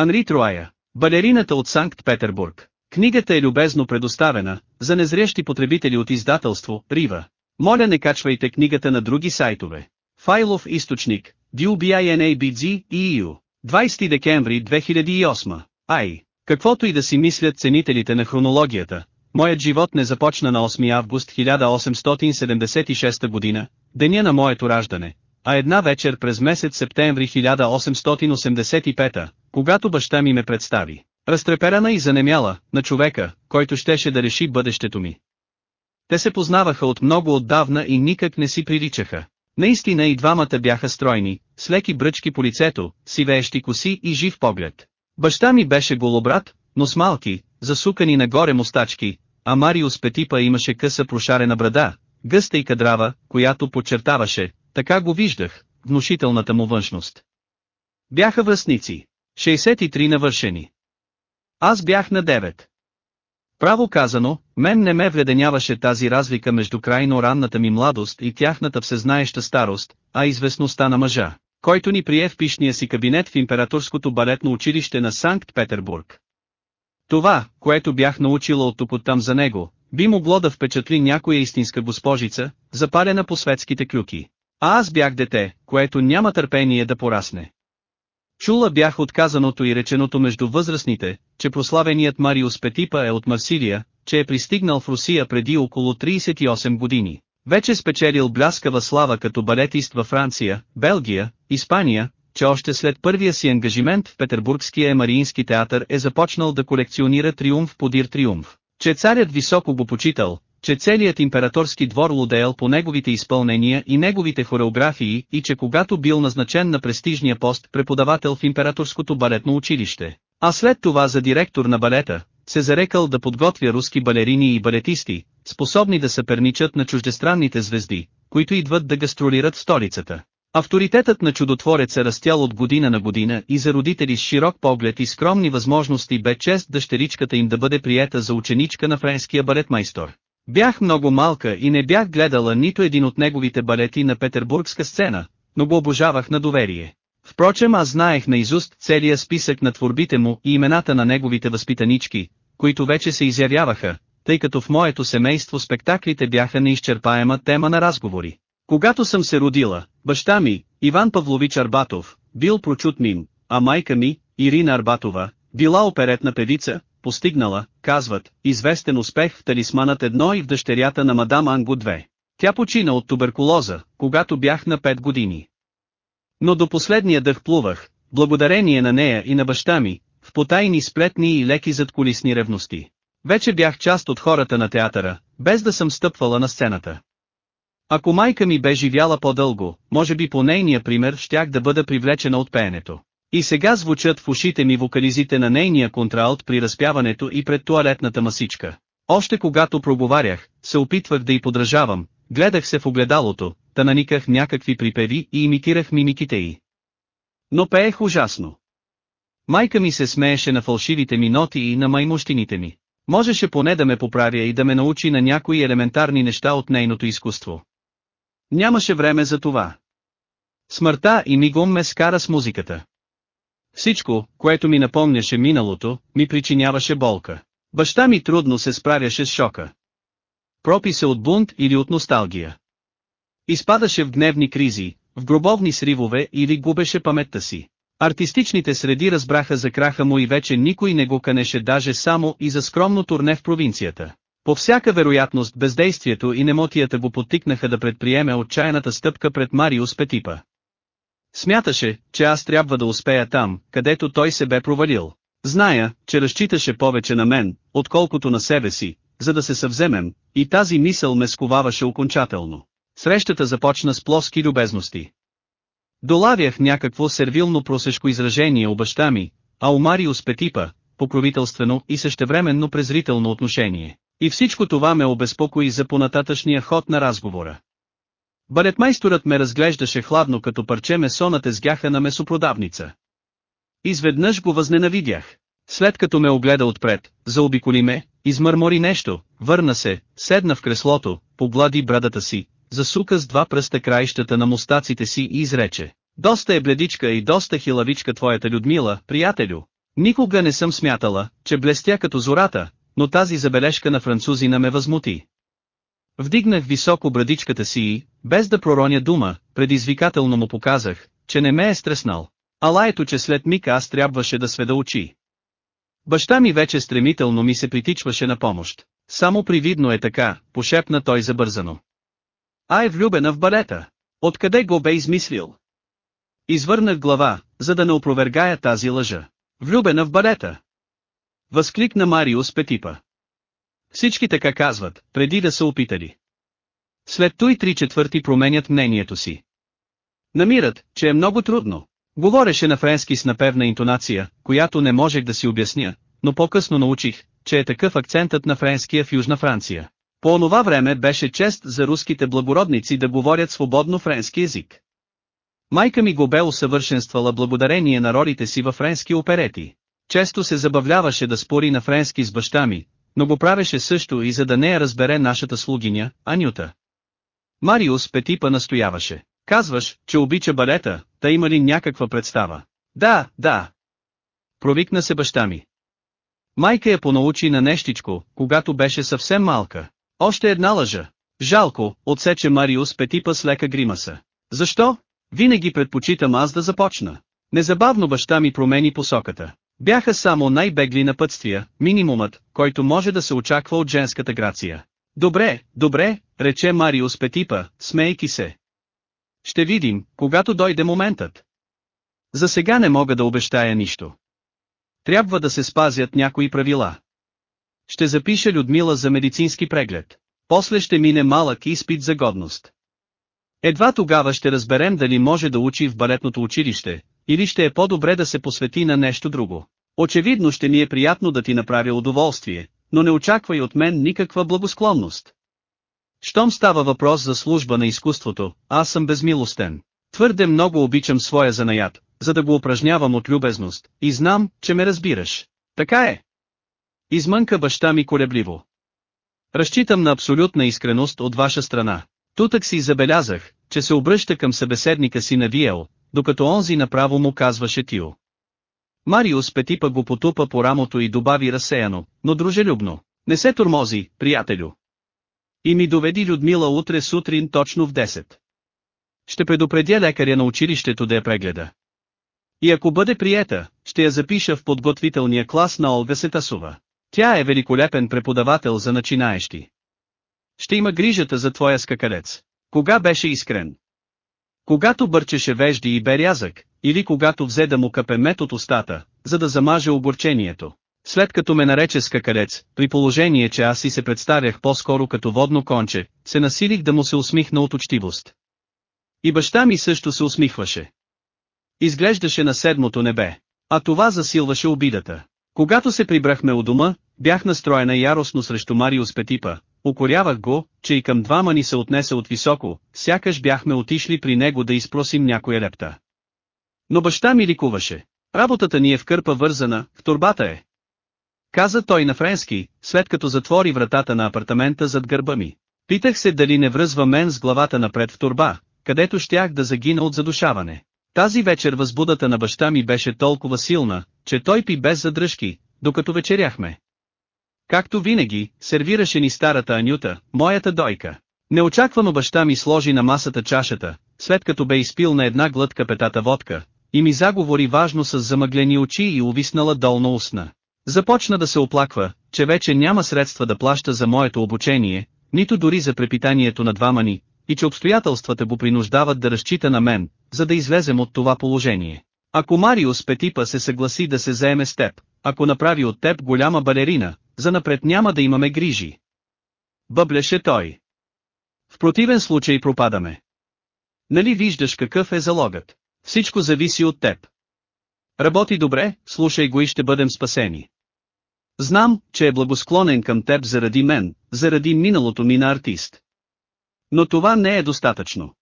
Анри Труая. Балерината от Санкт-Петербург. Книгата е любезно предоставена, за незрящи потребители от издателство, Рива. Моля не качвайте книгата на други сайтове. Файлов източник, DUBINABG, EU. 20 декември 2008. Ай, каквото и да си мислят ценителите на хронологията, моят живот не започна на 8 август 1876 година, деня на моето раждане, а една вечер през месец септември 1885, когато баща ми ме представи, разтреперана и занемяла, на човека, който щеше да реши бъдещето ми. Те се познаваха от много отдавна и никак не си приличаха. Наистина и двамата бяха стройни, с леки бръчки по лицето, сивеещи коси и жив поглед. Баща ми беше голобрат, но с малки, засукани нагоре мустачки, а Мариус Петипа имаше къса прошарена брада, гъста и кадрава, която подчертаваше, така го виждах, внушителната му външност. Бяха връстници. 63 навършени. Аз бях на 9. Право казано, мен не ме вреденяваше тази разлика между крайно ранната ми младост и тяхната всезнаеща старост, а известността на мъжа, който ни прие в пишния си кабинет в Императорското балетно училище на Санкт-Петербург. Това, което бях научила от там за него, би могло да впечатли някоя истинска госпожица, запалена по светските клюки. А аз бях дете, което няма търпение да порасне. Чула бях отказаното и реченото между възрастните, че прославеният Мариус Петипа е от Марсилия, че е пристигнал в Русия преди около 38 години. Вече спечелил бляскава слава като балетист във Франция, Белгия, Испания, че още след първия си ангажимент в Петербургския Мариински театър е започнал да колекционира триумф подир триумф, че царят високо го почитал, че целият императорски двор лудеял по неговите изпълнения и неговите хореографии и че когато бил назначен на престижния пост преподавател в императорското балетно училище, а след това за директор на балета, се зарекал да подготвя руски балерини и балетисти, способни да съперничат на чуждестранните звезди, които идват да гастролират в столицата. Авторитетът на чудотвореца растял от година на година и за родители с широк поглед и скромни възможности бе чест дъщеричката им да бъде приета за ученичка на френския балетмайстор. Бях много малка и не бях гледала нито един от неговите балети на петербургска сцена, но го обожавах на доверие. Впрочем аз знаех наизуст целия списък на творбите му и имената на неговите възпитанички, които вече се изявяваха, тъй като в моето семейство спектаклите бяха неизчерпаема тема на разговори. Когато съм се родила, баща ми, Иван Павлович Арбатов, бил прочут мим, а майка ми, Ирина Арбатова, била оперетна певица, постигнала, казват, известен успех в талисманът едно и в дъщерята на мадам Анго 2. Тя почина от туберкулоза, когато бях на 5 години. Но до последния дъх плувах, благодарение на нея и на баща ми, в потайни сплетни и леки задколисни ревности. Вече бях част от хората на театъра, без да съм стъпвала на сцената. Ако майка ми бе живяла по-дълго, може би по нейния пример щях да бъда привлечена от пеенето. И сега звучат в ушите ми вокализите на нейния контралт при разпяването и пред туалетната масичка. Още когато проговарях, се опитвах да й подражавам, гледах се в огледалото, та наниках някакви припеви и имитирах мимиките й. Но пеех ужасно. Майка ми се смееше на фалшивите ми ноти и на маймущините ми. Можеше поне да ме поправя и да ме научи на някои елементарни неща от нейното изкуство. Нямаше време за това. Смъртта и мигом ме скара с музиката. Всичко, което ми напомняше миналото, ми причиняваше болка. Баща ми трудно се справяше с шока. Пропи се от бунт или от носталгия. Изпадаше в гневни кризи, в гробовни сривове или губеше паметта си. Артистичните среди разбраха за краха му и вече никой не го канеше даже само и за скромно турне в провинцията. По всяка вероятност бездействието и немотията го подтикнаха да предприеме отчаяната стъпка пред Мариус Петипа. Смяташе, че аз трябва да успея там, където той се бе провалил. Зная, че разчиташе повече на мен, отколкото на себе си, за да се съвземем, и тази мисъл ме сковаваше окончателно. Срещата започна с плоски любезности. Долавях някакво сервилно просешко изражение у баща ми, а у Мариус Петипа, покровителствено и същевременно презрително отношение. И всичко това ме обезпокои за понататъчния ход на разговора. Балетмайсторът ме разглеждаше хладно като парче месо на тезгяха на месопродавница. Изведнъж го възненавидях. След като ме огледа отпред, заобиколи ме, измърмори нещо, върна се, седна в креслото, поглади брадата си, засука с два пръста краищата на мустаците си и изрече. Доста е бледичка и доста хилавичка твоята Людмила, приятелю. Никога не съм смятала, че блестя като зората, но тази забележка на французина ме възмути. Вдигнах високо брадичката си и, без да пророня дума, предизвикателно му показах, че не ме е стреснал. Ала ето че след миг аз трябваше да сведа очи. Баща ми вече стремително ми се притичваше на помощ. Само привидно е така, пошепна той забързано. А е влюбена в балета. Откъде го бе измислил? Извърнах глава, за да не опровергая тази лъжа. Влюбена в балета. Възкликна Мариус Петипа. Всички така казват, преди да са опитали. След той три четвърти променят мнението си. Намират, че е много трудно. Говореше на френски с напевна интонация, която не можех да си обясня, но по-късно научих, че е такъв акцентът на френския в Южна Франция. По онова време беше чест за руските благородници да говорят свободно френски език. Майка ми го бе усъвършенствала благодарение на ролите си във френски оперети. Често се забавляваше да спори на френски с баща ми, но го правеше също и за да не я разбере нашата слугиня, Анюта. Мариус Петипа настояваше. Казваш, че обича балета, та има ли някаква представа? Да, да. Провикна се баща ми. Майка я понаучи на нещичко, когато беше съвсем малка. Още една лъжа. Жалко, отсече Мариус Петипа с лека гримаса. Защо? Винаги предпочитам аз да започна. Незабавно баща ми промени посоката. Бяха само най-бегли напътствия, минимумът, който може да се очаква от женската грация. Добре, добре, рече Мариус Петипа, смейки се. Ще видим, когато дойде моментът. За сега не мога да обещая нищо. Трябва да се спазят някои правила. Ще запиша Людмила за медицински преглед. После ще мине малък изпит за годност. Едва тогава ще разберем дали може да учи в балетното училище, или ще е по-добре да се посвети на нещо друго. Очевидно ще ми е приятно да ти направя удоволствие, но не очаквай от мен никаква благосклонност. Щом става въпрос за служба на изкуството, аз съм безмилостен. Твърде много обичам своя занаят, за да го упражнявам от любезност, и знам, че ме разбираш. Така е. Измънка баща ми колебливо. Разчитам на абсолютна искреност от ваша страна. Тутък си забелязах, че се обръща към събеседника си на Виел, докато онзи направо му казваше Тио. Мариус Петипа го потупа по рамото и добави разсеяно, но дружелюбно. Не се турмози, приятелю. И ми доведи Людмила утре сутрин точно в 10. Ще предупредя лекаря на училището да я прегледа. И ако бъде приета, ще я запиша в подготвителния клас на Олга Сетасова. Тя е великолепен преподавател за начинаещи. Ще има грижата за твоя скакалец. Кога беше искрен? Когато бърчеше вежди и бе рязък, или когато взе да му капе мет от устата, за да замаже огорчението. След като ме нарече скакалец, при положение че аз си се представях по-скоро като водно конче, се насилих да му се усмихна от учтивост. И баща ми също се усмихваше. Изглеждаше на седмото небе, а това засилваше обидата. Когато се прибрахме у дома, бях настроена яростно срещу Мариус Петипа, укорявах го, че и към двама ни се отнесе от високо, сякаш бяхме отишли при него да изпросим някоя лепта. Но баща ми ликуваше. Работата ни е в кърпа вързана, в турбата е. Каза той на френски, след като затвори вратата на апартамента зад гърба ми. Питах се дали не връзва мен с главата напред в турба, където щях да загина от задушаване. Тази вечер възбудата на баща ми беше толкова силна, че той пи без задръжки, докато вечеряхме. Както винаги, сервираше ни старата Анюта, моята дойка. Неочаквано баща ми сложи на масата чашата, след като бе изпил на една глътка петата водка, и ми заговори важно с замъглени очи и увиснала долна устна. Започна да се оплаква, че вече няма средства да плаща за моето обучение, нито дори за препитанието на двама ни, и че обстоятелствата го принуждават да разчита на мен, за да излезем от това положение. Ако Мариус Петипа се съгласи да се заеме с теб, ако направи от теб голяма балерина, занапред няма да имаме грижи. Бъблеше той. В противен случай пропадаме. Нали виждаш какъв е залогът? Всичко зависи от теб. Работи добре, слушай го и ще бъдем спасени. Знам, че е благосклонен към теб заради мен, заради миналото ми на артист. Но това не е достатъчно.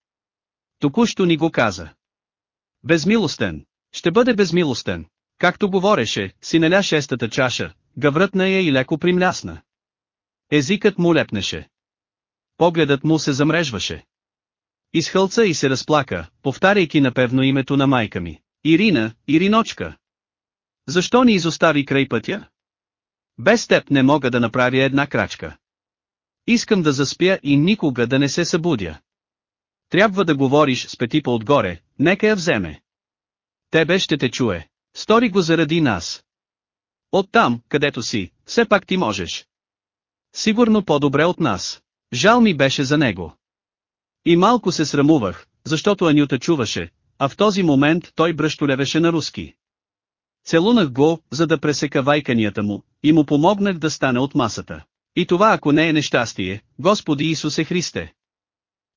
Току-що ни го каза. Безмилостен. Ще бъде безмилостен. Както говореше, си наля шестата чаша, гаврътна я и леко примлясна. Езикът му лепнеше. Погледът му се замрежваше. Изхълца и се разплака, повтаряйки напевно името на майка ми. Ирина, Ириночка. Защо ни изостави край пътя? Без теб не мога да направя една крачка. Искам да заспя и никога да не се събудя. Трябва да говориш с Петипа отгоре, нека я вземе. Тебе ще те чуе. Стори го заради нас. Оттам, където си, все пак ти можеш. Сигурно по-добре от нас. Жал ми беше за него. И малко се срамувах, защото Анюта чуваше, а в този момент той бръщолевеше на руски. Целунах го, за да пресека вайканията му, и му помогнах да стане от масата. И това ако не е нещастие, Господи Исусе Христе.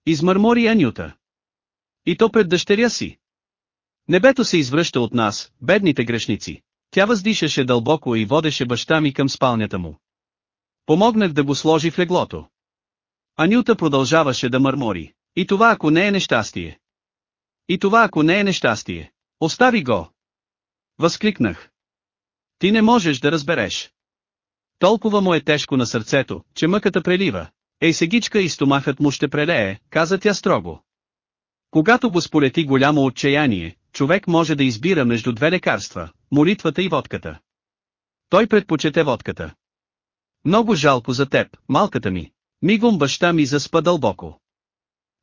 Измърмори Анюта. И то пред дъщеря си. Небето се извръща от нас, бедните грешници. Тя въздишаше дълбоко и водеше баща ми към спалнята му. Помогнах да го сложи в леглото. Анюта продължаваше да мърмори. И това ако не е нещастие. И това ако не е нещастие. Остави го. Възкликнах. Ти не можеш да разбереш. Толкова му е тежко на сърцето, че мъката прелива. Ей сегичка и стомахът му ще прелее, каза тя строго. Когато го сполети голямо отчаяние, човек може да избира между две лекарства, молитвата и водката. Той предпочете водката. Много жалко за теб, малката ми. Мигом баща ми заспа дълбоко.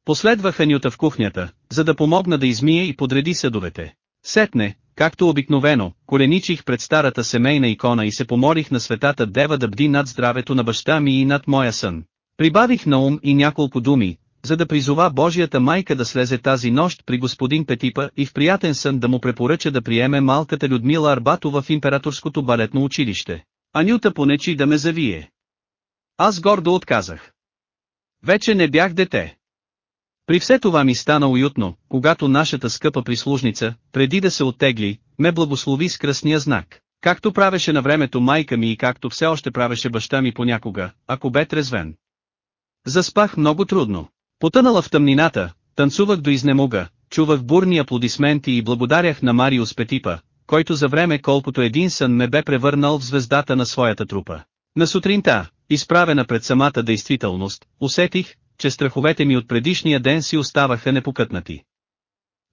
Последваха Нюта в кухнята, за да помогна да измие и подреди съдовете. Сетне, както обикновено, коленичих пред старата семейна икона и се помолих на светата дева да бди над здравето на баща ми и над моя сън. Прибавих на ум и няколко думи, за да призова Божията майка да слезе тази нощ при господин Петипа и в приятен сън да му препоръча да приеме малката Людмила Арбатова в императорското балетно училище. Анюта понечи да ме завие. Аз гордо отказах. Вече не бях дете. При все това ми стана уютно, когато нашата скъпа прислужница, преди да се оттегли, ме благослови с кръсния знак. Както правеше на времето майка ми и както все още правеше баща ми понякога, ако бе трезвен. Заспах много трудно. Потънала в тъмнината, танцувах до изнемога, чувах бурни аплодисменти и благодарях на Мариус Петипа, който за време колкото един сън ме бе превърнал в звездата на своята трупа. На сутринта, изправена пред самата действителност, усетих, че страховете ми от предишния ден си оставаха непокътнати.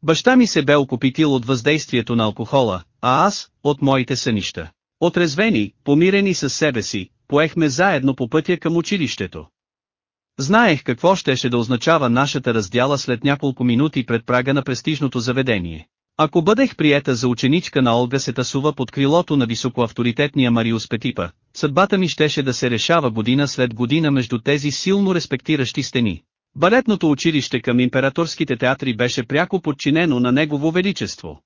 Баща ми се бе окупитил от въздействието на алкохола, а аз, от моите сънища. Отрезвени, помирени с себе си, поехме заедно по пътя към училището. Знаех какво щеше да означава нашата раздяла след няколко минути пред прага на престижното заведение. Ако бъдех приета за ученичка на Олга Сетасува под крилото на високоавторитетния Мариус Петипа, съдбата ми щеше да се решава година след година между тези силно респектиращи стени. Балетното училище към императорските театри беше пряко подчинено на негово величество.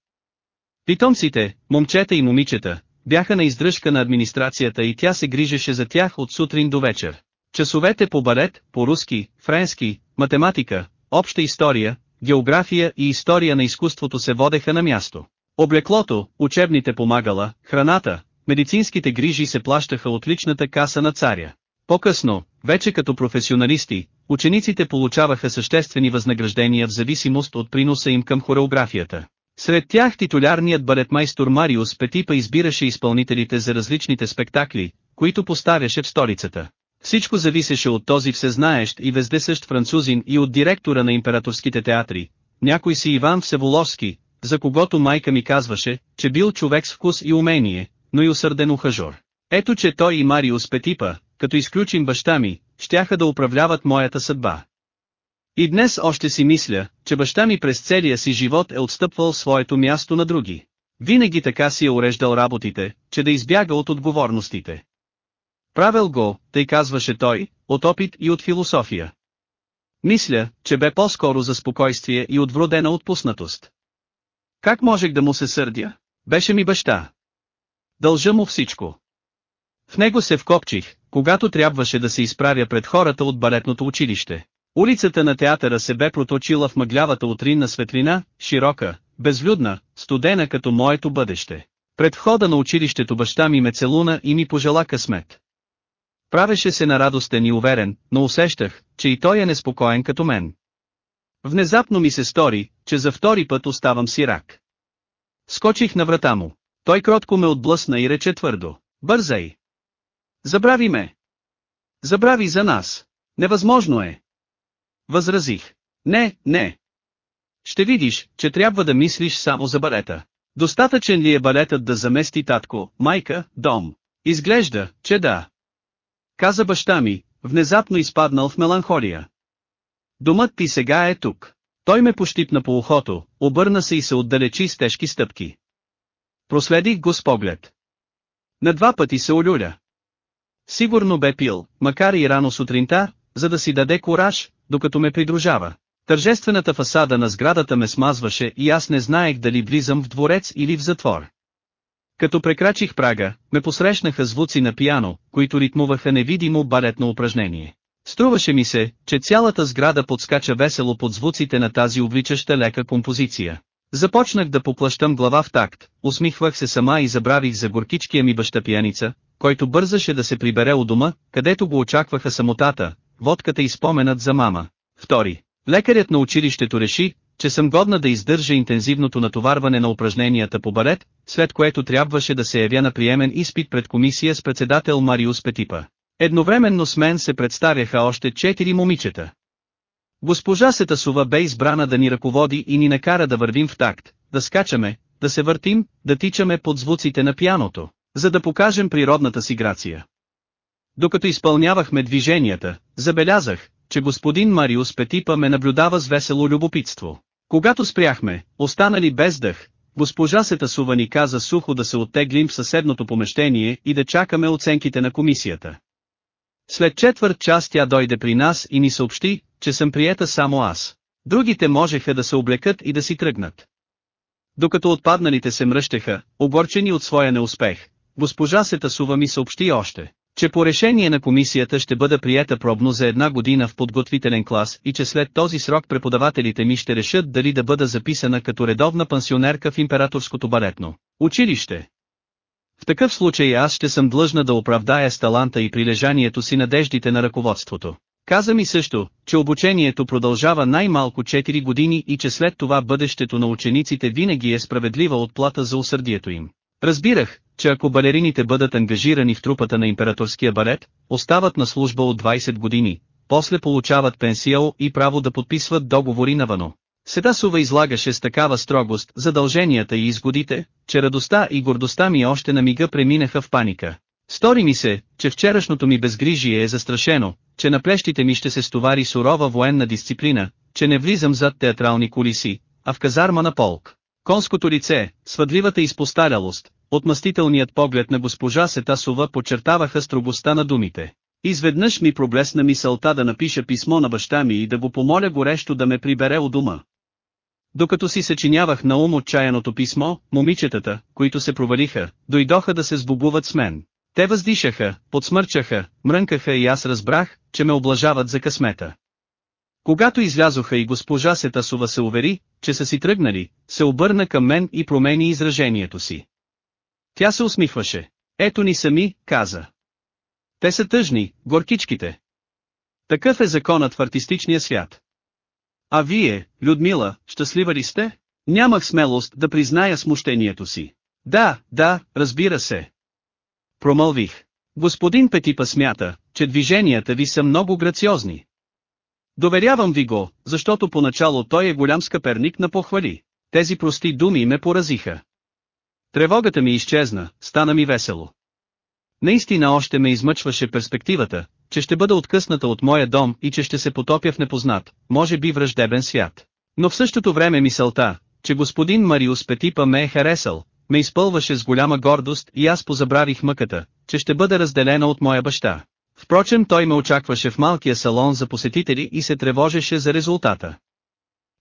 Питомците, момчета и момичета, бяха на издръжка на администрацията и тя се грижеше за тях от сутрин до вечер. Часовете по балет, по руски, френски, математика, обща история, география и история на изкуството се водеха на място. Облеклото, учебните помагала, храната, медицинските грижи се плащаха от личната каса на царя. По-късно, вече като професионалисти, учениците получаваха съществени възнаграждения в зависимост от приноса им към хореографията. Сред тях титулярният балетмайстор Мариус Петипа избираше изпълнителите за различните спектакли, които поставяше в столицата. Всичко зависеше от този всезнаещ и вездесъщ французин и от директора на императорските театри, някой си Иван Всеволожски, за когото майка ми казваше, че бил човек с вкус и умение, но и усърден ухажор. Ето че той и Мариус Петипа, като изключим баща ми, щяха да управляват моята съдба. И днес още си мисля, че баща ми през целия си живот е отстъпвал своето място на други. Винаги така си е уреждал работите, че да избяга от отговорностите. Правил го, тъй казваше той, от опит и от философия. Мисля, че бе по-скоро за спокойствие и от вродена отпуснатост. Как можех да му се сърдя? Беше ми баща. Дължа му всичко. В него се вкопчих, когато трябваше да се изправя пред хората от балетното училище. Улицата на театъра се бе проточила в мъглявата утринна светлина, широка, безлюдна, студена като моето бъдеще. Пред входа на училището баща ми ме целуна и ми пожела късмет. Правеше се на радостен и уверен, но усещах, че и той е неспокоен като мен. Внезапно ми се стори, че за втори път оставам сирак. Скочих на врата му. Той кротко ме отблъсна и рече твърдо. Бързай! Забрави ме! Забрави за нас! Невъзможно е! Възразих. Не, не! Ще видиш, че трябва да мислиш само за балета. Достатъчен ли е балетът да замести татко, майка, дом? Изглежда, че да. Каза баща ми, внезапно изпаднал в меланхолия. Домът ти сега е тук. Той ме пощипна по ухото, обърна се и се отдалечи с тежки стъпки. Проследих го с поглед. На два пъти се олюля. Сигурно бе пил, макар и рано сутринта, за да си даде кураж, докато ме придружава. Тържествената фасада на сградата ме смазваше и аз не знаех дали влизам в дворец или в затвор. Като прекрачих прага, ме посрещнаха звуци на пияно, които ритмуваха невидимо балетно упражнение. Струваше ми се, че цялата сграда подскача весело под звуците на тази увличаща лека композиция. Започнах да поплащам глава в такт, усмихвах се сама и забравих за горкичкия ми баща пияница, който бързаше да се прибере у дома, където го очакваха самотата, водката и споменът за мама. Втори. Лекарят на училището реши, че съм годна да издържа интензивното натоварване на упражненията по балет, след което трябваше да се явя на приемен изпит пред комисия с председател Мариус Петипа. Едновременно с мен се представяха още четири момичета. Госпожа Сетасова бе избрана да ни ръководи и ни накара да вървим в такт, да скачаме, да се въртим, да тичаме под звуците на пяното, за да покажем природната си грация. Докато изпълнявахме движенията, забелязах, че господин Мариус Петипа ме наблюдава с весело любопитство. Когато спряхме, останали без дъх, госпожа Сетасува ни каза сухо да се оттеглим в съседното помещение и да чакаме оценките на комисията. След четвърт час тя дойде при нас и ни съобщи, че съм приета само аз. Другите можеха да се облекат и да си тръгнат. Докато отпадналите се мръщеха, огорчени от своя неуспех, госпожа Сетасува ми съобщи още, че по решение на комисията ще бъда приета пробно за една година в подготвителен клас и че след този срок преподавателите ми ще решат дали да бъда записана като редовна пансионерка в императорското балетно училище. В такъв случай аз ще съм длъжна да оправдая с таланта и прилежанието си надеждите на ръководството. Каза ми също, че обучението продължава най-малко 4 години и че след това бъдещето на учениците винаги е справедлива отплата за усърдието им. Разбирах, че ако балерините бъдат ангажирани в трупата на императорския балет, остават на служба от 20 години, после получават пенсия и право да подписват договори навъно. Сетасова излагаше с такава строгост задълженията и изгодите, че радостта и гордостта ми още на мига преминаха в паника. Стори ми се, че вчерашното ми безгрижие е застрашено, че на плещите ми ще се стовари сурова военна дисциплина, че не влизам зад театрални кулиси, а в казарма на полк. Конското лице, свъдливата изпостарялост, отмъстителният поглед на госпожа Сетасова подчертаваха строгостта на думите. Изведнъж ми проблесна мисълта да напиша писмо на баща ми и да го помоля горещо да ме прибере у дома. Докато си съчинявах на ум отчаяното писмо, момичетата, които се провалиха, дойдоха да се сбогуват с мен. Те въздишаха, подсмърчаха, мрънкаха и аз разбрах, че ме облажават за късмета. Когато излязоха и госпожа Сетасова се увери, че са си тръгнали, се обърна към мен и промени изражението си. Тя се усмихваше. Ето ни сами, каза. Те са тъжни, горкичките. Такъв е законът в артистичния свят. А вие, Людмила, щастлива ли сте? Нямах смелост да призная смущението си. Да, да, разбира се. Промълвих. Господин Петипа смята, че движенията ви са много грациозни. Доверявам ви го, защото поначало той е голям скъперник на похвали. Тези прости думи ме поразиха. Тревогата ми изчезна, стана ми весело. Наистина още ме измъчваше перспективата, че ще бъда откъсната от моя дом и че ще се потопя в непознат, може би враждебен свят. Но в същото време мисълта, че господин Мариус Петипа ме е харесал, ме изпълваше с голяма гордост и аз позабравих мъката, че ще бъда разделена от моя баща. Впрочем той ме очакваше в малкия салон за посетители и се тревожеше за резултата.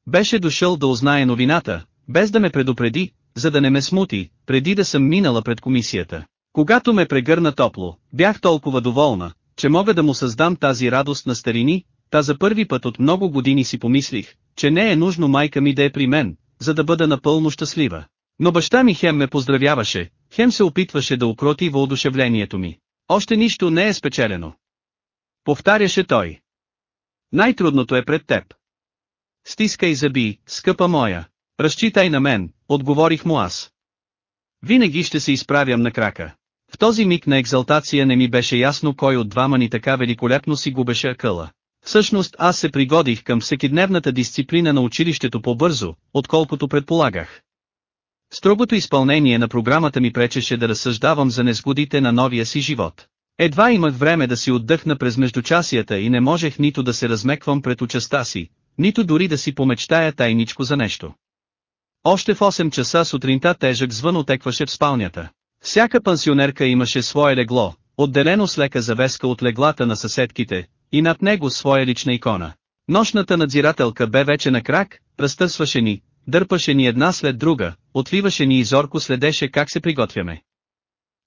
Беше дошъл да узнае новината, без да ме предупреди, за да не ме смути, преди да съм минала пред комисията. Когато ме прегърна топло, бях толкова доволна, че мога да му създам тази радост на старини, та за първи път от много години си помислих, че не е нужно майка ми да е при мен, за да бъда напълно щастлива. Но баща ми хем ме поздравяваше, хем се опитваше да укроти въодушевлението ми. Още нищо не е спечелено. Повтаряше той. Най-трудното е пред теб. Стискай зъби, скъпа моя. Разчитай на мен, отговорих му аз. Винаги ще се изправям на крака. В този миг на екзалтация не ми беше ясно кой от двама ни така великолепно си губеше акъла. Всъщност аз се пригодих към всекидневната дисциплина на училището по-бързо, отколкото предполагах. Строгото изпълнение на програмата ми пречеше да разсъждавам за незгодите на новия си живот. Едва имах време да си отдъхна през междучасията и не можех нито да се размеквам пред участа си, нито дори да си помечтая тайничко за нещо. Още в 8 часа сутринта тежък звън отекваше в спалнята. Всяка пансионерка имаше свое легло, отделено с лека завеска от леглата на съседките, и над него своя лична икона. Нощната надзирателка бе вече на крак, разтърсваше ни, дърпаше ни една след друга, отливаше ни и зорко следеше как се приготвяме.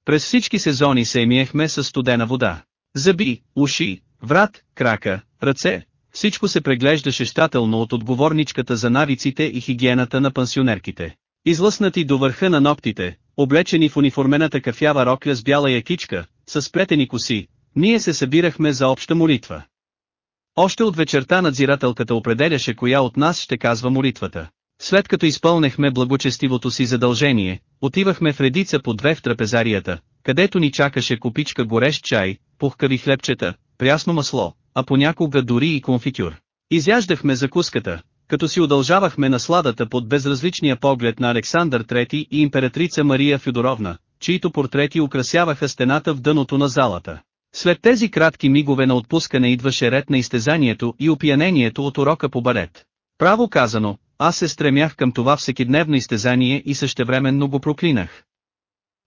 През всички сезони се емиехме с студена вода. Зъби, уши, врат, крака, ръце, всичко се преглеждаше щателно от отговорничката за навиците и хигиената на пансионерките. Излъснати до върха на ногтите, облечени в униформената кафява рокля с бяла якичка, с плетени коси, ние се събирахме за обща молитва. Още от вечерта надзирателката определяше коя от нас ще казва молитвата. След като изпълнехме благочестивото си задължение, отивахме в редица по две в трапезарията, където ни чакаше купичка горещ чай, пухкави хлебчета, прясно масло, а понякога дори и конфитюр. Изяждахме закуската, като си удължавахме насладата под безразличния поглед на Александър III и императрица Мария Федоровна, чието портрети украсяваха стената в дъното на залата. След тези кратки мигове на отпускане идваше ред на изтезанието и опиянението от урока по балет. Право казано, аз се стремях към това всекидневно изтезание и същевременно го проклинах.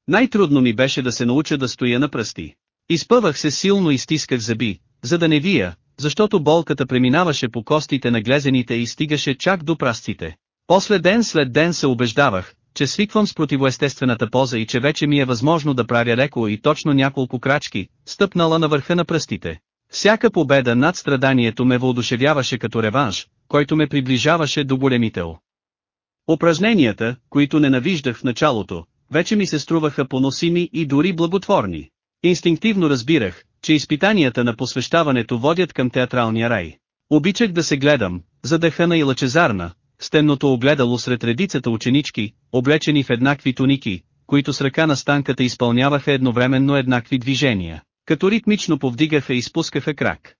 Най-трудно ми беше да се науча да стоя на пръсти. Изпъвах се силно и стисках зъби, за да не вия, защото болката преминаваше по костите на глезените и стигаше чак до прастите. После ден след ден се убеждавах, че свиквам с противоестествената поза и че вече ми е възможно да правя леко и точно няколко крачки, стъпнала на върха на пръстите. Всяка победа над страданието ме въодушевяваше като реванш, който ме приближаваше до големител. Упражненията, които ненавиждах в началото, вече ми се струваха поносими и дори благотворни. Инстинктивно разбирах, че изпитанията на посвещаването водят към театралния рай. Обичах да се гледам, задъхана и лъчезарна, стенното огледало сред редицата ученички, облечени в еднакви туники, които с ръка на станката изпълняваха едновременно еднакви движения, като ритмично повдигаха и спускаха крак.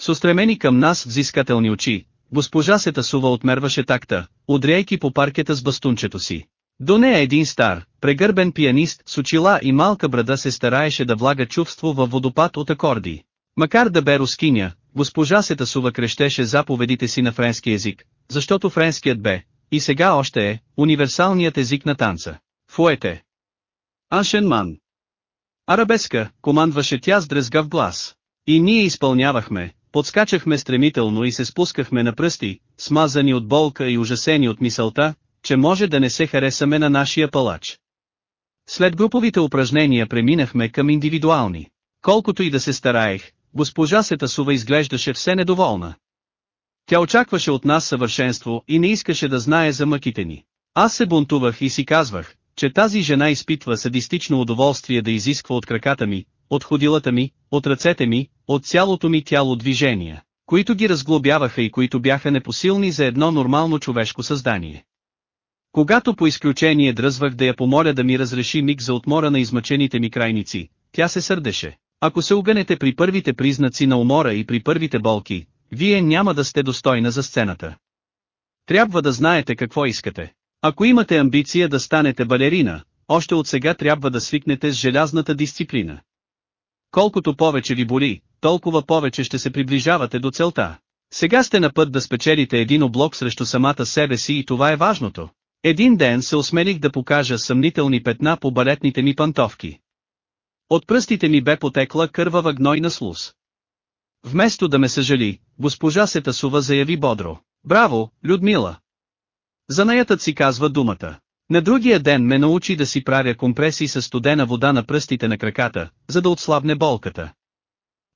С устремени към нас взискателни очи, госпожа се тасува отмерваше такта, удряйки по паркета с бастунчето си. До нея един стар, прегърбен пианист с очила и малка брада се стараеше да влага чувство във водопад от акорди. Макар да бе рускиня, госпожа се тасува крещеше заповедите си на френски език, защото френският бе, и сега още е, универсалният език на танца. Фуете. Аншенман. Арабеска, командваше тя с дрезгав глас. И ние изпълнявахме, подскачахме стремително и се спускахме на пръсти, смазани от болка и ужасени от мисълта, че може да не се харесаме на нашия палач. След груповите упражнения преминахме към индивидуални. Колкото и да се стараех, госпожа Сетасува изглеждаше все недоволна. Тя очакваше от нас съвършенство и не искаше да знае за мъките ни. Аз се бунтувах и си казвах, че тази жена изпитва садистично удоволствие да изисква от краката ми, от ходилата ми, от ръцете ми, от цялото ми тяло движения, които ги разглобяваха и които бяха непосилни за едно нормално човешко създание. Когато по изключение дръзвах да я помоля да ми разреши миг за отмора на измъчените ми крайници, тя се сърдеше. Ако се угънете при първите признаци на умора и при първите болки, вие няма да сте достойна за сцената. Трябва да знаете какво искате. Ако имате амбиция да станете балерина, още от сега трябва да свикнете с желязната дисциплина. Колкото повече ви боли, толкова повече ще се приближавате до целта. Сега сте на път да спечелите един облог срещу самата себе си и това е важното. Един ден се осмелих да покажа съмнителни петна по балетните ми пантовки. От пръстите ми бе потекла кървава гнойна слуз. Вместо да ме съжали, госпожа се тасува заяви бодро. Браво, Людмила! Занаятът си казва думата. На другия ден ме научи да си правя компреси с студена вода на пръстите на краката, за да отслабне болката.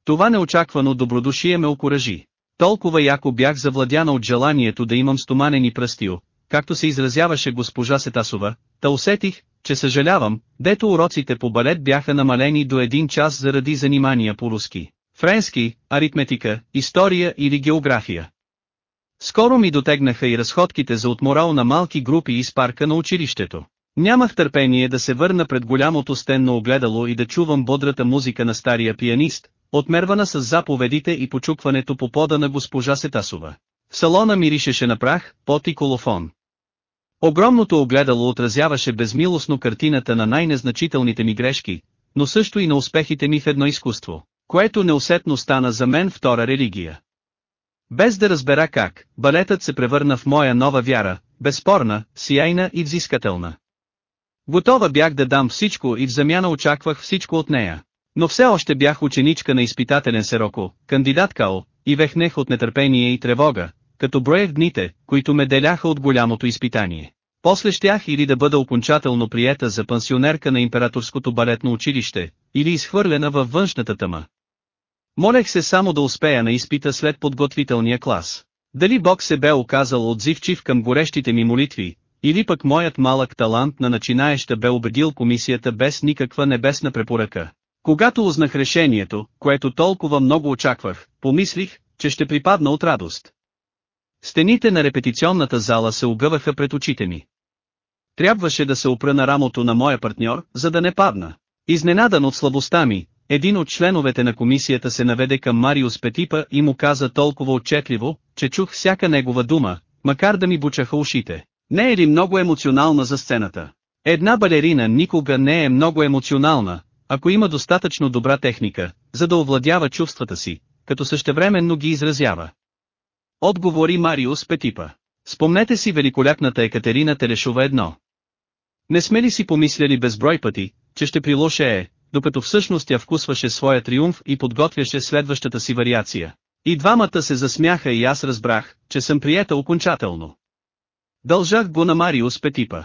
Това неочаквано добродушие ме окоръжи. Толкова яко бях завладяна от желанието да имам стоманени пръстио, както се изразяваше госпожа Сетасова, та усетих, че съжалявам, дето уроците по балет бяха намалени до един час заради занимания по руски, френски, аритметика, история или география. Скоро ми дотегнаха и разходките за отморал на малки групи из парка на училището. Нямах търпение да се върна пред голямото стенно огледало и да чувам бодрата музика на стария пианист, отмервана с заповедите и почукването по пода на госпожа Сетасова. В салона миришеше на прах, пот и колофон. Огромното огледало отразяваше безмилостно картината на най-незначителните ми грешки, но също и на успехите ми в едно изкуство, което неусетно стана за мен втора религия. Без да разбера как, балетът се превърна в моя нова вяра, безспорна, сияйна и взискателна. Готова бях да дам всичко и в замяна очаквах всичко от нея. Но все още бях ученичка на изпитателен Сероко, кандидаткал, и вехнех от нетърпение и тревога, като броех дните, които ме деляха от голямото изпитание. После щях или да бъда окончателно приета за пансионерка на императорското балетно училище, или изхвърлена във външната тъма. Молех се само да успея на изпита след подготвителния клас. Дали Бог се бе оказал отзивчив към горещите ми молитви, или пък моят малък талант на начинаеща бе убедил комисията без никаква небесна препоръка. Когато узнах решението, което толкова много очаквах, помислих, че ще припадна от радост. Стените на репетиционната зала се огъваха пред очите ми. Трябваше да се опра на рамото на моя партньор, за да не падна. Изненадан от слабостта ми, един от членовете на комисията се наведе към Мариус Петипа и му каза толкова отчетливо, че чух всяка негова дума, макар да ми бучаха ушите. Не е ли много емоционална за сцената? Една балерина никога не е много емоционална, ако има достатъчно добра техника, за да овладява чувствата си, като същевременно ги изразява. Отговори Мариус Петипа. Спомнете си великолепната Екатерина Телешова едно. Не сме ли си помисляли безброй пъти, че ще прилошее, докато всъщност тя вкусваше своя триумф и подготвяше следващата си вариация. И двамата се засмяха и аз разбрах, че съм приета окончателно. Дължах го на Мариус Петипа.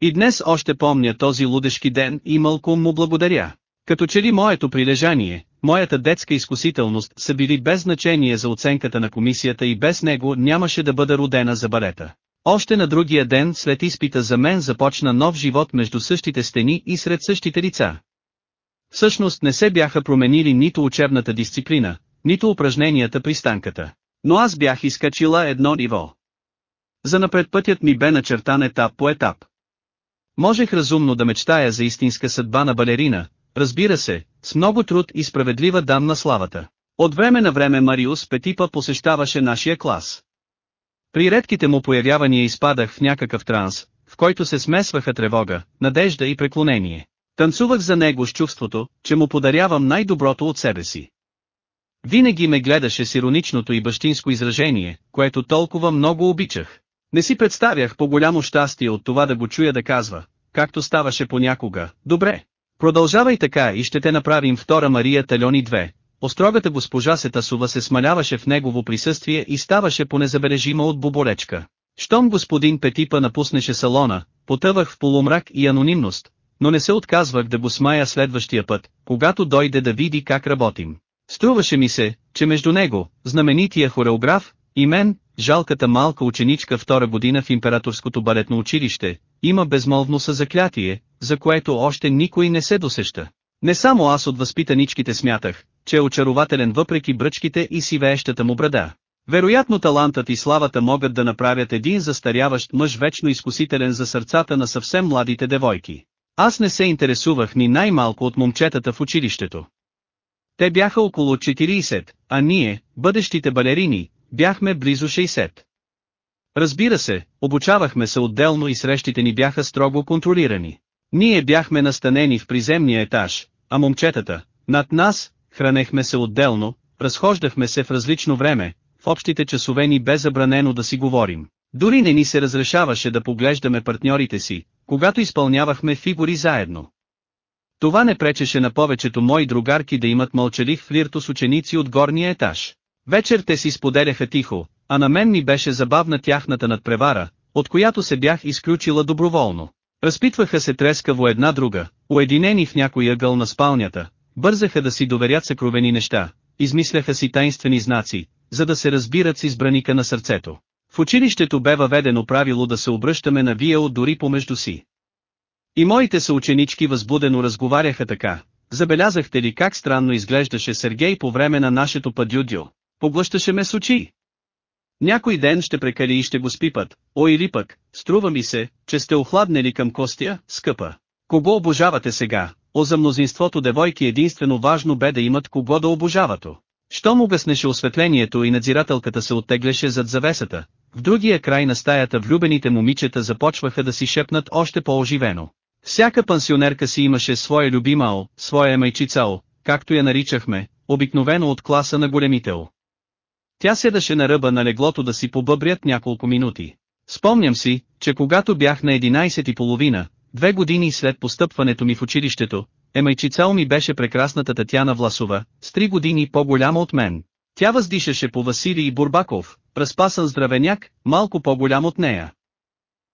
И днес още помня този лудешки ден и мълком му благодаря. Като че ли моето прилежание, моята детска изкусителност са били без значение за оценката на комисията и без него нямаше да бъда родена за балета. Още на другия ден след изпита за мен започна нов живот между същите стени и сред същите лица. Всъщност не се бяха променили нито учебната дисциплина, нито упражненията при станката. Но аз бях изкачила едно ниво. За напред пътят ми бе начертан етап по етап. Можех разумно да мечтая за истинска съдба на балерина, разбира се, с много труд и справедлива дам на славата. От време на време Мариус Петипа посещаваше нашия клас. При редките му появявания изпадах в някакъв транс, в който се смесваха тревога, надежда и преклонение. Танцувах за него с чувството, че му подарявам най-доброто от себе си. Винаги ме гледаше с ироничното и бащинско изражение, което толкова много обичах. Не си представях по-голямо щастие от това да го чуя да казва, както ставаше понякога, добре. Продължавай така и ще те направим втора Мария Талиони 2. Острогата госпожа Сетасова се смаляваше в негово присъствие и ставаше понезабележима от боболечка. Щом господин Петипа напуснеше салона, потъвах в полумрак и анонимност, но не се отказвах да го смая следващия път, когато дойде да види как работим. Струваше ми се, че между него, знаменития хореограф, и мен, жалката малка ученичка втора година в императорското балетно училище, има безмолвно съзаклятие, за което още никой не се досеща. Не само аз от възпитаничките смятах, че е очарователен въпреки бръчките и сивеещата му брада. Вероятно талантът и славата могат да направят един застаряващ мъж вечно изкусителен за сърцата на съвсем младите девойки. Аз не се интересувах ни най-малко от момчетата в училището. Те бяха около 40, а ние, бъдещите балерини, бяхме близо 60. Разбира се, обучавахме се отделно и срещите ни бяха строго контролирани. Ние бяхме настанени в приземния етаж, а момчетата, над нас, хранехме се отделно, разхождахме се в различно време, в общите часове ни бе забранено да си говорим. Дори не ни се разрешаваше да поглеждаме партньорите си, когато изпълнявахме фигури заедно. Това не пречеше на повечето мои другарки да имат мълчалив флирто с ученици от горния етаж. Вечер те си споделяха тихо, а на мен ми беше забавна тяхната надпревара, от която се бях изключила доброволно. Разпитваха се трескаво една друга, уединени в някой ъгъл на спалнята, бързаха да си доверят съкровени неща, измисляха си тайнствени знаци, за да се разбират с избраника на сърцето. В училището бе въведено правило да се обръщаме на вие от дори помежду си. И моите съученички възбудено разговаряха така. Забелязахте ли как странно изглеждаше Сергей по време на нашето падюдю? Поглъщаше ме с очи. Някой ден ще прекали и ще го спипат, о или пък, струва ми се, че сте охладнели към Костя, скъпа. Кого обожавате сега? О за мнозинството девойки единствено важно бе да имат кого да обожавато. Щом угаснеше осветлението и надзирателката се оттегляше зад завесата, В другия край на стаята влюбените момичета започваха да си шепнат още по-оживено. Всяка пансионерка си имаше своя любимао, своя майчицао, както я наричахме, обикновено от класа на големител. Тя седаше на ръба на леглото да си побъбрят няколко минути. Спомням си, че когато бях на 11 и половина, две години след постъпването ми в училището, емайчицао ми беше прекрасната Татяна Власова, с три години по-голяма от мен. Тя въздишаше по Василий Бурбаков, разпасан здравеняк, малко по-голям от нея.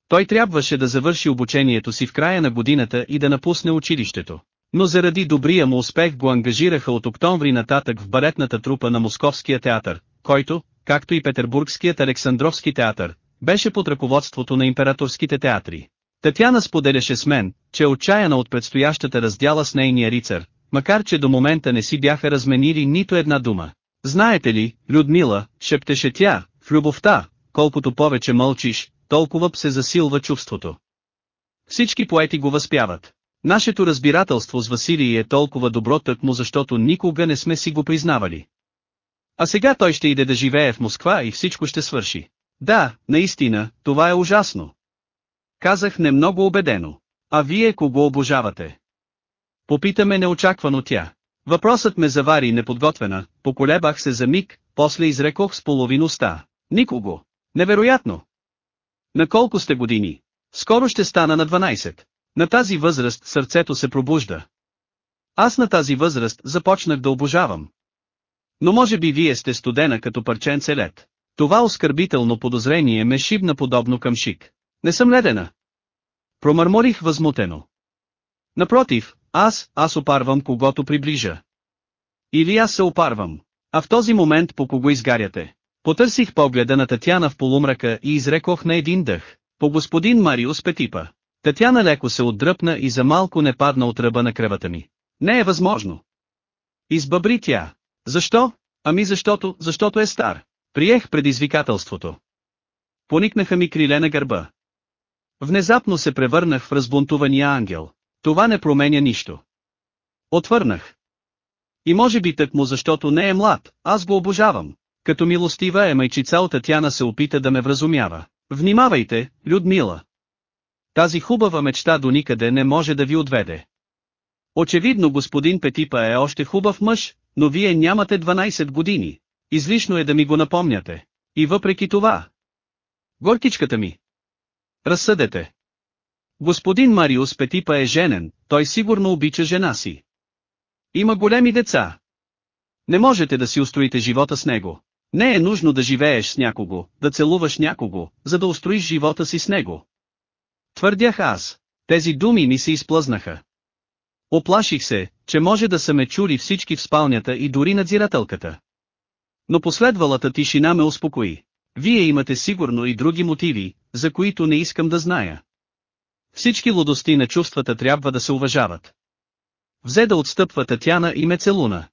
Той трябваше да завърши обучението си в края на годината и да напусне училището. Но заради добрия му успех го ангажираха от октомври нататък в балетната трупа на Московския театър, който, както и Петербургският Александровски театър, беше под ръководството на императорските театри. Татяна споделяше с мен, че е отчаяна от предстоящата раздяла с нейния рицар, макар че до момента не си бяха разменили нито една дума. Знаете ли, Людмила, шептеше тя, в любовта, колкото повече мълчиш, толкова се засилва чувството. Всички поети го възпяват. Нашето разбирателство с Василий е толкова добро тъкмо защото никога не сме си го признавали. А сега той ще иде да живее в Москва и всичко ще свърши. Да, наистина, това е ужасно. Казах не много убедено. А вие кого обожавате? Попитаме неочаквано тя. Въпросът ме завари неподготвена, поколебах се за миг, после изрекох с половиността. Никого. Невероятно. На колко сте години? Скоро ще стана на 12. На тази възраст сърцето се пробужда. Аз на тази възраст започнах да обожавам. Но може би вие сте студена като парченце лед. Това оскърбително подозрение ме шибна подобно към шик. Не съм ледена. Промърморих възмутено. Напротив, аз, аз опарвам когото приближа. Или аз се опарвам. А в този момент по кого изгаряте? Потърсих погледа на Татяна в полумрака и изрекох на един дъх. По господин Мариус Петипа. Татяна леко се отдръпна и за малко не падна от ръба на кръвата ми. Не е възможно. Избъбри тя. Защо? Ами защото, защото е стар. Приех предизвикателството. Поникнаха ми криле на гърба. Внезапно се превърнах в разбунтувания ангел. Това не променя нищо. Отвърнах. И може би тък му защото не е млад, аз го обожавам. Като милостива е майчица от Татяна се опита да ме вразумява. Внимавайте, Людмила. Тази хубава мечта до никъде не може да ви отведе. Очевидно господин Петипа е още хубав мъж, но вие нямате 12 години. Излишно е да ми го напомняте. И въпреки това. Горкичката ми. Разсъдете. Господин Мариус Петипа е женен, той сигурно обича жена си. Има големи деца. Не можете да си устроите живота с него. Не е нужно да живееш с някого, да целуваш някого, за да устроиш живота си с него. Твърдях аз. Тези думи ми се изплъзнаха. Оплаших се, че може да са ме чули всички в спалнята и дори надзирателката. Но последвалата тишина ме успокои. Вие имате сигурно и други мотиви, за които не искам да зная. Всички лудости на чувствата трябва да се уважават. Взе да отстъпва Татяна и ме целуна.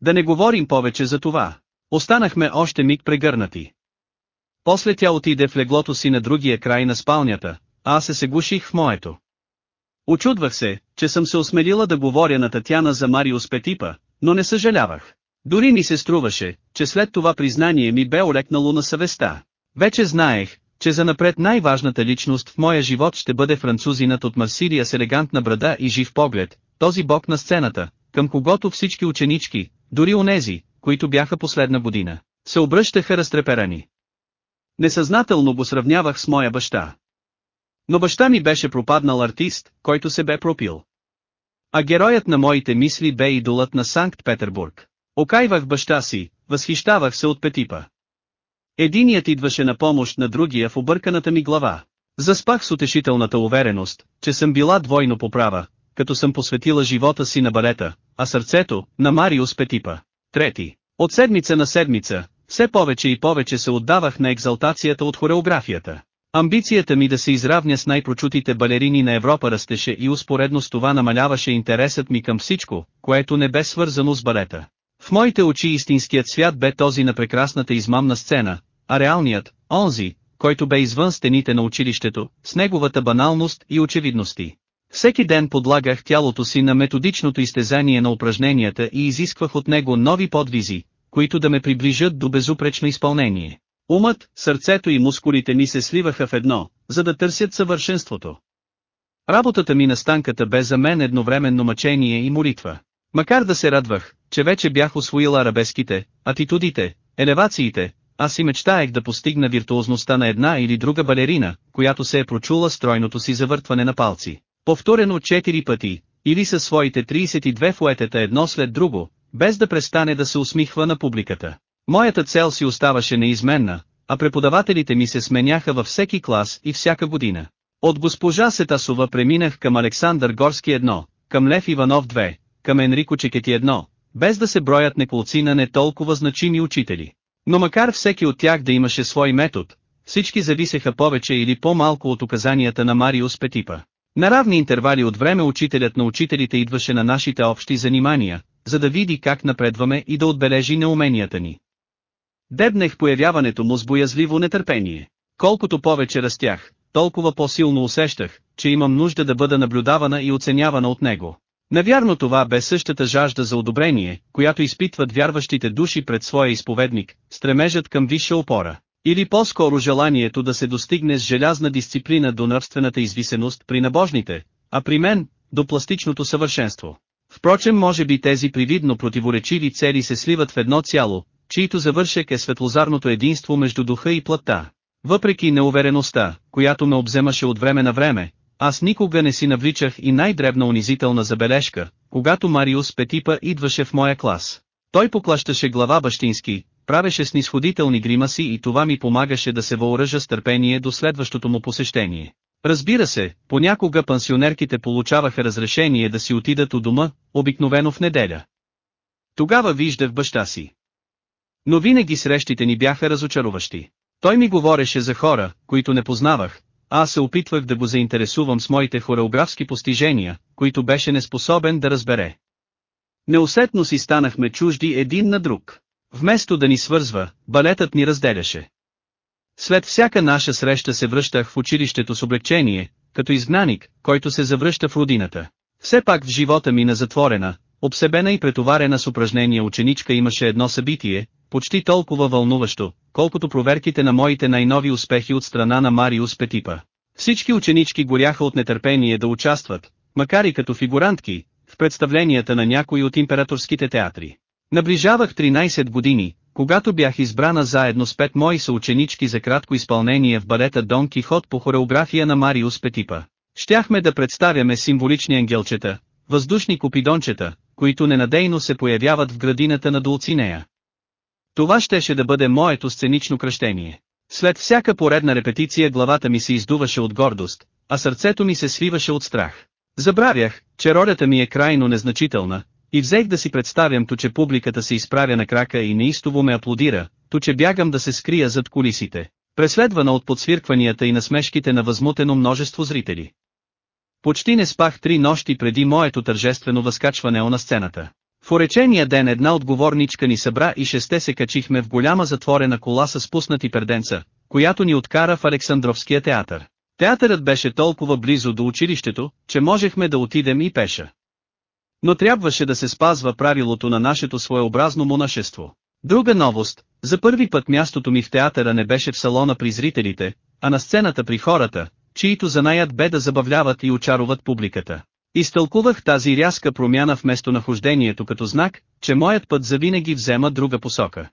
Да не говорим повече за това. Останахме още миг прегърнати. После тя отиде в леглото си на другия край на спалнята, а аз се сегуших в моето. Очудвах се, че съм се осмелила да говоря на Татяна за Мариус Петипа, но не съжалявах. Дори ми се струваше, че след това признание ми бе олекнало на съвестта. Вече знаех, че за напред най-важната личност в моя живот ще бъде французинът от Марсилия с елегантна брада и жив поглед, този бог на сцената, към когото всички ученички, дори онези, които бяха последна година, се обръщаха разтреперани. Несъзнателно го сравнявах с моя баща. Но баща ми беше пропаднал артист, който се бе пропил. А героят на моите мисли бе идолът на Санкт-Петербург. Окайвах баща си, възхищавах се от Петипа. Единият идваше на помощ на другия в обърканата ми глава. Заспах с утешителната увереност, че съм била двойно поправа, като съм посветила живота си на балета, а сърцето, на Мариус Петипа. Трети. От седмица на седмица, все повече и повече се отдавах на екзалтацията от хореографията. Амбицията ми да се изравня с най-прочутите балерини на Европа растеше и успоредно с това намаляваше интересът ми към всичко, което не бе свързано с балета. В моите очи истинският свят бе този на прекрасната измамна сцена, а реалният, онзи, който бе извън стените на училището, с неговата баналност и очевидности. Всеки ден подлагах тялото си на методичното изтезание на упражненията и изисквах от него нови подвизи, които да ме приближат до безупречно изпълнение. Умът, сърцето и мускулите ми се сливаха в едно, за да търсят съвършенството. Работата ми на станката бе за мен едновременно мъчение и молитва. Макар да се радвах, че вече бях освоил арабеските, атитудите, елевациите, аз си мечтаех да постигна виртуозността на една или друга балерина, която се е прочула стройното си завъртване на палци. Повторено четири пъти, или със своите 32 фуетета едно след друго, без да престане да се усмихва на публиката. Моята цел си оставаше неизменна, а преподавателите ми се сменяха във всеки клас и всяка година. От госпожа Сетасова преминах към Александър Горски 1, към Лев Иванов 2, към Енрико Чекети 1, без да се броят неколци на не толкова значими учители. Но макар всеки от тях да имаше свой метод, всички зависеха повече или по-малко от указанията на Мариус Петипа. На равни интервали от време учителят на учителите идваше на нашите общи занимания, за да види как напредваме и да отбележи неуменията ни. Дебнех появяването му с боязливо нетърпение. Колкото повече растях, толкова по-силно усещах, че имам нужда да бъда наблюдавана и оценявана от него. Навярно това бе същата жажда за одобрение, която изпитват вярващите души пред своя изповедник, стремежът към висша опора. Или по-скоро желанието да се достигне с желязна дисциплина до нравствената извисеност при набожните, а при мен, до пластичното съвършенство. Впрочем може би тези привидно противоречиви цели се сливат в едно цяло, чието завършек е светлозарното единство между духа и плътта. Въпреки неувереността, която ме обземаше от време на време, аз никога не си навличах и най-дребна унизителна забележка, когато Мариус Петипа идваше в моя клас. Той поклащаше глава бащински, правеше снисходителни гримаси и това ми помагаше да се въоръжа с търпение до следващото му посещение. Разбира се, понякога пансионерките получаваха разрешение да си отидат у дома, обикновено в неделя. Тогава виждах баща си. Но винаги срещите ни бяха разочароващи. Той ми говореше за хора, които не познавах, а аз се опитвах да го заинтересувам с моите хореографски постижения, които беше неспособен да разбере. Неусетно си станахме чужди един на друг. Вместо да ни свързва, балетът ни разделяше. След всяка наша среща се връщах в училището с облегчение, като изгнаник, който се завръща в родината. Все пак в живота ми на затворена, обсебена и претоварена с упражнения ученичка имаше едно събитие, почти толкова вълнуващо, колкото проверките на моите най-нови успехи от страна на Мариус Петипа. Всички ученички горяха от нетърпение да участват, макар и като фигурантки, в представленията на някои от императорските театри. Наближавах 13 години, когато бях избрана заедно с пет мои съученички за кратко изпълнение в балета Дон Кихот по хореография на Мариус Петипа. Щяхме да представяме символични ангелчета, въздушни купидончета, които ненадейно се появяват в градината на Дулцинея. Това щеше да бъде моето сценично кръщение. След всяка поредна репетиция главата ми се издуваше от гордост, а сърцето ми се свиваше от страх. Забравях, че ролята ми е крайно незначителна, и взех да си представям то че публиката се изправя на крака и неистово ме аплодира, то че бягам да се скрия зад колисите, преследвана от подсвиркванията и насмешките на възмутено множество зрители. Почти не спах три нощи преди моето тържествено възкачване на сцената. В уречения ден една отговорничка ни събра и шесте се качихме в голяма затворена кола с спуснати перденца, която ни откара в Александровския театър. Театърът беше толкова близо до училището, че можехме да отидем и пеша. Но трябваше да се спазва правилото на нашето своеобразно монашество. Друга новост, за първи път мястото ми в театъра не беше в салона при зрителите, а на сцената при хората, чието занаят бе да забавляват и очаруват публиката. Изтълкувах тази рязка промяна в местонахождението като знак, че моят път завинаги взема друга посока.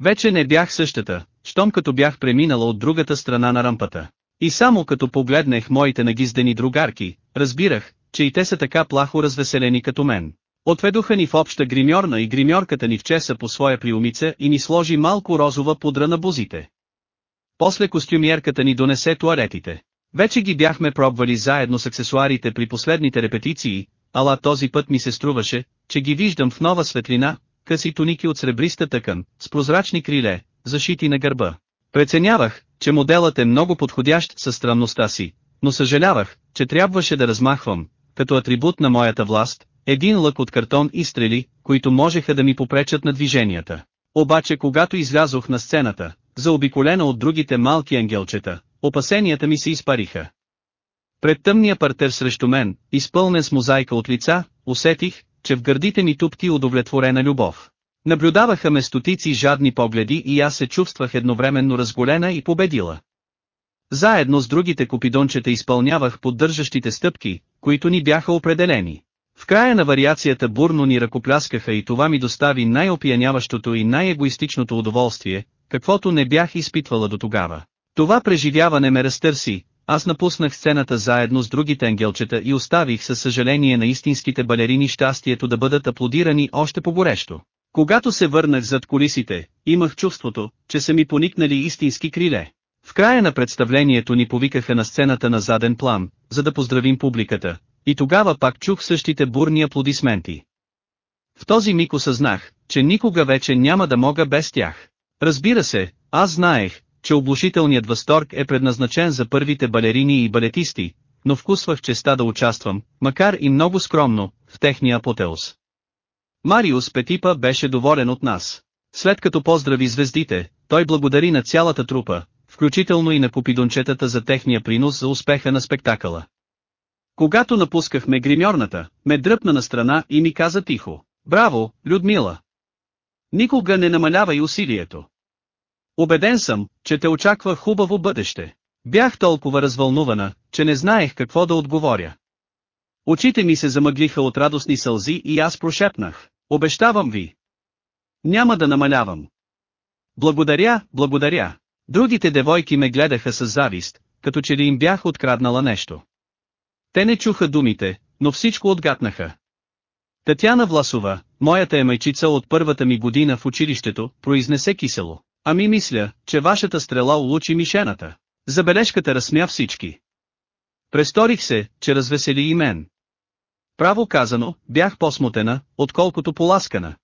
Вече не бях същата, щом като бях преминала от другата страна на рампата. И само като погледнах моите нагиздени другарки, разбирах, че и те са така плахо развеселени като мен. Отведоха ни в обща гримьорна и гримьорката ни в чеса по своя приумица и ни сложи малко розова пудра на бузите. После костюмierката ни донесе туалетите. Вече ги бяхме пробвали заедно с аксесуарите при последните репетиции, ала този път ми се струваше, че ги виждам в нова светлина, къси туники от сребриста тъкан, с прозрачни криле, зашити на гърба. Преценявах, че моделът е много подходящ със странността си, но съжалявах, че трябваше да размахвам, като атрибут на моята власт, един лък от картон и стрели, които можеха да ми попречат на движенията. Обаче когато излязох на сцената, заобиколена от другите малки ангелчета, опасенията ми се изпариха. Пред тъмния партер срещу мен, изпълнен с мозайка от лица, усетих, че в гърдите ми тупти удовлетворена любов. Наблюдаваха ме стотици жадни погледи и аз се чувствах едновременно разголена и победила. Заедно с другите купидончета изпълнявах поддържащите стъпки, които ни бяха определени. В края на вариацията бурно ни ръкопляскаха и това ми достави най-опияняващото и най-егоистичното удоволствие, каквото не бях изпитвала до тогава. Това преживяване ме разтърси, аз напуснах сцената заедно с другите ангелчета и оставих със съжаление на истинските балерини щастието да бъдат аплодирани още по-горещо. Когато се върнах зад колисите, имах чувството, че са ми поникнали истински криле. В края на представлението ни повикаха на сцената на заден план, за да поздравим публиката, и тогава пак чух същите бурни аплодисменти. В този миг осъзнах, че никога вече няма да мога без тях. Разбира се, аз знаех, че облушителният възторг е предназначен за първите балерини и балетисти, но вкусвах честа да участвам, макар и много скромно, в техния апотеус. Мариус Петипа беше доволен от нас. След като поздрави звездите, той благодари на цялата трупа, включително и на купидончетата за техния принос за успеха на спектакъла. Когато напускахме гримьорната, ме дръпна на страна и ми каза тихо, «Браво, Людмила! Никога не намалявай усилието. Обеден съм, че те очаква хубаво бъдеще. Бях толкова развълнувана, че не знаех какво да отговоря. Очите ми се замъглиха от радостни сълзи и аз прошепнах. Обещавам ви. Няма да намалявам. Благодаря, благодаря. Другите девойки ме гледаха с завист, като че ли им бях откраднала нещо. Те не чуха думите, но всичко отгатнаха. Татяна Власова, моята е майчица от първата ми година в училището, произнесе кисело. Ами мисля, че вашата стрела улучи мишената. Забележката разсмя всички. Престорих се, че развесели и мен. Право казано, бях по-смутена, отколкото поласкана.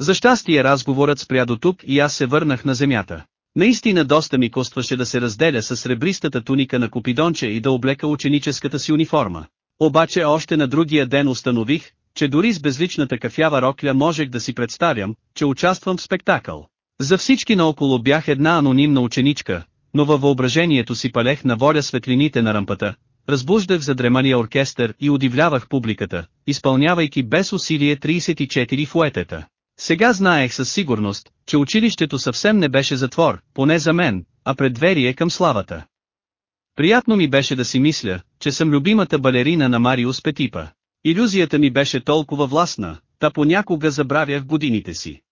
За щастие разговорът спря до тук и аз се върнах на земята. Наистина доста ми костваше да се разделя с сребристата туника на Купидонче и да облека ученическата си униформа. Обаче още на другия ден установих, че дори с безличната кафява рокля можех да си представям, че участвам в спектакъл. За всички наоколо бях една анонимна ученичка, но във въображението си палех на воля светлините на рампата, разбуждах задремалия оркестър и удивлявах публиката, изпълнявайки без усилие 34 фуетета. Сега знаех със сигурност, че училището съвсем не беше затвор, поне за мен, а предверие към славата. Приятно ми беше да си мисля, че съм любимата балерина на Мариус Петипа. Иллюзията ми беше толкова властна, та понякога забравях годините си.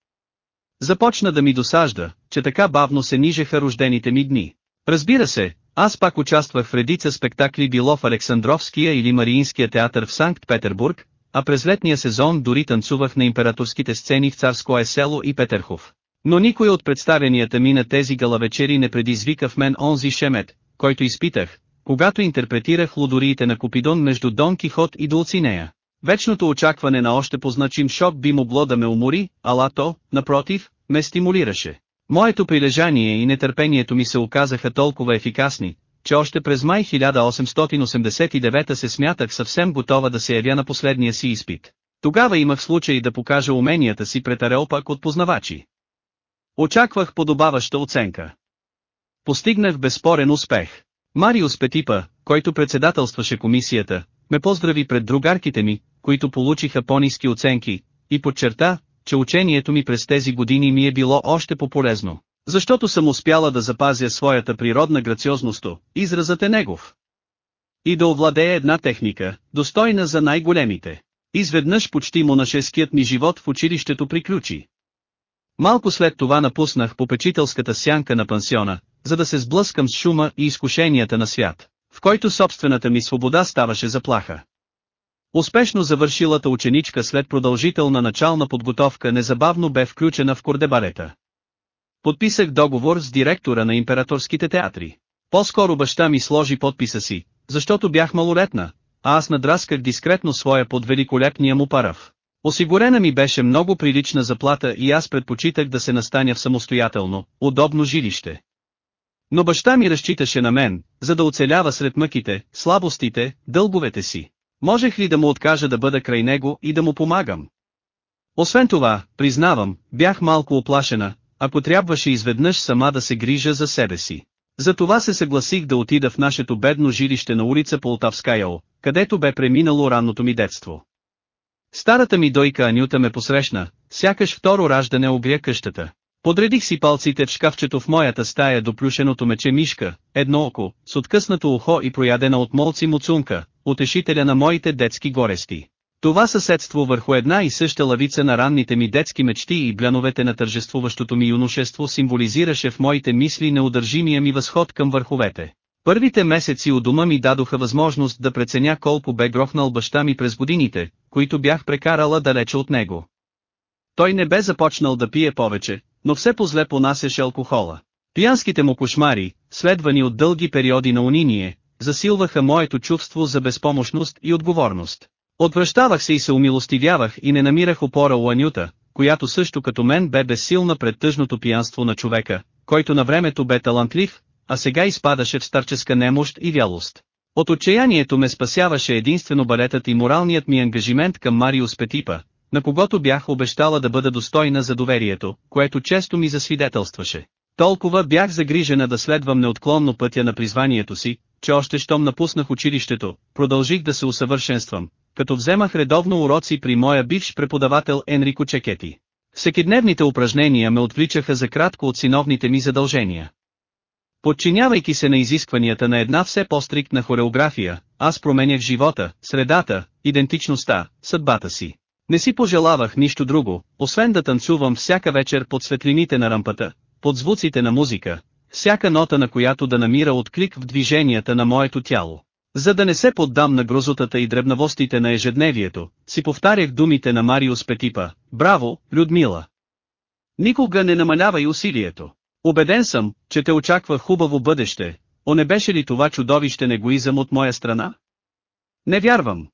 Започна да ми досажда, че така бавно се нижеха рождените ми дни. Разбира се, аз пак участвах в редица спектакли било в Александровския или Мариинския театър в Санкт-Петербург, а през летния сезон дори танцувах на императорските сцени в Царско Есело и Петерхов. Но никой от представенията ми на тези галавечери не предизвика в мен онзи шемет, който изпитах, когато интерпретирах лудориите на Купидон между Дон Кихот и Дулцинея. Вечното очакване на още позначим шок би могло да ме умори, ала то, напротив, ме стимулираше. Моето прилежание и нетърпението ми се оказаха толкова ефикасни, че още през май 1889 се смятах съвсем готова да се явя на последния си изпит. Тогава имах случай да покажа уменията си пред ареопак от познавачи. Очаквах подобаваща оценка. Постигнах безспорен успех. Мариус Петипа, който председателстваше комисията, ме поздрави пред другарките ми, които получиха по-низки оценки, и подчерта, че учението ми през тези години ми е било още по-полезно. Защото съм успяла да запазя своята природна грациозност, изразът е негов. И да овладее една техника, достойна за най-големите. Изведнъж почти монашеският ми живот в училището приключи. Малко след това напуснах попечителската сянка на пансиона, за да се сблъскам с шума и изкушенията на свят, в който собствената ми свобода ставаше заплаха. Успешно завършилата ученичка след продължителна начална подготовка незабавно бе включена в кордебарета. Подписах договор с директора на императорските театри. По-скоро баща ми сложи подписа си, защото бях малолетна, а аз надрасках дискретно своя под великолепния му парав. Осигурена ми беше много прилична заплата и аз предпочитах да се настаня в самостоятелно, удобно жилище. Но баща ми разчиташе на мен, за да оцелява сред мъките, слабостите, дълговете си. Можех ли да му откажа да бъда край него и да му помагам? Освен това, признавам, бях малко оплашена, ако трябваше изведнъж сама да се грижа за себе си. Затова се съгласих да отида в нашето бедно жилище на улица Полтавскаяо, където бе преминало ранното ми детство. Старата ми дойка Анюта ме посрещна, сякаш второ раждане огря къщата. Подредих си палците в шкафчето в моята стая до плюшеното мече мишка, едно око, с откъснато ухо и проядена от молци муцунка, утешителя на моите детски горести. Това съседство върху една и съща лавица на ранните ми детски мечти и бляновете на тържествуващото ми юношество символизираше в моите мисли неудържимия ми възход към върховете. Първите месеци у дома ми дадоха възможност да преценя колко бе грохнал баща ми през годините, които бях прекарала далече от него. Той не бе започнал да пие повече, но все по-зле понасяше алкохола. Пиянските му кошмари, следвани от дълги периоди на униние, засилваха моето чувство за безпомощност и отговорност. Отвръщавах се и се умилостивявах и не намирах опора у Анюта, която също като мен бе безсилна пред тъжното пиянство на човека, който на времето бе талантлив, а сега изпадаше в старческа немощ и вялост. От отчаянието ме спасяваше единствено балетът и моралният ми ангажимент към Мариус Петипа, на когото бях обещала да бъда достойна за доверието, което често ми засвидетелстваше. Толкова бях загрижена да следвам неотклонно пътя на призванието си, че още щом напуснах училището, продължих да се усъвършенствам, като вземах редовно уроци при моя бивш преподавател Енрико Чекети. Всекидневните упражнения ме отвличаха за кратко от синовните ми задължения. Подчинявайки се на изискванията на една все по-стриктна хореография, аз променях живота, средата, идентичността, съдбата си. Не си пожелавах нищо друго, освен да танцувам всяка вечер под светлините на рампата, под звуците на музика, всяка нота на която да намира отклик в движенията на моето тяло. За да не се поддам на грозотата и дребнавостите на ежедневието, си повтарях думите на Мариус Петипа, браво, Людмила. Никога не намалявай усилието. Обеден съм, че те очаква хубаво бъдеще, о не беше ли това чудовищен егоизъм от моя страна? Не вярвам.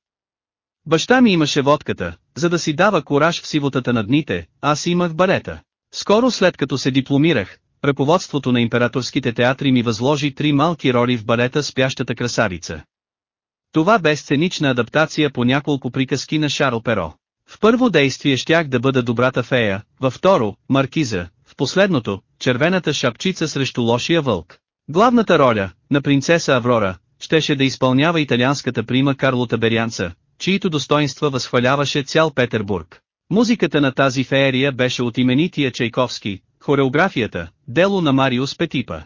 Баща ми имаше водката, за да си дава кораж в сивотата на дните, аз имах балета. Скоро след като се дипломирах, ръководството на императорските театри ми възложи три малки роли в балета Спящата красавица. Това бе сценична адаптация по няколко приказки на Шарл Перо. В първо действие щях да бъда добрата фея, във второ – маркиза, в последното – червената шапчица срещу лошия вълк. Главната роля, на принцеса Аврора, щеше да изпълнява италианската прима Карлота Берянца, чието достоинства възхваляваше цял Петербург. Музиката на тази феерия беше от именития Чайковски, хореографията, дело на Мариус Петипа.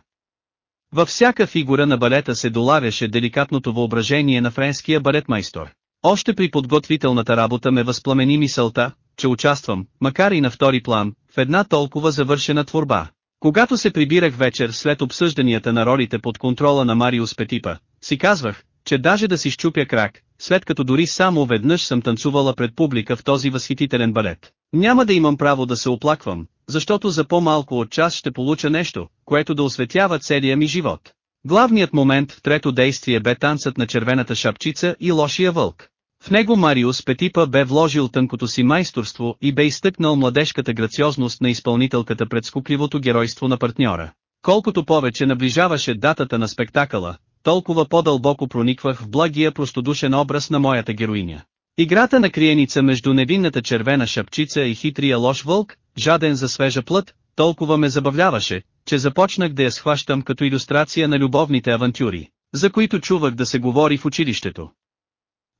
Във всяка фигура на балета се доларяше деликатното въображение на френския балетмайстор. Още при подготвителната работа ме възпламени мисълта, че участвам, макар и на втори план, в една толкова завършена творба. Когато се прибирах вечер след обсъжданията на ролите под контрола на Мариус Петипа, си казвах, че даже да си щупя крак, след като дори само веднъж съм танцувала пред публика в този възхитителен балет. Няма да имам право да се оплаквам, защото за по-малко от час ще получа нещо, което да осветява целия ми живот. Главният момент в трето действие бе танцът на червената шапчица и лошия вълк. В него Мариус Петипа бе вложил тънкото си майсторство и бе изтъкнал младежката грациозност на изпълнителката пред скупливото геройство на партньора. Колкото повече наближаваше датата на спектакъла, толкова по-дълбоко прониквах в благия простодушен образ на моята героиня. Играта на криеница между невинната червена шапчица и хитрия лош вълк, жаден за свежа плът, толкова ме забавляваше, че започнах да я схващам като иллюстрация на любовните авантюри, за които чувах да се говори в училището.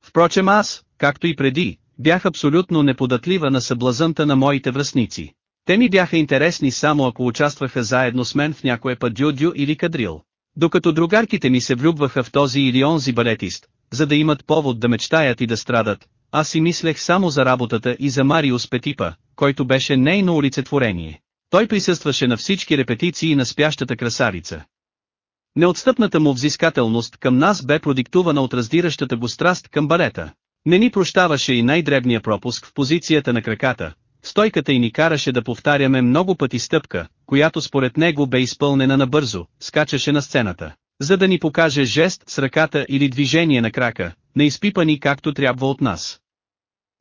Впрочем аз, както и преди, бях абсолютно неподатлива на съблазънта на моите връзници. Те ми бяха интересни само ако участваха заедно с мен в някое път дюдю или кадрил. Докато другарките ми се влюбваха в този или онзи балетист, за да имат повод да мечтаят и да страдат, аз си мислех само за работата и за Мариус Петипа, който беше нейно олицетворение. Той присъстваше на всички репетиции на спящата красавица. Неотстъпната му взискателност към нас бе продиктувана от раздиращата го страст към балета. Не ни прощаваше и най-дребния пропуск в позицията на краката, стойката и ни караше да повтаряме много пъти стъпка, която според него бе изпълнена набързо, скачаше на сцената, за да ни покаже жест с ръката или движение на крака, неизпипани както трябва от нас.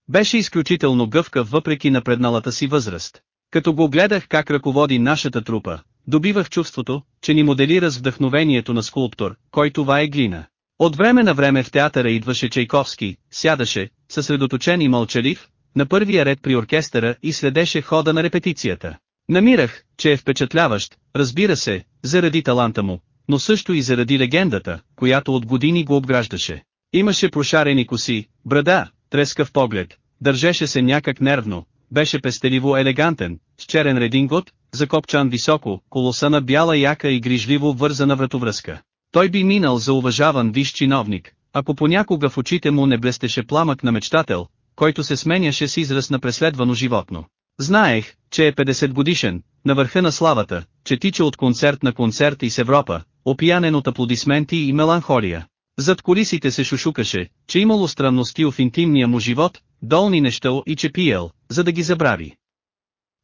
Беше изключително гъвкав въпреки напредналата си възраст. Като го гледах как ръководи нашата трупа, добивах чувството, че ни моделира с вдъхновението на скулптор, който ва е глина. От време на време в театъра идваше Чайковски, сядаше, съсредоточен и мълчалив, на първия ред при оркестъра и следеше хода на репетицията. Намирах, че е впечатляващ, разбира се, заради таланта му, но също и заради легендата, която от години го обграждаше. Имаше прошарени коси, брада, трескав поглед, държеше се някак нервно, беше пестеливо елегантен, с черен редингот, закопчан високо, колосана бяла яка и грижливо вързана вратовръзка. Той би минал за уважаван виш чиновник, ако понякога в очите му не блестеше пламък на мечтател, който се сменяше с израз на преследвано животно. Знаех, че е 50 годишен, на върха на славата, че тича от концерт на концерт и с Европа, опиянен от аплодисменти и меланхолия. Зад колисите се шушукаше, че имало странности в интимния му живот, долни неща и че пиел, за да ги забрави.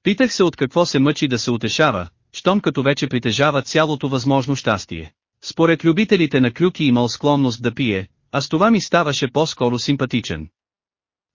Питах се от какво се мъчи да се утешава, щом като вече притежава цялото възможно щастие. Според любителите на клюки имал склонност да пие, а с това ми ставаше по-скоро симпатичен.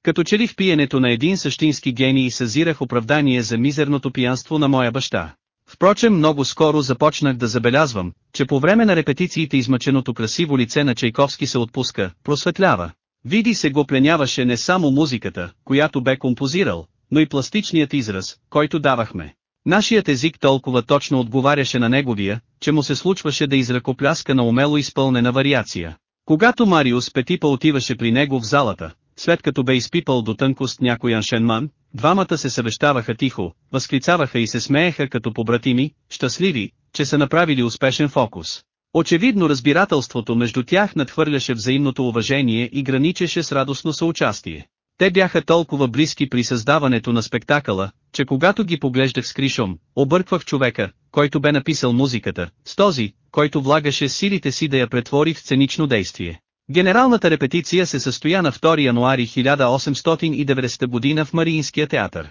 Като че ли в пиенето на един същински гений съзирах оправдание за мизерното пиянство на моя баща. Впрочем много скоро започнах да забелязвам, че по време на репетициите измъченото красиво лице на Чайковски се отпуска, просветлява. Види се го пленяваше не само музиката, която бе композирал, но и пластичният израз, който давахме. Нашият език толкова точно отговаряше на неговия, че му се случваше да изръкопляска на умело изпълнена вариация. Когато Мариус Петипа отиваше при него в залата, след като бе изпипал до тънкост някой аншенман, двамата се съвещаваха тихо, възклицаваха и се смееха като побратими, щастливи, че са направили успешен фокус. Очевидно разбирателството между тях надхвърляше взаимното уважение и граничеше с радостно съучастие. Те бяха толкова близки при създаването на спектакъла, че когато ги поглеждах с кришом, обърквах човека, който бе написал музиката, с този, който влагаше силите си да я претвори в сценично действие. Генералната репетиция се състоя на 2 януари 1890 година в Мариинския театър.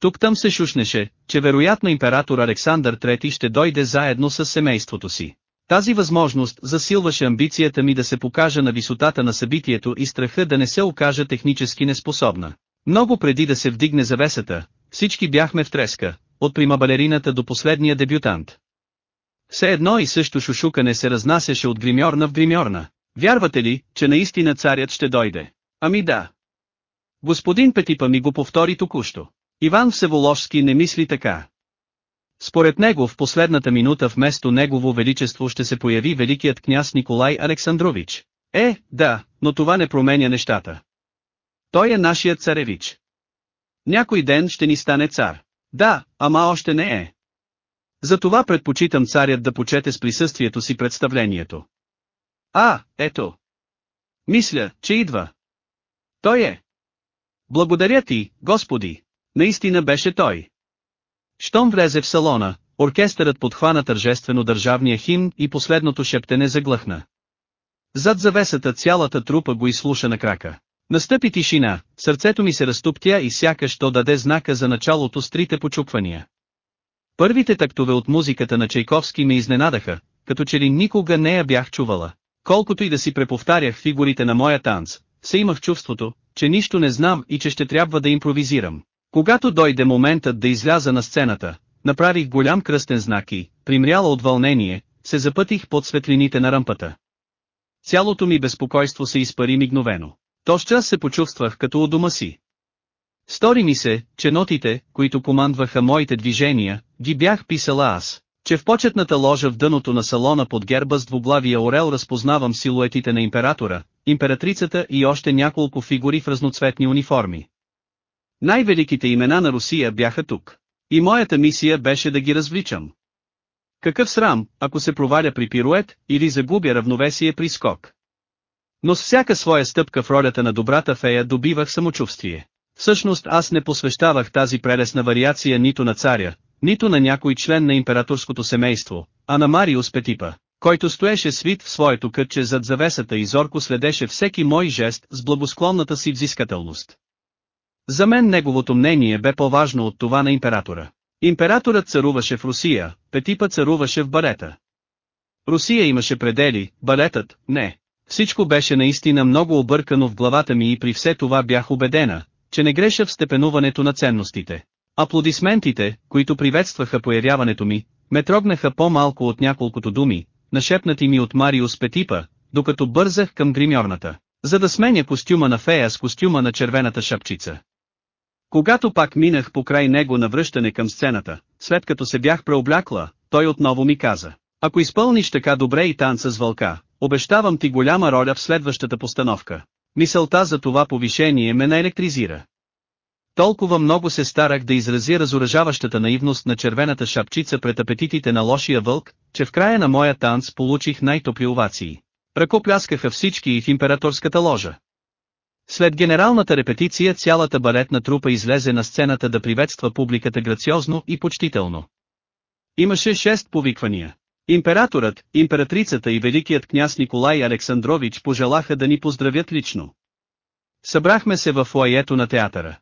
Тук-там се шушнеше, че вероятно император Александър III ще дойде заедно с семейството си. Тази възможност засилваше амбицията ми да се покажа на висотата на събитието и страха да не се окажа технически неспособна. Много преди да се вдигне завесата, всички бяхме в треска, от прима балерината до последния дебютант. Все едно и също шушукане се разнасяше от гримьорна в гримьорна. Вярвате ли, че наистина царят ще дойде? Ами да. Господин Петипа ми го повтори току-що. Иван Всеволожски не мисли така. Според него в последната минута вместо негово величество ще се появи великият княз Николай Александрович. Е, да, но това не променя нещата. Той е нашият царевич. Някой ден ще ни стане цар. Да, ама още не е. Затова предпочитам царят да почете с присъствието си представлението. А, ето. Мисля, че идва. Той е. Благодаря ти, Господи. Наистина беше той. Щом влезе в салона, оркестърът подхвана тържествено държавния химн и последното шептене заглъхна. Зад завесата цялата трупа го изслуша на крака. Настъпи тишина, сърцето ми се разтуптя и сякаш то даде знака за началото с трите почупвания. Първите тактове от музиката на Чайковски ме изненадаха, като че ли никога не я бях чувала. Колкото и да си преповтарях фигурите на моя танц, се имах чувството, че нищо не знам и че ще трябва да импровизирам. Когато дойде моментът да изляза на сцената, направих голям кръстен знак и, примряла от вълнение, се запътих под светлините на рампата. Цялото ми безпокойство се изпари мигновено. Тоз час се почувствах като у дома си. Стори ми се, че нотите, които командваха моите движения, ги бях писала аз, че в почетната ложа в дъното на салона под герба с двуглавия орел разпознавам силуетите на императора, императрицата и още няколко фигури в разноцветни униформи. Най-великите имена на Русия бяха тук. И моята мисия беше да ги развличам. Какъв срам, ако се проваля при пирует, или загубя равновесие при скок. Но с всяка своя стъпка в ролята на добрата фея добивах самочувствие. Всъщност аз не посвещавах тази прелесна вариация нито на царя, нито на някой член на императорското семейство, а на Мариус Петипа, който стоеше свит в своето кътче зад завесата и зорко следеше всеки мой жест с благосклонната си взискателност. За мен неговото мнение бе по-важно от това на императора. Императорът царуваше в Русия, Петипа царуваше в балета. Русия имаше предели, балетът – не. Всичко беше наистина много объркано в главата ми и при все това бях убедена, че не греша в степенуването на ценностите. Аплодисментите, които приветстваха появяването ми, ме трогнаха по-малко от няколкото думи, нашепнати ми от Мариус Петипа, докато бързах към гримьорната, за да сменя костюма на фея с костюма на червената шапчица. Когато пак минах покрай него на връщане към сцената, след като се бях преоблякла, той отново ми каза, ако изпълниш така добре и танца с вълка, обещавам ти голяма роля в следващата постановка. Мисълта за това повишение ме наелектризира. Толкова много се старах да изрази разоръжаващата наивност на червената шапчица пред апетитите на лошия вълк, че в края на моя танц получих най-топли овации. Ръкопляскаха всички и в императорската ложа. След генералната репетиция цялата балетна трупа излезе на сцената да приветства публиката грациозно и почтително. Имаше шест повиквания. Императорът, императрицата и великият княз Николай Александрович пожелаха да ни поздравят лично. Събрахме се в лаето на театъра.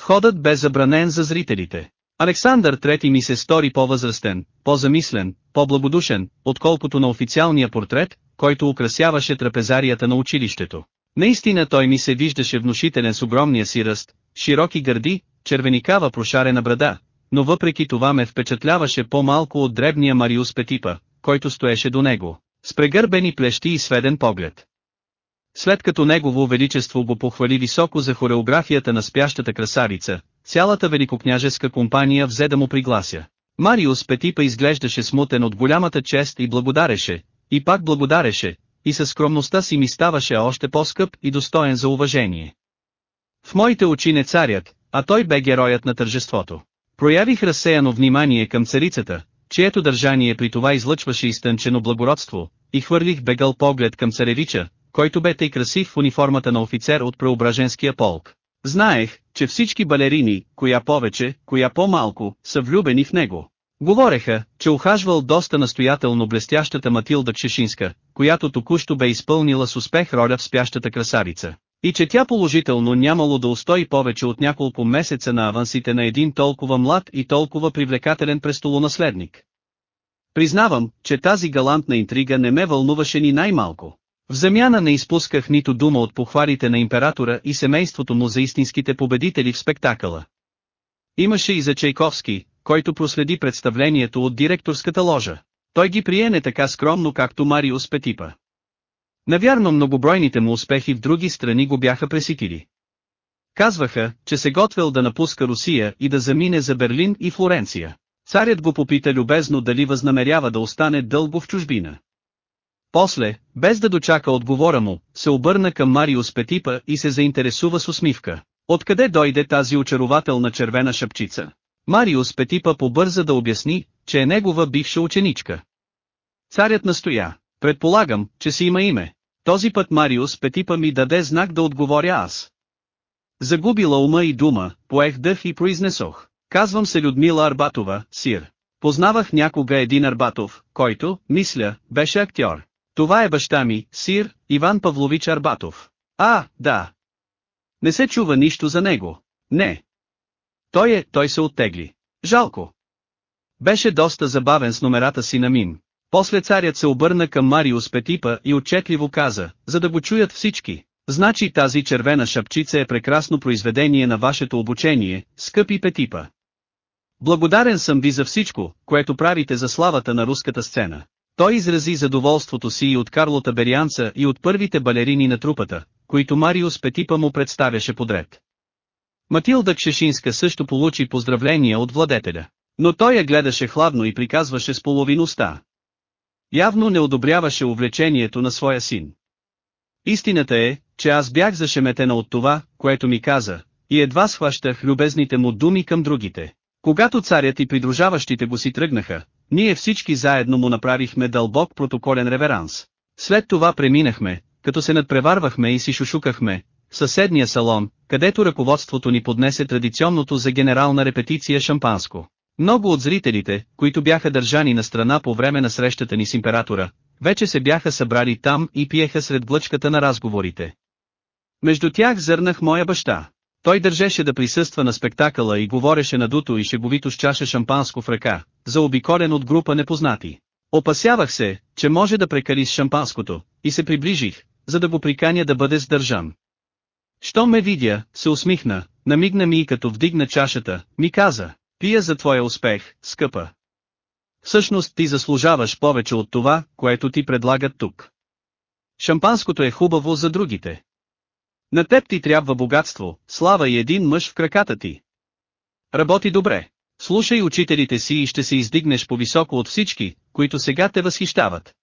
Входът бе забранен за зрителите. Александър III ми се стори по-възрастен, по-замислен, по-благодушен, отколкото на официалния портрет, който украсяваше трапезарията на училището. Наистина той ми се виждаше внушителен с огромния си ръст, широки гърди, червеникава прошарена брада, но въпреки това ме впечатляваше по-малко от дребния Мариус Петипа, който стоеше до него, с прегърбени плещи и сведен поглед. След като негово величество го похвали високо за хореографията на спящата красавица, цялата великокняжеска компания взе да му приглася. Мариус Петипа изглеждаше смутен от голямата чест и благодареше, и пак благодареше, и със скромността си ми ставаше още по-скъп и достоен за уважение. В моите очи не царят, а той бе героят на тържеството. Проявих разсеяно внимание към царицата, чието държание при това излъчваше изтънчено благородство, и хвърлих бегъл поглед към царевича, който бе тъй красив в униформата на офицер от Преображенския полк. Знаех, че всички балерини, коя повече, коя по-малко, са влюбени в него. Говореха, че ухажвал доста настоятелно блестящата Матилда Кшешинска, която току-що бе изпълнила с успех роля в спящата красавица. И че тя положително нямало да устои повече от няколко месеца на авансите на един толкова млад и толкова привлекателен престолонаследник. Признавам, че тази галантна интрига не ме вълнуваше ни най-малко. В замяна не изпусках нито дума от похвалите на императора и семейството му за истинските победители в спектакъла. Имаше и за Чайковски, който проследи представлението от директорската ложа. Той ги прие не така скромно както Мариус Петипа. Навярно многобройните му успехи в други страни го бяха преситили. Казваха, че се готвел да напуска Русия и да замине за Берлин и Флоренция. Царят го попита любезно дали възнамерява да остане дълго в чужбина. После, без да дочака отговора му, се обърна към Мариус Петипа и се заинтересува с усмивка. Откъде дойде тази очарователна червена шапчица? Мариус Петипа побърза да обясни, че е негова бивша ученичка. Царят настоя. Предполагам, че си има име. Този път Мариус Петипа ми даде знак да отговоря аз. Загубила ума и дума, поех дъх и произнесох. Казвам се Людмила Арбатова, сир. Познавах някога един Арбатов, който, мисля, беше актьор. Това е баща ми, сир, Иван Павлович Арбатов. А, да. Не се чува нищо за него. Не. Той е, той се оттегли. Жалко. Беше доста забавен с номерата си на мим. После царят се обърна към Мариус Петипа и отчетливо каза, за да го чуят всички. Значи тази червена шапчица е прекрасно произведение на вашето обучение, скъпи Петипа. Благодарен съм ви за всичко, което правите за славата на руската сцена. Той изрази задоволството си и от Карлота Берианца и от първите балерини на трупата, които Мариус Петипа му представяше подред. Матилда Кшешинска също получи поздравления от владетеля. Но той я гледаше хладно и приказваше с половиността. Явно не одобряваше увлечението на своя син. Истината е, че аз бях зашеметена от това, което ми каза, и едва схващах любезните му думи към другите. Когато царят и придружаващите го си тръгнаха, ние всички заедно му направихме дълбок протоколен реверанс. След това преминахме, като се надпреварвахме и си шушукахме, в съседния салон, където ръководството ни поднесе традиционното за генерална репетиция шампанско. Много от зрителите, които бяха държани на страна по време на срещата ни с императора, вече се бяха събрали там и пиеха сред блъчката на разговорите. Между тях зърнах моя баща. Той държеше да присъства на спектакъла и говореше надуто и шеговито с чаша шампанско в ръка, заобиколен от група непознати. Опасявах се, че може да прекари с шампанското, и се приближих, за да го приканя да бъде сдържан. Що ме видя, се усмихна, намигна ми и като вдигна чашата, ми каза, пия за твоя успех, скъпа. Всъщност ти заслужаваш повече от това, което ти предлагат тук. Шампанското е хубаво за другите. На теб ти трябва богатство, слава и един мъж в краката ти. Работи добре. Слушай учителите си и ще се издигнеш по-високо от всички, които сега те възхищават.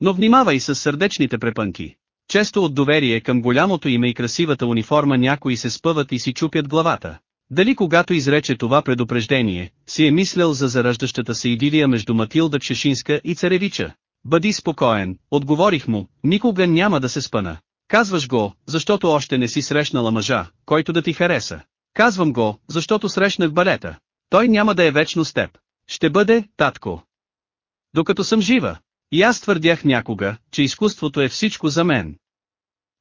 Но внимавай с сърдечните препънки. Често от доверие към голямото име и красивата униформа някои се спъват и си чупят главата. Дали когато изрече това предупреждение, си е мислял за зараждащата се идилия между Матилда Кшешинска и царевича? Бъди спокоен, отговорих му, никога няма да се спъна. Казваш го, защото още не си срещнала мъжа, който да ти хареса. Казвам го, защото срещнах балета. Той няма да е вечно с теб. Ще бъде, татко. Докато съм жива. И аз твърдях някога, че изкуството е всичко за мен.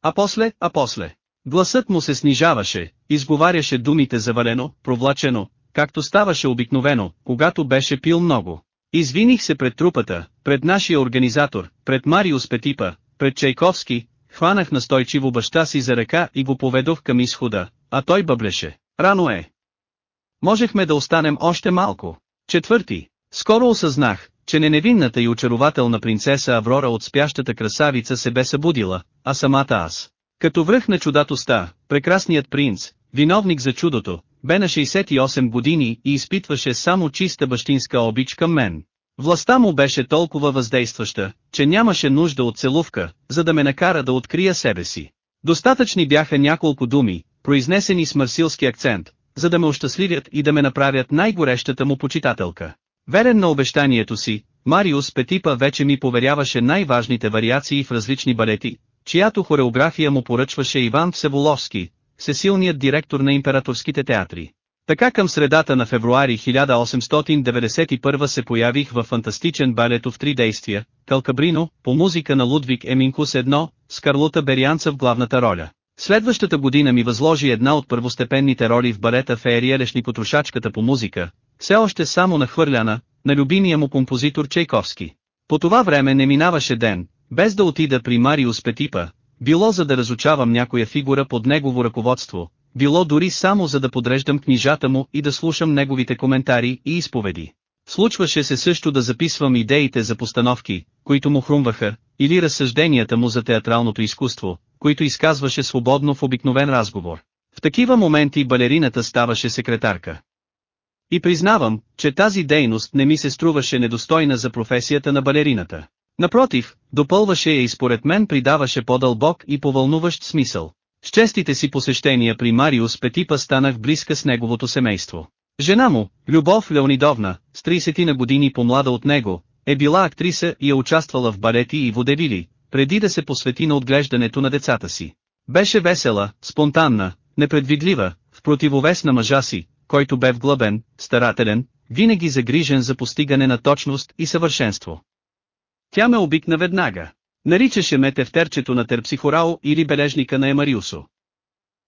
А после, а после. Гласът му се снижаваше, изговаряше думите завалено, провлачено, както ставаше обикновено, когато беше пил много. Извиних се пред трупата, пред нашия организатор, пред Мариус Петипа, пред Чайковски, хванах настойчиво баща си за ръка и го поведох към изхода, а той бъблеше. Рано е. Можехме да останем още малко. Четвърти. Скоро осъзнах, че не невинната и очарователна принцеса Аврора от спящата красавица се бе събудила, а самата аз. Като връх на чудатостта, прекрасният принц, виновник за чудото, бе на 68 години и изпитваше само чиста бащинска обич към мен. Властта му беше толкова въздействаща, че нямаше нужда от целувка, за да ме накара да открия себе си. Достатъчни бяха няколко думи, произнесени с марсилски акцент, за да ме ощастливят и да ме направят най-горещата му почитателка. Верен на обещанието си, Мариус Петипа вече ми поверяваше най-важните вариации в различни балети, чиято хореография му поръчваше Иван Всеволовски, всесилният директор на императорските театри. Така към средата на февруари 1891 се появих в фантастичен балет в три действия, Калкабрино, по музика на Лудвиг Еминкус 1, с Карлота Берианца в главната роля. Следващата година ми възложи една от първостепенните роли в балета Феерия Лешникотрошачката по музика, все още само нахвърляна, на любимия му композитор Чайковски. По това време не минаваше ден, без да отида при Мариус Петипа, било за да разучавам някоя фигура под негово ръководство, било дори само за да подреждам книжата му и да слушам неговите коментари и изповеди. Случваше се също да записвам идеите за постановки, които му хрумваха, или разсъжденията му за театралното изкуство, които изказваше свободно в обикновен разговор. В такива моменти балерината ставаше секретарка. И признавам, че тази дейност не ми се струваше недостойна за професията на балерината. Напротив, допълваше я и според мен придаваше по-дълбок и повълнуващ смисъл. С честите си посещения при Мариус Петипа станах близка с неговото семейство. Жена му, Любов Леонидовна, с 30 на години по-млада от него, е била актриса и е участвала в балети и водевили, преди да се посвети на отглеждането на децата си. Беше весела, спонтанна, непредвидлива, в противовес на мъжа си, който бе вглъбен, старателен, винаги загрижен за постигане на точност и съвършенство. Тя ме обикна веднага. Наричаше ме тефтерчето на Терпсихорао или бележника на Емариусо.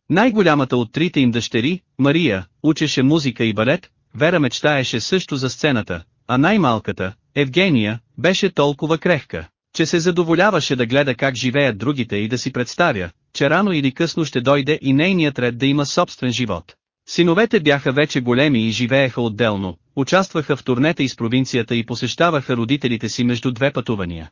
Най-голямата от трите им дъщери, Мария, учеше музика и балет, Вера мечтаеше също за сцената, а най-малката, Евгения, беше толкова крехка, че се задоволяваше да гледа как живеят другите и да си представя, че рано или късно ще дойде и нейният ред да има собствен живот. Синовете бяха вече големи и живееха отделно, участваха в турнета из провинцията и посещаваха родителите си между две пътувания.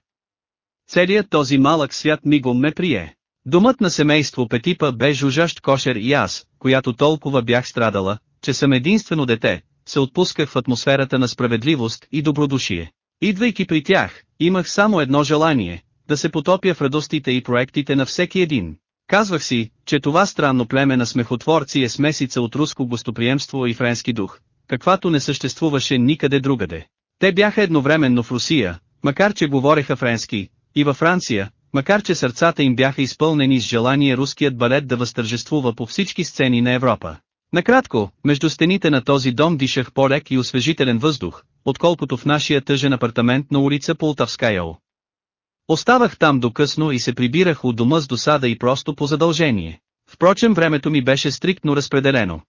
Целият този малък свят мигом ме прие. Домът на семейство Петипа бе жужащ кошер и аз, която толкова бях страдала, че съм единствено дете, се отпусках в атмосферата на справедливост и добродушие. Идвайки при тях, имах само едно желание, да се потопя в радостите и проектите на всеки един. Казвах си, че това странно племе на смехотворци е смесица от руско гостоприемство и френски дух, каквато не съществуваше никъде другаде. Те бяха едновременно в Русия, макар че говореха френски, и във Франция, макар че сърцата им бяха изпълнени с желание руският балет да възтържествува по всички сцени на Европа. Накратко, между стените на този дом дишах по-лек и освежителен въздух, отколкото в нашия тъжен апартамент на улица Полтавскаяо. Оставах там до късно и се прибирах от дома с досада и просто по задължение. Впрочем времето ми беше стриктно разпределено.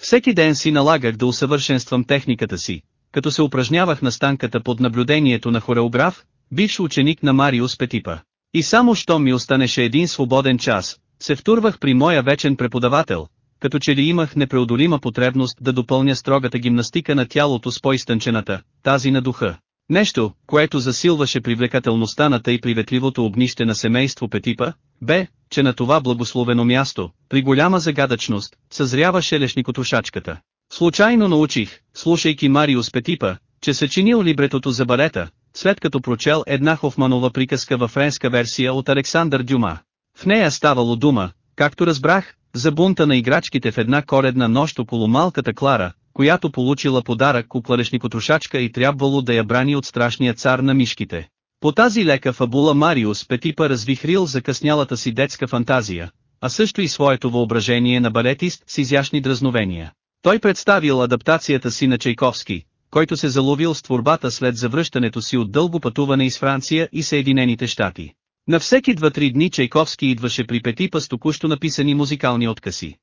Всеки ден си налагах да усъвършенствам техниката си, като се упражнявах на станката под наблюдението на хореограф, бивш ученик на Мариус Петипа. И само що ми останеше един свободен час, се втурвах при моя вечен преподавател, като че ли имах непреодолима потребност да допълня строгата гимнастика на тялото с по-изтънчената, тази на духа. Нещо, което засилваше привлекателността на тъй приветливото огнище на семейство Петипа, бе, че на това благословено място, при голяма загадъчност, съзряваше лешникотушачката. Случайно научих, слушайки Мариус Петипа, че съчинил либретото за балета, след като прочел една Хофманова приказка във френска версия от Александър Дюма. В нея ставало дума, както разбрах, за бунта на играчките в една коредна нощ около малката Клара, която получила подарък кукла потрошачка и трябвало да я брани от страшния цар на мишките. По тази лека фабула Мариус Петипа развихрил закъснялата си детска фантазия, а също и своето въображение на балетист с изящни дразновения. Той представил адаптацията си на Чайковски, който се заловил с творбата след завръщането си от дълго пътуване из Франция и Съединените щати. На всеки два-три дни Чайковски идваше при Петипа с току-що написани музикални откъси.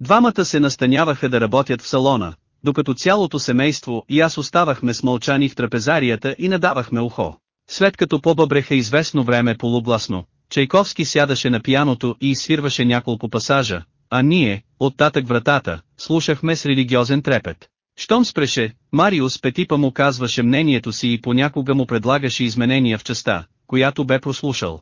Двамата се настаняваха да работят в салона, докато цялото семейство и аз оставахме смълчани в трапезарията и надавахме ухо. След като побъбреха известно време полубласно, Чайковски сядаше на пияното и изсвирваше няколко пасажа, а ние, оттатък вратата, слушахме с религиозен трепет. Щом спреше, Мариус Петипа му казваше мнението си и понякога му предлагаше изменения в частта, която бе прослушал.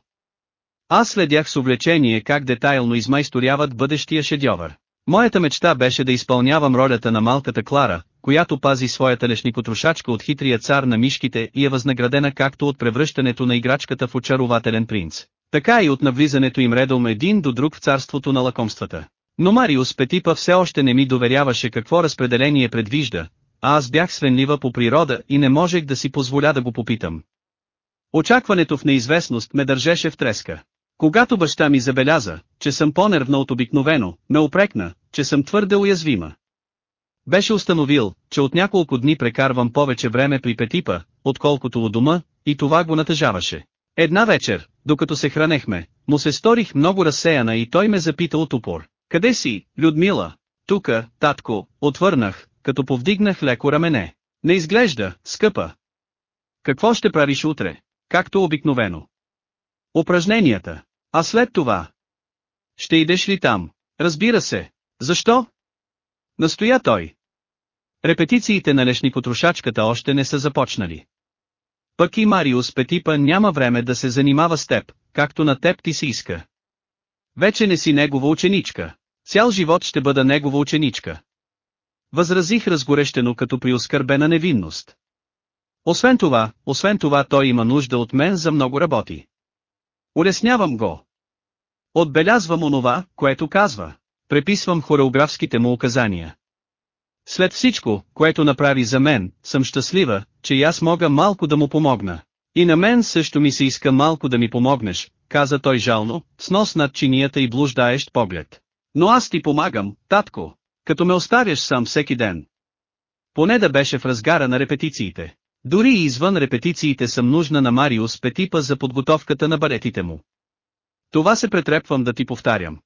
Аз следях с увлечение как детайлно измайсторяват бъдещия шедьовър. Моята мечта беше да изпълнявам ролята на малката Клара, която пази своята лешникотрошачка от хитрия цар на мишките и е възнаградена както от превръщането на играчката в очарователен принц, така и от навлизането им редом един до друг в царството на лакомствата. Но Мариус Петипа все още не ми доверяваше какво разпределение предвижда, а аз бях свенлива по природа и не можех да си позволя да го попитам. Очакването в неизвестност ме държеше в треска. Когато баща ми забеляза, че съм по-нервна от обикновено, ме опрекна, че съм твърде уязвима. Беше установил, че от няколко дни прекарвам повече време при Петипа, отколкото у дома, и това го натъжаваше. Една вечер, докато се хранехме, му се сторих много разсеяна и той ме запита от упор. Къде си, Людмила? Тука, татко, отвърнах, като повдигнах леко рамене. Не изглежда, скъпа. Какво ще правиш утре? Както обикновено. Упражненията. А след това? Ще идеш ли там? Разбира се. Защо? Настоя той. Репетициите на лешникотрошачката още не са започнали. Пък и Мариус Петипа няма време да се занимава с теб, както на теб ти се иска. Вече не си негова ученичка. Цял живот ще бъда негова ученичка. Възразих разгорещено като при оскърбена невинност. Освен това, освен това той има нужда от мен за много работи. Улеснявам го. Отбелязвам онова, което казва. Преписвам хореографските му указания. След всичко, което направи за мен, съм щастлива, че и аз мога малко да му помогна. И на мен също ми се иска малко да ми помогнеш, каза той жално, с нос над чинията и блуждаещ поглед. Но аз ти помагам, татко, като ме оставяш сам всеки ден. Поне да беше в разгара на репетициите. Дори и извън репетициите съм нужна на Мариус Петипа за подготовката на балетите му. Това се претрепвам да ти повтарям.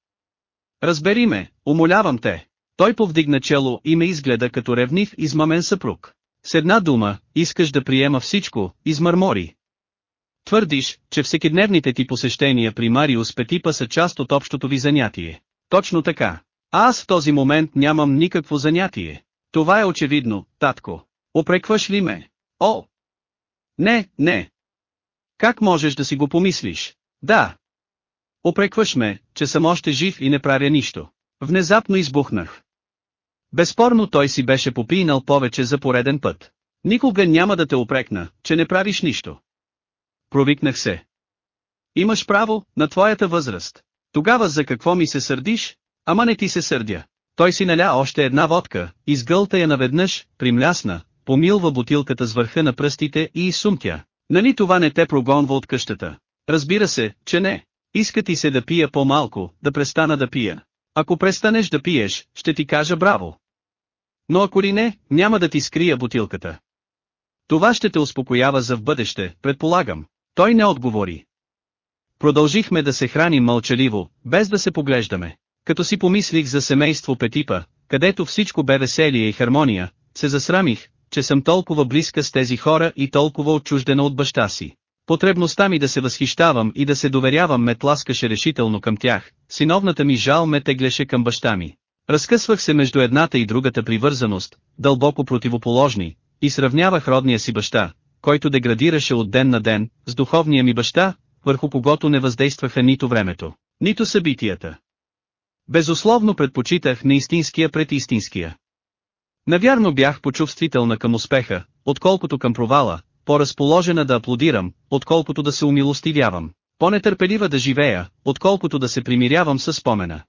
Разбери ме, умолявам те. Той повдигна чело и ме изгледа като ревнив измамен съпруг. С една дума, искаш да приема всичко, измърмори. Твърдиш, че всекидневните ти посещения при Мариус Петипа са част от общото ви занятие. Точно така. Аз в този момент нямам никакво занятие. Това е очевидно, татко. Опрекваш ли ме? О! Не, не. Как можеш да си го помислиш? Да. Опрекваш ме, че съм още жив и не правя нищо. Внезапно избухнах. Безспорно той си беше попинал повече за пореден път. Никога няма да те опрекна, че не правиш нищо. Провикнах се. Имаш право, на твоята възраст. Тогава за какво ми се сърдиш? Ама не ти се сърдя. Той си наля още една водка, изгълта я наведнъж, примлясна, помилва бутилката с върха на пръстите и изсумтя. Нали това не те прогонва от къщата? Разбира се, че не. Иска ти се да пия по-малко, да престана да пия. Ако престанеш да пиеш, ще ти кажа браво. Но ако ли не, няма да ти скрия бутилката. Това ще те успокоява за в бъдеще, предполагам. Той не отговори. Продължихме да се храним мълчаливо, без да се поглеждаме. Като си помислих за семейство Петипа, където всичко бе веселие и хармония, се засрамих, че съм толкова близка с тези хора и толкова отчуждена от баща си. Потребността ми да се възхищавам и да се доверявам ме тласкаше решително към тях, синовната ми жал ме теглеше към баща ми. Разкъсвах се между едната и другата привързаност, дълбоко противоположни, и сравнявах родния си баща, който деградираше от ден на ден, с духовния ми баща, върху когото не въздействаха нито времето, нито събитията. Безусловно предпочитах неистинския пред истинския. Навярно бях почувствителна към успеха, отколкото към провала, по-разположена да аплодирам, отколкото да се умилостивявам, по-нетърпелива да живея, отколкото да се примирявам с спомена.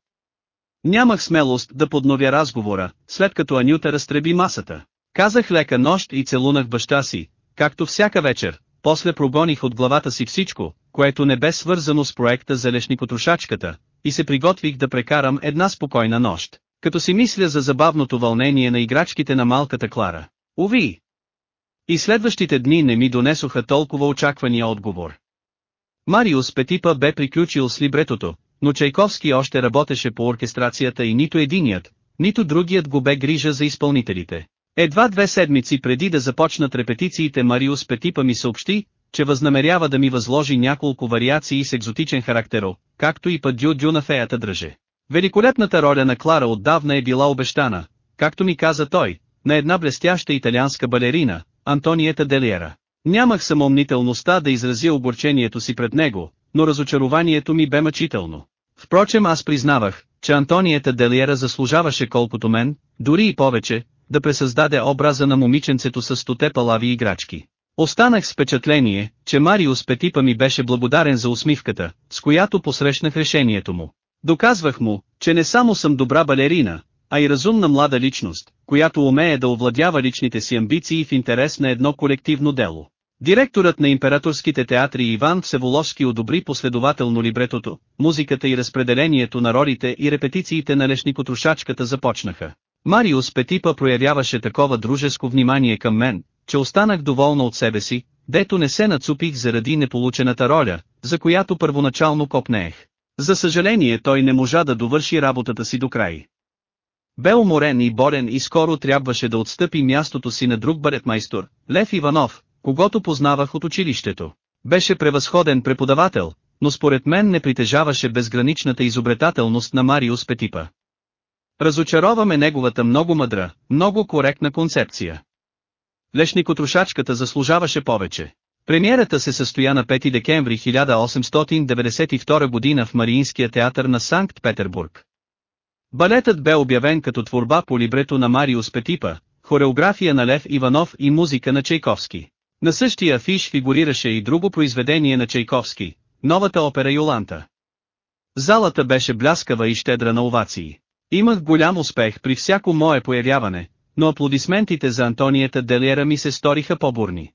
Нямах смелост да подновя разговора, след като Анюта разтреби масата. Казах лека нощ и целунах баща си, както всяка вечер, после прогоних от главата си всичко, което не бе свързано с проекта за лешникотрошачката, и се приготвих да прекарам една спокойна нощ, като си мисля за забавното вълнение на играчките на малката Клара. Уви! И следващите дни не ми донесоха толкова очаквания отговор. Мариус Петипа бе приключил с либретото, но Чайковски още работеше по оркестрацията и нито единият, нито другият го бе грижа за изпълнителите. Едва две седмици преди да започнат репетициите Мариус Петипа ми съобщи, че възнамерява да ми възложи няколко вариации с екзотичен характеро, както и Падю Дю на феята дръже. Великолепната роля на Клара отдавна е била обещана, както ми каза той, на една блестяща италианска балерина, Антониета Делиера. Нямах самомнителността да изразя оборчението си пред него, но разочарованието ми бе мъчително. Впрочем аз признавах, че Антониета Делиера заслужаваше колкото мен, дори и повече, да пресъздаде образа на момиченцето с стоте палави играчки. Останах с впечатление, че Мариус Петипа ми беше благодарен за усмивката, с която посрещнах решението му. Доказвах му, че не само съм добра балерина, а и разумна млада личност, която умее да овладява личните си амбиции в интерес на едно колективно дело. Директорът на императорските театри Иван Всеволовски одобри последователно либретото, музиката и разпределението на ролите и репетициите на лешникотрошачката започнаха. Мариус Петипа проявяваше такова дружеско внимание към мен, че останах доволна от себе си, дето не се нацупих заради неполучената роля, за която първоначално копнеех. За съжаление той не можа да довърши работата си до край. Бе уморен и болен и скоро трябваше да отстъпи мястото си на друг баретмайстор, Лев Иванов, когато познавах от училището. Беше превъзходен преподавател, но според мен не притежаваше безграничната изобретателност на Мариус Петипа. Разочароваме неговата много мъдра, много коректна концепция. Лешникотрошачката заслужаваше повече. Премиерата се състоя на 5 декември 1892 година в Мариинския театър на Санкт-Петербург. Балетът бе обявен като творба по либрето на Мариус Петипа, хореография на Лев Иванов и музика на Чайковски. На същия афиш фигурираше и друго произведение на Чайковски, новата опера Йоланта. Залата беше бляскава и щедра на овации. Имах голям успех при всяко мое появяване, но аплодисментите за Антонията Делиера ми се сториха по-бурни.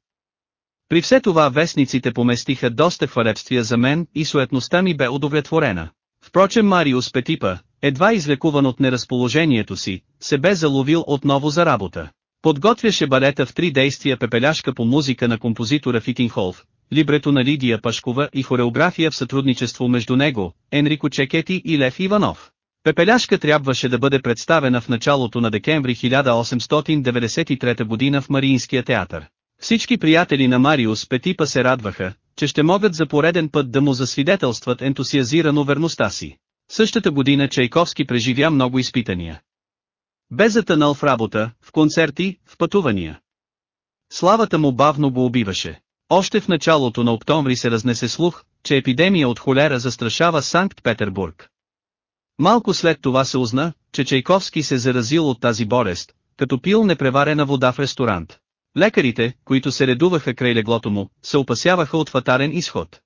При все това вестниците поместиха доста хвалебствия за мен и суетността ми бе удовлетворена. Впрочем Мариус Петипа, едва излекуван от неразположението си, се бе заловил отново за работа. Подготвяше балета в три действия пепеляшка по музика на композитора Фитинхолф, либрето на Лидия Пашкова и хореография в сътрудничество между него, Енрико Чекети и Лев Иванов. Пепеляшка трябваше да бъде представена в началото на декември 1893 година в Мариинския театър. Всички приятели на Мариус Петипа се радваха, че ще могат за пореден път да му засвидетелстват ентусиазирано верността си. Същата година Чайковски преживя много изпитания. Бе затънал в работа, в концерти, в пътувания. Славата му бавно го убиваше. Още в началото на октомври се разнесе слух, че епидемия от холера застрашава Санкт-Петербург. Малко след това се узна, че Чайковски се заразил от тази болест, като пил непреварена вода в ресторант. Лекарите, които се редуваха край леглото му, се опасяваха от фатарен изход.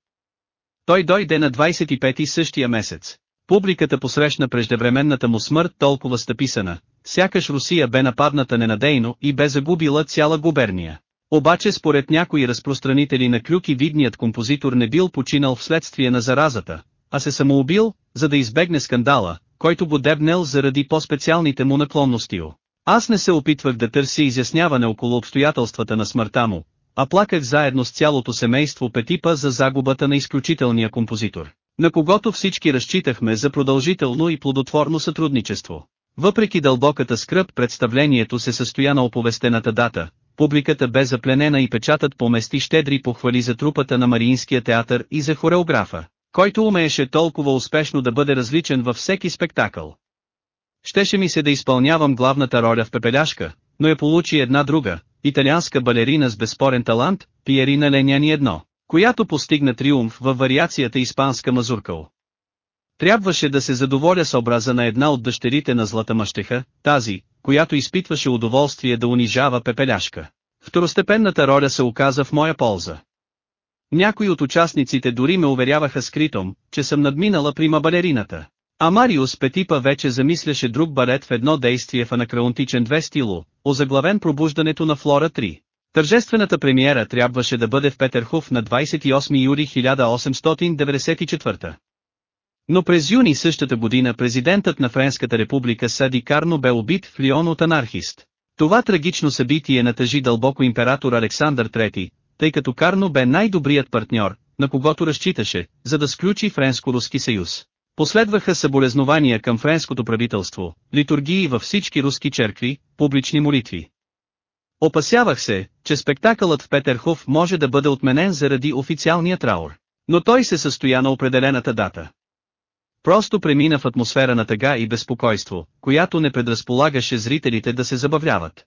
Той дойде на 25-ти същия месец. Публиката посрещна преждевременната му смърт толкова стъписана, сякаш Русия бе нападната ненадейно и бе загубила цяла губерния. Обаче според някои разпространители на клюки видният композитор не бил починал вследствие на заразата, а се самоубил, за да избегне скандала, който го дебнел заради по-специалните му наклонности. Аз не се опитвах да търся изясняване около обстоятелствата на смъртта му, а плаках заедно с цялото семейство Петипа за загубата на изключителния композитор, на когото всички разчитахме за продължително и плодотворно сътрудничество. Въпреки дълбоката скръп представлението се състоя на оповестената дата, публиката бе запленена и печатът помести щедри похвали за трупата на Мариинския театър и за хореографа, който умееше толкова успешно да бъде различен във всеки спектакъл. Щеше ми се да изпълнявам главната роля в Пепеляшка, но я получи една друга, италианска балерина с безспорен талант, Пиерина Леняни едно, която постигна триумф във вариацията Испанска мазуркал. Трябваше да се задоволя с образа на една от дъщерите на Злата мъщеха, тази, която изпитваше удоволствие да унижава Пепеляшка. Второстепенната роля се оказа в моя полза. Някои от участниците дори ме уверяваха скритом, че съм надминала прима балерината. А Мариус Петипа вече замисляше друг балет в едно действие в анакреонтичен 2 стило, озаглавен пробуждането на Флора 3. Тържествената премиера трябваше да бъде в Петерхоф на 28 юли 1894. Но през юни същата година президентът на Френската република Сади Карно бе убит в Лион от анархист. Това трагично събитие натъжи дълбоко император Александър III, тъй като Карно бе най-добрият партньор, на когото разчиташе, за да сключи Френско-руски съюз. Последваха съболезнования към френското правителство, литургии във всички руски черкви, публични молитви. Опасявах се, че спектакълът в Петерхов може да бъде отменен заради официалния траур. Но той се състоя на определената дата. Просто премина в атмосфера на тъга и безпокойство, която не предразполагаше зрителите да се забавляват.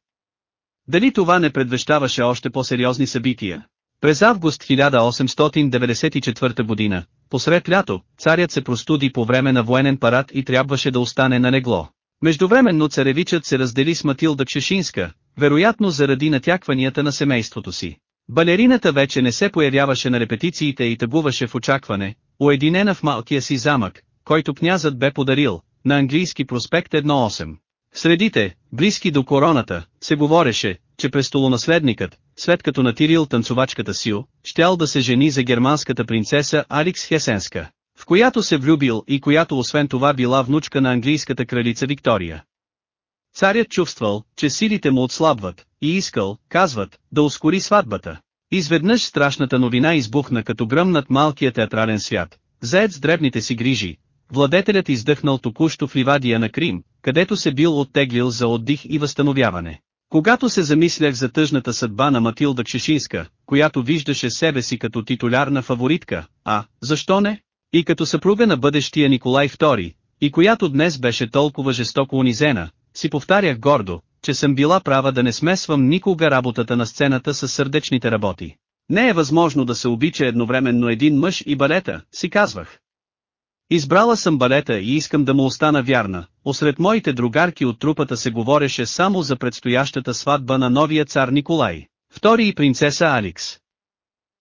Дали това не предвещаваше още по-сериозни събития? През август 1894 година, посред лято, царят се простуди по време на военен парад и трябваше да остане на негло. Междувременно царевичът се раздели с Матилда Кшешинска, вероятно заради натякванията на семейството си. Балерината вече не се появяваше на репетициите и тъгуваше в очакване, уединена в малкия си замък, който князът бе подарил, на английски проспект 1.8. Средите, близки до короната, се говореше, че престолонаследникът, след като натирил танцовачката Сио, щял да се жени за германската принцеса Аликс Хесенска, в която се влюбил и която освен това била внучка на английската кралица Виктория. Царят чувствал, че силите му отслабват, и искал, казват, да ускори сватбата. Изведнъж страшната новина избухна като гръм над малкия театрален свят, заед с дребните си грижи, Владетелят издъхнал току-що в ливадия на Крим, където се бил оттеглил за отдих и възстановяване. Когато се замислях за тъжната съдба на Матилда Кшешинска, която виждаше себе си като титулярна фаворитка, а, защо не? И като съпруга на бъдещия Николай II, и която днес беше толкова жестоко унизена, си повтарях гордо, че съм била права да не смесвам никога работата на сцената с сърдечните работи. Не е възможно да се обича едновременно един мъж и балета, си казвах. Избрала съм балета и искам да му остана вярна, осред моите другарки от трупата се говореше само за предстоящата сватба на новия цар Николай, втори и принцеса Аликс.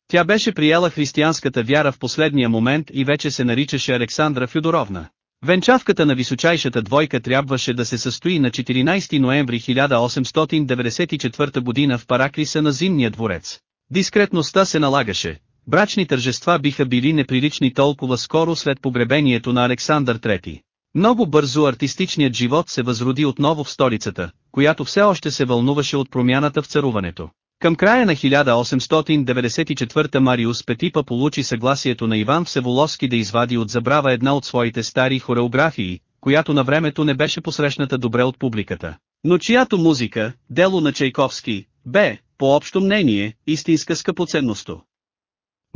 Тя беше приела християнската вяра в последния момент и вече се наричаше Александра Фюдоровна. Венчавката на височайшата двойка трябваше да се състои на 14 ноември 1894 година в Параклиса на Зимния дворец. Дискретността се налагаше, брачни тържества биха били неприлични толкова скоро след погребението на Александър III. Много бързо артистичният живот се възроди отново в столицата, която все още се вълнуваше от промяната в царуването. Към края на 1894 Мариус Петипа получи съгласието на Иван Всеволоски да извади от забрава една от своите стари хореографии, която на времето не беше посрещната добре от публиката, но чиято музика, дело на Чайковски, бе, по общо мнение, истинска скъпоценност.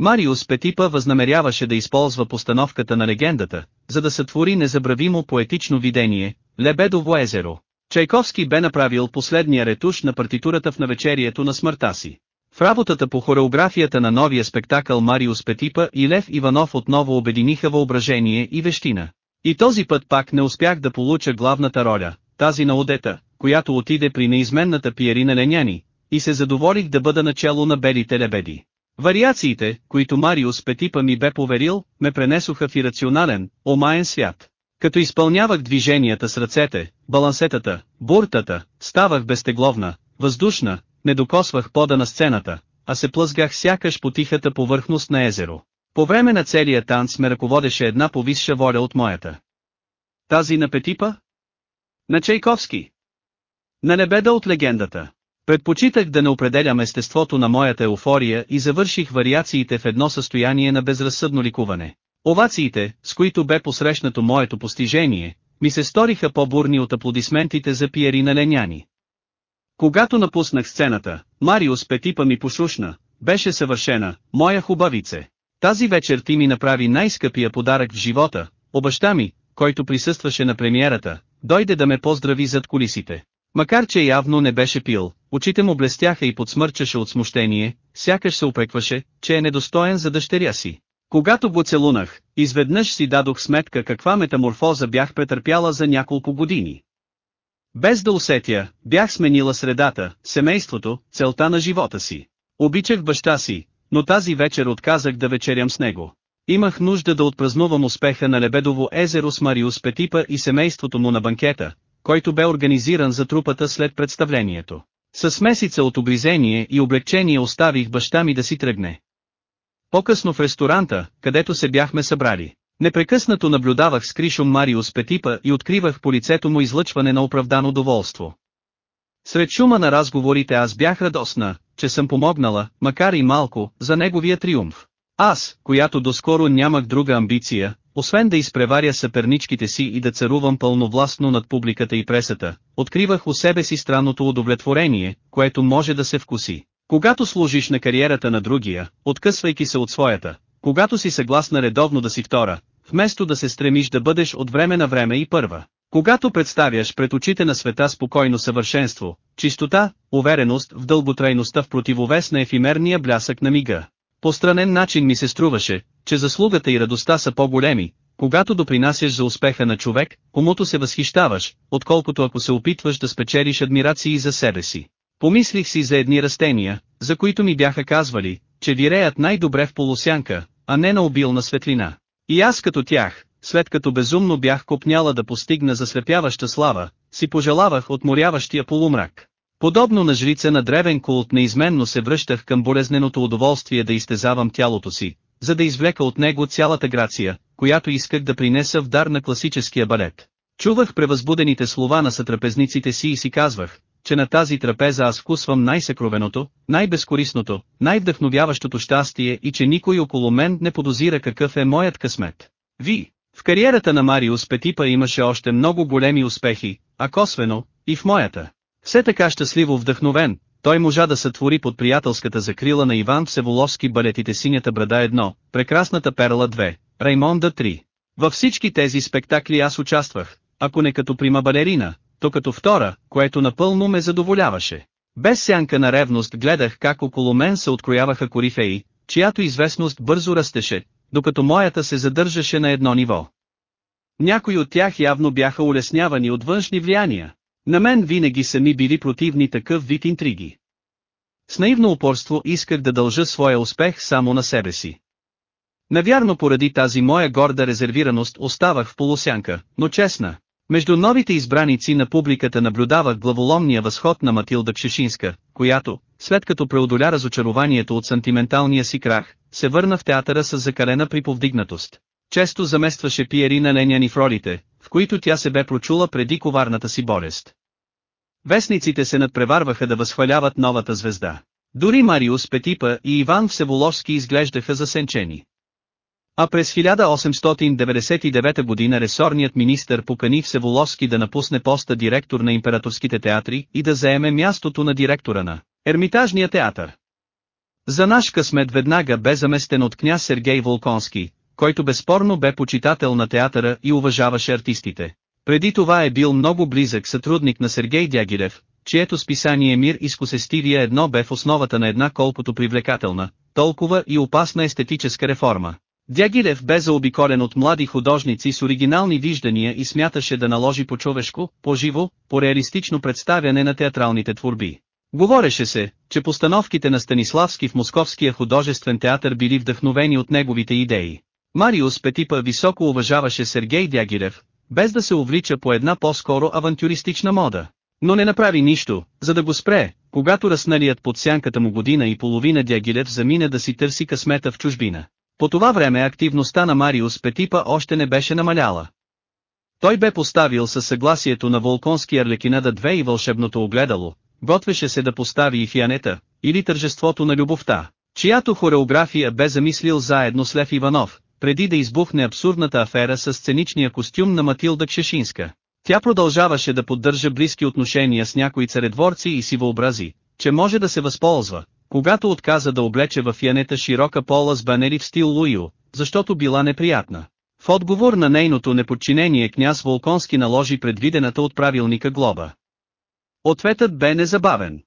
Мариус Петипа възнамеряваше да използва постановката на легендата, за да сътвори незабравимо поетично видение, Лебедово езеро. Чайковски бе направил последния ретуш на партитурата в навечерието на смъртта си. В работата по хореографията на новия спектакъл Мариус Петипа и Лев Иванов отново обединиха въображение и вещина. И този път пак не успях да получа главната роля, тази на Одета, която отиде при неизменната пиерина Леняни, и се задоволих да бъда начало на белите лебеди. Вариациите, които Мариус Петипа ми бе поверил, ме пренесоха в ирационален, омаен свят. Като изпълнявах движенията с ръцете, балансетата, буртата, ставах безтегловна, въздушна, не докосвах пода на сцената, а се плъзгах сякаш по тихата повърхност на езеро. По време на целия танц ме ръководеше една повисша воля от моята. Тази на Петипа? На Чайковски. На небеда от легендата. Предпочитах да не определям естеството на моята еуфория и завърших вариациите в едно състояние на безразсъдно ликуване. Овациите, с които бе посрещнато моето постижение, ми се сториха по-бурни от аплодисментите за пиери на Леняни. Когато напуснах сцената, Мариус Петипа ми пошушна, беше съвършена, моя хубавице. Тази вечер ти ми направи най-скъпия подарък в живота, обаща ми, който присъстваше на премиерата, дойде да ме поздрави зад колисите. Макар че явно не беше пил, очите му блестяха и подсмърчаше от смущение, сякаш се упрекваше, че е недостоен за дъщеря си. Когато го целунах, изведнъж си дадох сметка каква метаморфоза бях претърпяла за няколко години. Без да усетя, бях сменила средата, семейството, целта на живота си. Обичах баща си, но тази вечер отказах да вечерям с него. Имах нужда да отпразнувам успеха на Лебедово езеро с Мариус Петипа и семейството му на банкета, който бе организиран за трупата след представлението. С месеца от обризение и облегчение оставих баща ми да си тръгне. По-късно в ресторанта, където се бяхме събрали, непрекъснато наблюдавах с Кришом Мариус Петипа и откривах по лицето му излъчване на оправдано доволство. Сред шума на разговорите аз бях радостна, че съм помогнала, макар и малко, за неговия триумф. Аз, която доскоро нямах друга амбиция, освен да изпреваря съперничките си и да царувам пълновластно над публиката и пресата, откривах у себе си странното удовлетворение, което може да се вкуси. Когато служиш на кариерата на другия, откъсвайки се от своята, когато си съгласна редовно да си втора, вместо да се стремиш да бъдеш от време на време и първа. Когато представяш пред очите на света спокойно съвършенство, чистота, увереност в дълготрайността в противовес на ефимерния блясък на мига. По странен начин ми се струваше, че заслугата и радостта са по-големи, когато допринасяш за успеха на човек, комуто се възхищаваш, отколкото ако се опитваш да спечелиш адмирации за себе си. Помислих си за едни растения, за които ми бяха казвали, че виреят най-добре в полусянка, а не на обилна светлина. И аз като тях, след като безумно бях копняла да постигна заслепяваща слава, си пожелавах отморяващия полумрак. Подобно на жрица на древен култ неизменно се връщах към болезненото удоволствие да изтезавам тялото си, за да извлека от него цялата грация, която исках да принеса в дар на класическия балет. Чувах превъзбудените слова на сътрапезниците си и си казвах, че на тази трапеза аз вкусвам най-съкровеното, най-безкорисното, най-вдъхновяващото щастие и че никой около мен не подозира какъв е моят късмет. Ви, в кариерата на Мариус Петипа имаше още много големи успехи, а косвено, и в моята. Все така щастливо вдъхновен, той можа да сътвори под приятелската закрила на Иван Всеволовски балетите Синята брада 1, Прекрасната перла 2, Раймонда 3. Във всички тези спектакли аз участвах, ако не като прима балерина, то като втора, което напълно ме задоволяваше. Без сянка на ревност гледах как около мен се открояваха корифеи, чиято известност бързо растеше, докато моята се задържаше на едно ниво. Някои от тях явно бяха улеснявани от външни влияния. На мен винаги са ми били противни такъв вид интриги. С наивно упорство исках да дължа своя успех само на себе си. Навярно поради тази моя горда резервираност оставах в полусянка, но честна. Между новите избраници на публиката наблюдавах главоломния възход на Матилда Кшешинска, която, след като преодоля разочарованието от сантименталния си крах, се върна в театъра с закалена приповдигнатост. Често заместваше Пиерина Леняни в ролите, които тя се бе прочула преди коварната си болест. Вестниците се надпреварваха да възхваляват новата звезда. Дори Мариус Петипа и Иван Всеволовски изглеждаха засенчени. А през 1899 година ресорният министър покани Всеволовски да напусне поста директор на императорските театри и да заеме мястото на директора на Ермитажния театър. За наш късмет веднага бе заместен от княз Сергей Волконски, който безспорно бе почитател на театъра и уважаваше артистите. Преди това е бил много близък сътрудник на Сергей Дягилев, чието списание Мир изкусестивия едно бе в основата на една колкото привлекателна, толкова и опасна естетическа реформа. Дягилев бе заобиколен от млади художници с оригинални виждания и смяташе да наложи по-човешко, по-живо, по-реалистично представяне на театралните творби. Говореше се, че постановките на Станиславски в Московския художествен театър били вдъхновени от неговите идеи. Мариус Петипа високо уважаваше Сергей Дягилев, без да се увлича по една по-скоро авантюристична мода. Но не направи нищо, за да го спре, когато разналият под сянката му година и половина Дягилев замине да си търси късмета в чужбина. По това време активността на Мариус Петипа още не беше намаляла. Той бе поставил със съгласието на Волконски Арлекинада 2 и вълшебното огледало, готвеше се да постави и Фианета, или Тържеството на любовта, чиято хореография бе замислил заедно с Лев Иванов, преди да избухне абсурдната афера с сценичния костюм на Матилда Кшешинска. Тя продължаваше да поддържа близки отношения с някои царедворци и си въобрази, че може да се възползва, когато отказа да облече в янета широка пола с банери в стил Луио, защото била неприятна. В отговор на нейното неподчинение княз Волконски наложи предвидената от правилника глоба. Ответът бе незабавен.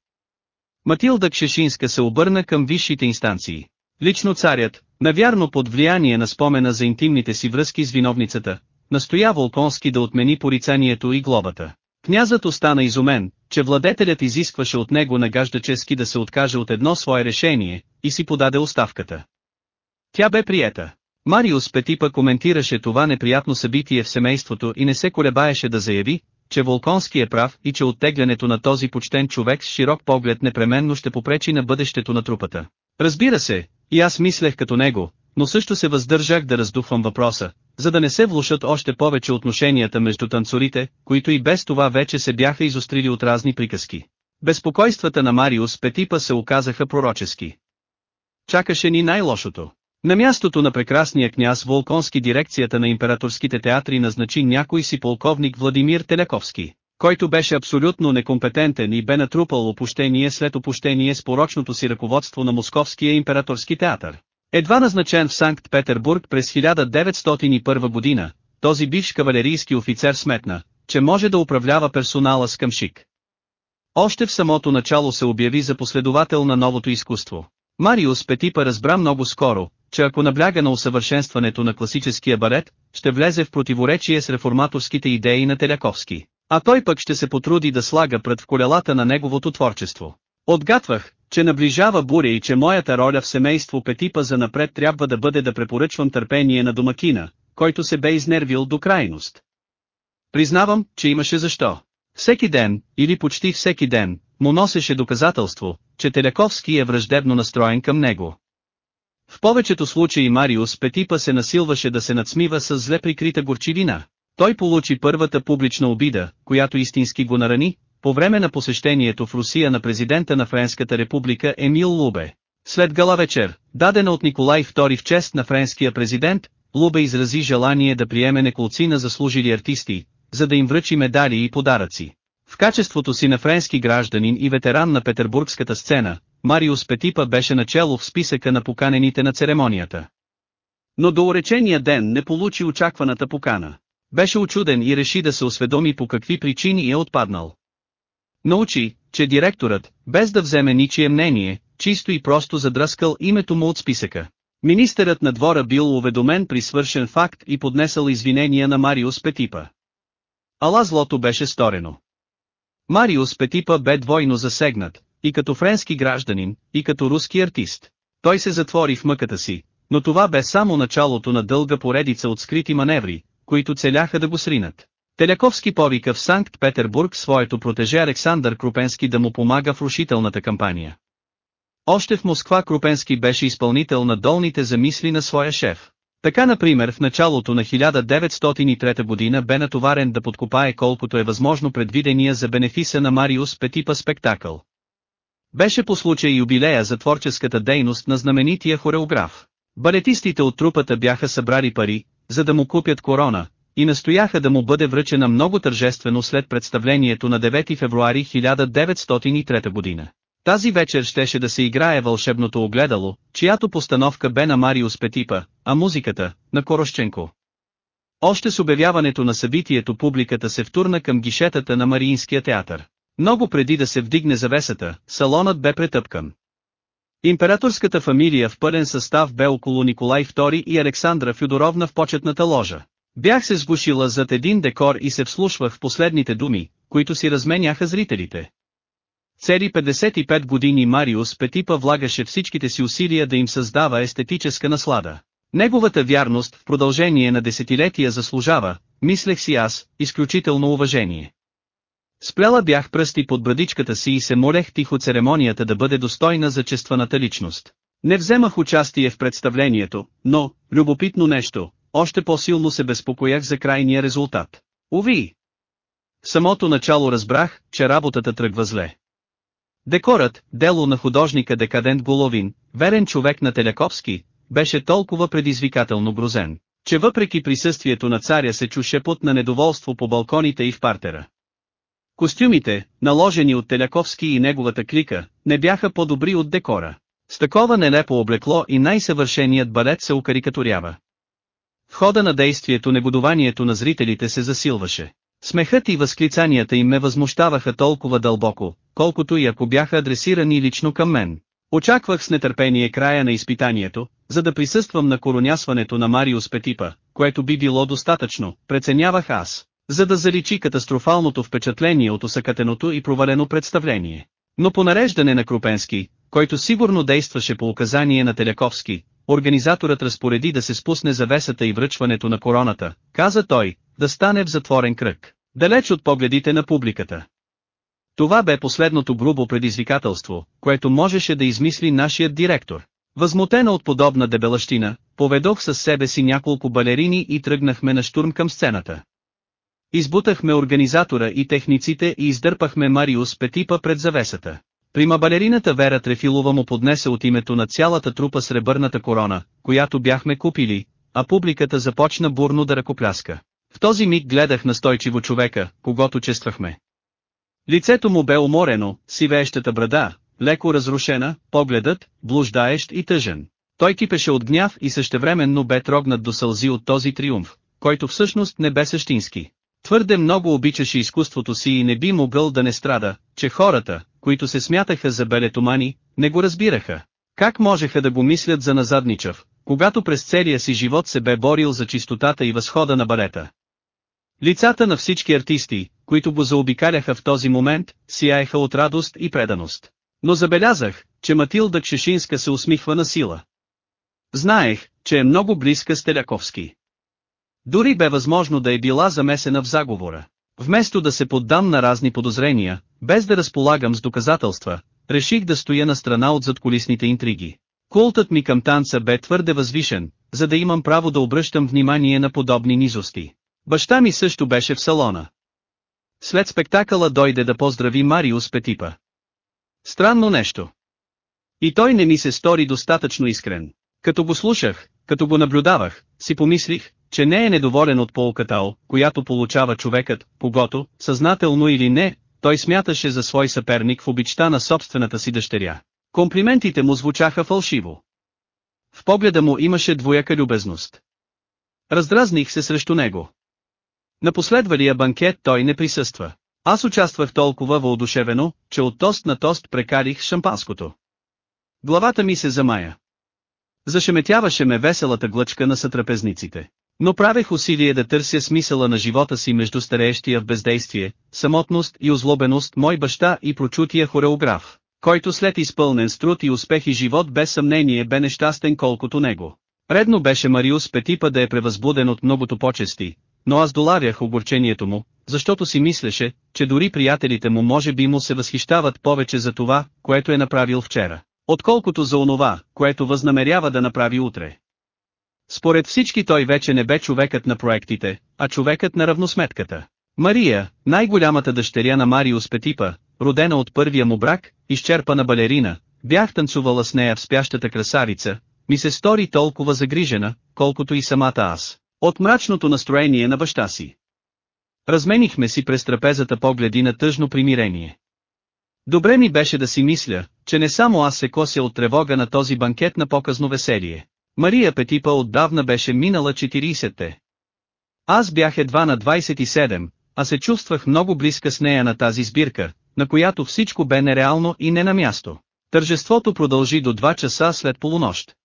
Матилда Кшешинска се обърна към висшите инстанции. Лично царят, навярно под влияние на спомена за интимните си връзки с виновницата, настоя Волконски да отмени порицанието и глобата. Князът остана изумен, че владетелят изискваше от него нагаждачески да се откаже от едно свое решение, и си подаде оставката. Тя бе приета. Мариус Петипа коментираше това неприятно събитие в семейството и не се колебаеше да заяви, че Волконски е прав и че оттеглянето на този почтен човек с широк поглед непременно ще попречи на бъдещето на трупата. Разбира се, и аз мислех като него, но също се въздържах да раздухвам въпроса, за да не се влушат още повече отношенията между танцорите, които и без това вече се бяха изострили от разни приказки. Безпокойствата на Мариус Петипа се оказаха пророчески. Чакаше ни най-лошото. На мястото на прекрасния княз Волконски дирекцията на императорските театри назначи някой си полковник Владимир Теляковски, който беше абсолютно некомпетентен и бе натрупал опущение след опущение с порочното си ръководство на Московския императорски театър. Едва назначен в Санкт-Петербург през 1901 година, този бивш кавалерийски офицер сметна, че може да управлява персонала с къмшик. Още в самото начало се обяви за последовател на новото изкуство. Мариус Петипа разбра много скоро, че ако набляга на усъвършенстването на класическия балет, ще влезе в противоречие с реформаторските идеи на Теляковски, а той пък ще се потруди да слага пред в колелата на неговото творчество. Отгатвах, че наближава буря и че моята роля в семейство Петипа за напред трябва да бъде да препоръчвам търпение на домакина, който се бе изнервил до крайност. Признавам, че имаше защо. Всеки ден, или почти всеки ден, му носеше доказателство, че Теляковски е враждебно настроен към него. В повечето случаи Мариус Петипа се насилваше да се надсмива с зле прикрита горчивина. Той получи първата публична обида, която истински го нарани, по време на посещението в Русия на президента на Френската република Емил Лубе. След гала вечер, дадена от Николай II в чест на френския президент, Лубе изрази желание да приеме неколци на заслужили артисти, за да им връчи медали и подаръци. В качеството си на френски гражданин и ветеран на петербургската сцена, Мариус Петипа беше начало в списъка на поканените на церемонията. Но до уречения ден не получи очакваната покана. Беше очуден и реши да се осведоми по какви причини е отпаднал. Научи, че директорът, без да вземе ничие мнение, чисто и просто задръскал името му от списъка. Министърът на двора бил уведомен при свършен факт и поднесъл извинения на Мариус Петипа. Ала злото беше сторено. Мариус Петипа бе двойно засегнат, и като френски гражданин, и като руски артист. Той се затвори в мъката си, но това бе само началото на дълга поредица от скрити маневри, които целяха да го сринат. Теляковски повика в Санкт-Петербург своето протеже Александър Крупенски да му помага в рушителната кампания. Още в Москва Крупенски беше изпълнител на долните замисли на своя шеф. Така например в началото на 1903 година бе натоварен да подкопае колкото е възможно предвидения за бенефиса на Мариус Петипа спектакъл. Беше по случай юбилея за творческата дейност на знаменития хореограф. Балетистите от трупата бяха събрали пари, за да му купят корона, и настояха да му бъде връчена много тържествено след представлението на 9 февруари 1903 година. Тази вечер щеше да се играе вълшебното огледало, чиято постановка бе на Мариус Петипа, а музиката – на Корошченко. Още с обявяването на събитието публиката се втурна към гишетата на Мариинския театър. Много преди да се вдигне завесата, салонът бе претъпкан. Императорската фамилия в пълен състав бе около Николай II и Александра Фюдоровна в почетната ложа. Бях се сгушила зад един декор и се вслушвах в последните думи, които си разменяха зрителите. Цели 55 години Мариус Петипа влагаше всичките си усилия да им създава естетическа наслада. Неговата вярност в продължение на десетилетия заслужава, мислех си аз, изключително уважение. Спляла бях пръсти под брадичката си и се молех тихо церемонията да бъде достойна за честваната личност. Не вземах участие в представлението, но, любопитно нещо, още по-силно се безпокоях за крайния резултат. Уви! В самото начало разбрах, че работата тръгва зле. Декорът, дело на художника Декадент Головин, верен човек на Теляковски, беше толкова предизвикателно грозен, че въпреки присъствието на царя се чуше път на недоволство по балконите и в партера. Костюмите, наложени от Теляковски и неговата клика, не бяха по-добри от декора. С такова нелепо облекло и най-съвършеният балет се укарикатурява. В хода на действието негодованието на зрителите се засилваше. Смехът и възклицанията им ме възмущаваха толкова дълбоко, колкото и ако бяха адресирани лично към мен. Очаквах с нетърпение края на изпитанието, за да присъствам на коронясването на Мариус Петипа, което би било достатъчно, преценявах аз. За да заличи катастрофалното впечатление от осъкатеното и провалено представление. Но по нареждане на Крупенски, който сигурно действаше по указание на Теляковски, организаторът разпореди да се спусне завесата и връчването на короната, каза той, да стане в затворен кръг, далеч от погледите на публиката. Това бе последното грубо предизвикателство, което можеше да измисли нашият директор. Възмутена от подобна дебелащина, поведох със себе си няколко балерини и тръгнахме на штурм към сцената. Избутахме организатора и техниците и издърпахме Мариус Петипа пред завесата. Прима балерината Вера Трефилова му поднесе от името на цялата трупа сребърната корона, която бяхме купили, а публиката започна бурно да ръкопляска. В този миг гледах настойчиво човека, когато чествахме. Лицето му бе уморено, сивеещата брада, леко разрушена, погледът, блуждаещ и тъжен. Той кипеше от гняв и същевременно бе трогнат до сълзи от този триумф, който всъщност не бе същински. Твърде много обичаше изкуството си и не би могъл да не страда, че хората, които се смятаха за белетомани, не го разбираха. Как можеха да го мислят за назадничав, когато през целия си живот се бе борил за чистотата и възхода на балета? Лицата на всички артисти, които го заобикаляха в този момент, сияеха от радост и преданост. Но забелязах, че Матилда Кшешинска се усмихва на сила. Знаех, че е много близка с Теляковски. Дори бе възможно да е била замесена в заговора. Вместо да се поддам на разни подозрения, без да разполагам с доказателства, реших да стоя на страна от задколисните интриги. Култът ми към танца бе твърде възвишен, за да имам право да обръщам внимание на подобни низости. Баща ми също беше в салона. След спектакъла дойде да поздрави Мариус Петипа. Странно нещо. И той не ми се стори достатъчно искрен. Като го слушах, като го наблюдавах, си помислих, че не е недоволен от полката, която получава човекът, когато, съзнателно или не, той смяташе за свой съперник в обичта на собствената си дъщеря. Комплиментите му звучаха фалшиво. В погледа му имаше двояка любезност. Раздразних се срещу него. На последвалия банкет той не присъства. Аз участвах толкова въодушевено, че от тост на тост прекарих шампанското. Главата ми се замая. Зашеметяваше ме веселата глъчка на сътрапезниците. Но правех усилие да търся смисъла на живота си между стареещия в бездействие, самотност и озлобеност мой баща и прочутия хореограф, който след изпълнен с труд и успех и живот без съмнение бе нещастен колкото него. Редно беше Мариус Петипа да е превъзбуден от многото почести, но аз доларях огорчението му, защото си мислеше, че дори приятелите му може би му се възхищават повече за това, което е направил вчера, отколкото за онова, което възнамерява да направи утре. Според всички той вече не бе човекът на проектите, а човекът на равносметката. Мария, най-голямата дъщеря на Мариус Петипа, родена от първия му брак, изчерпана балерина, бях танцувала с нея в спящата красарица, ми се стори толкова загрижена, колкото и самата аз, от мрачното настроение на баща си. Разменихме си през трапезата погледи на тъжно примирение. Добре ми беше да си мисля, че не само аз се кося от тревога на този банкет на показно веселие. Мария Петипа отдавна беше минала 40-те. Аз бях едва на 27, а се чувствах много близка с нея на тази сбирка, на която всичко бе нереално и не на място. Тържеството продължи до 2 часа след полунощ.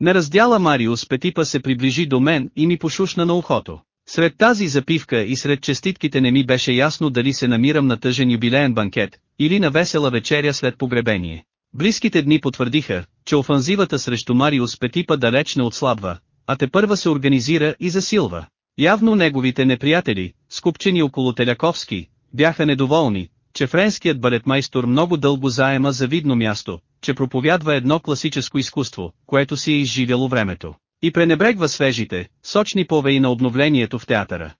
Не раздяла Мариус Петипа се приближи до мен и ми пошушна на ухото. Сред тази запивка и сред честитките не ми беше ясно дали се намирам на тъжен юбилеен банкет, или на весела вечеря след погребение. Близките дни потвърдиха, че офанзивата срещу Мариус Петипа далеч не отслабва, а те първа се организира и засилва. Явно неговите неприятели, скупчени около Теляковски, бяха недоволни, че френският балетмайстор много дълго заема завидно място, че проповядва едно класическо изкуство, което си е изживяло времето, и пренебрегва свежите, сочни повеи на обновлението в театъра.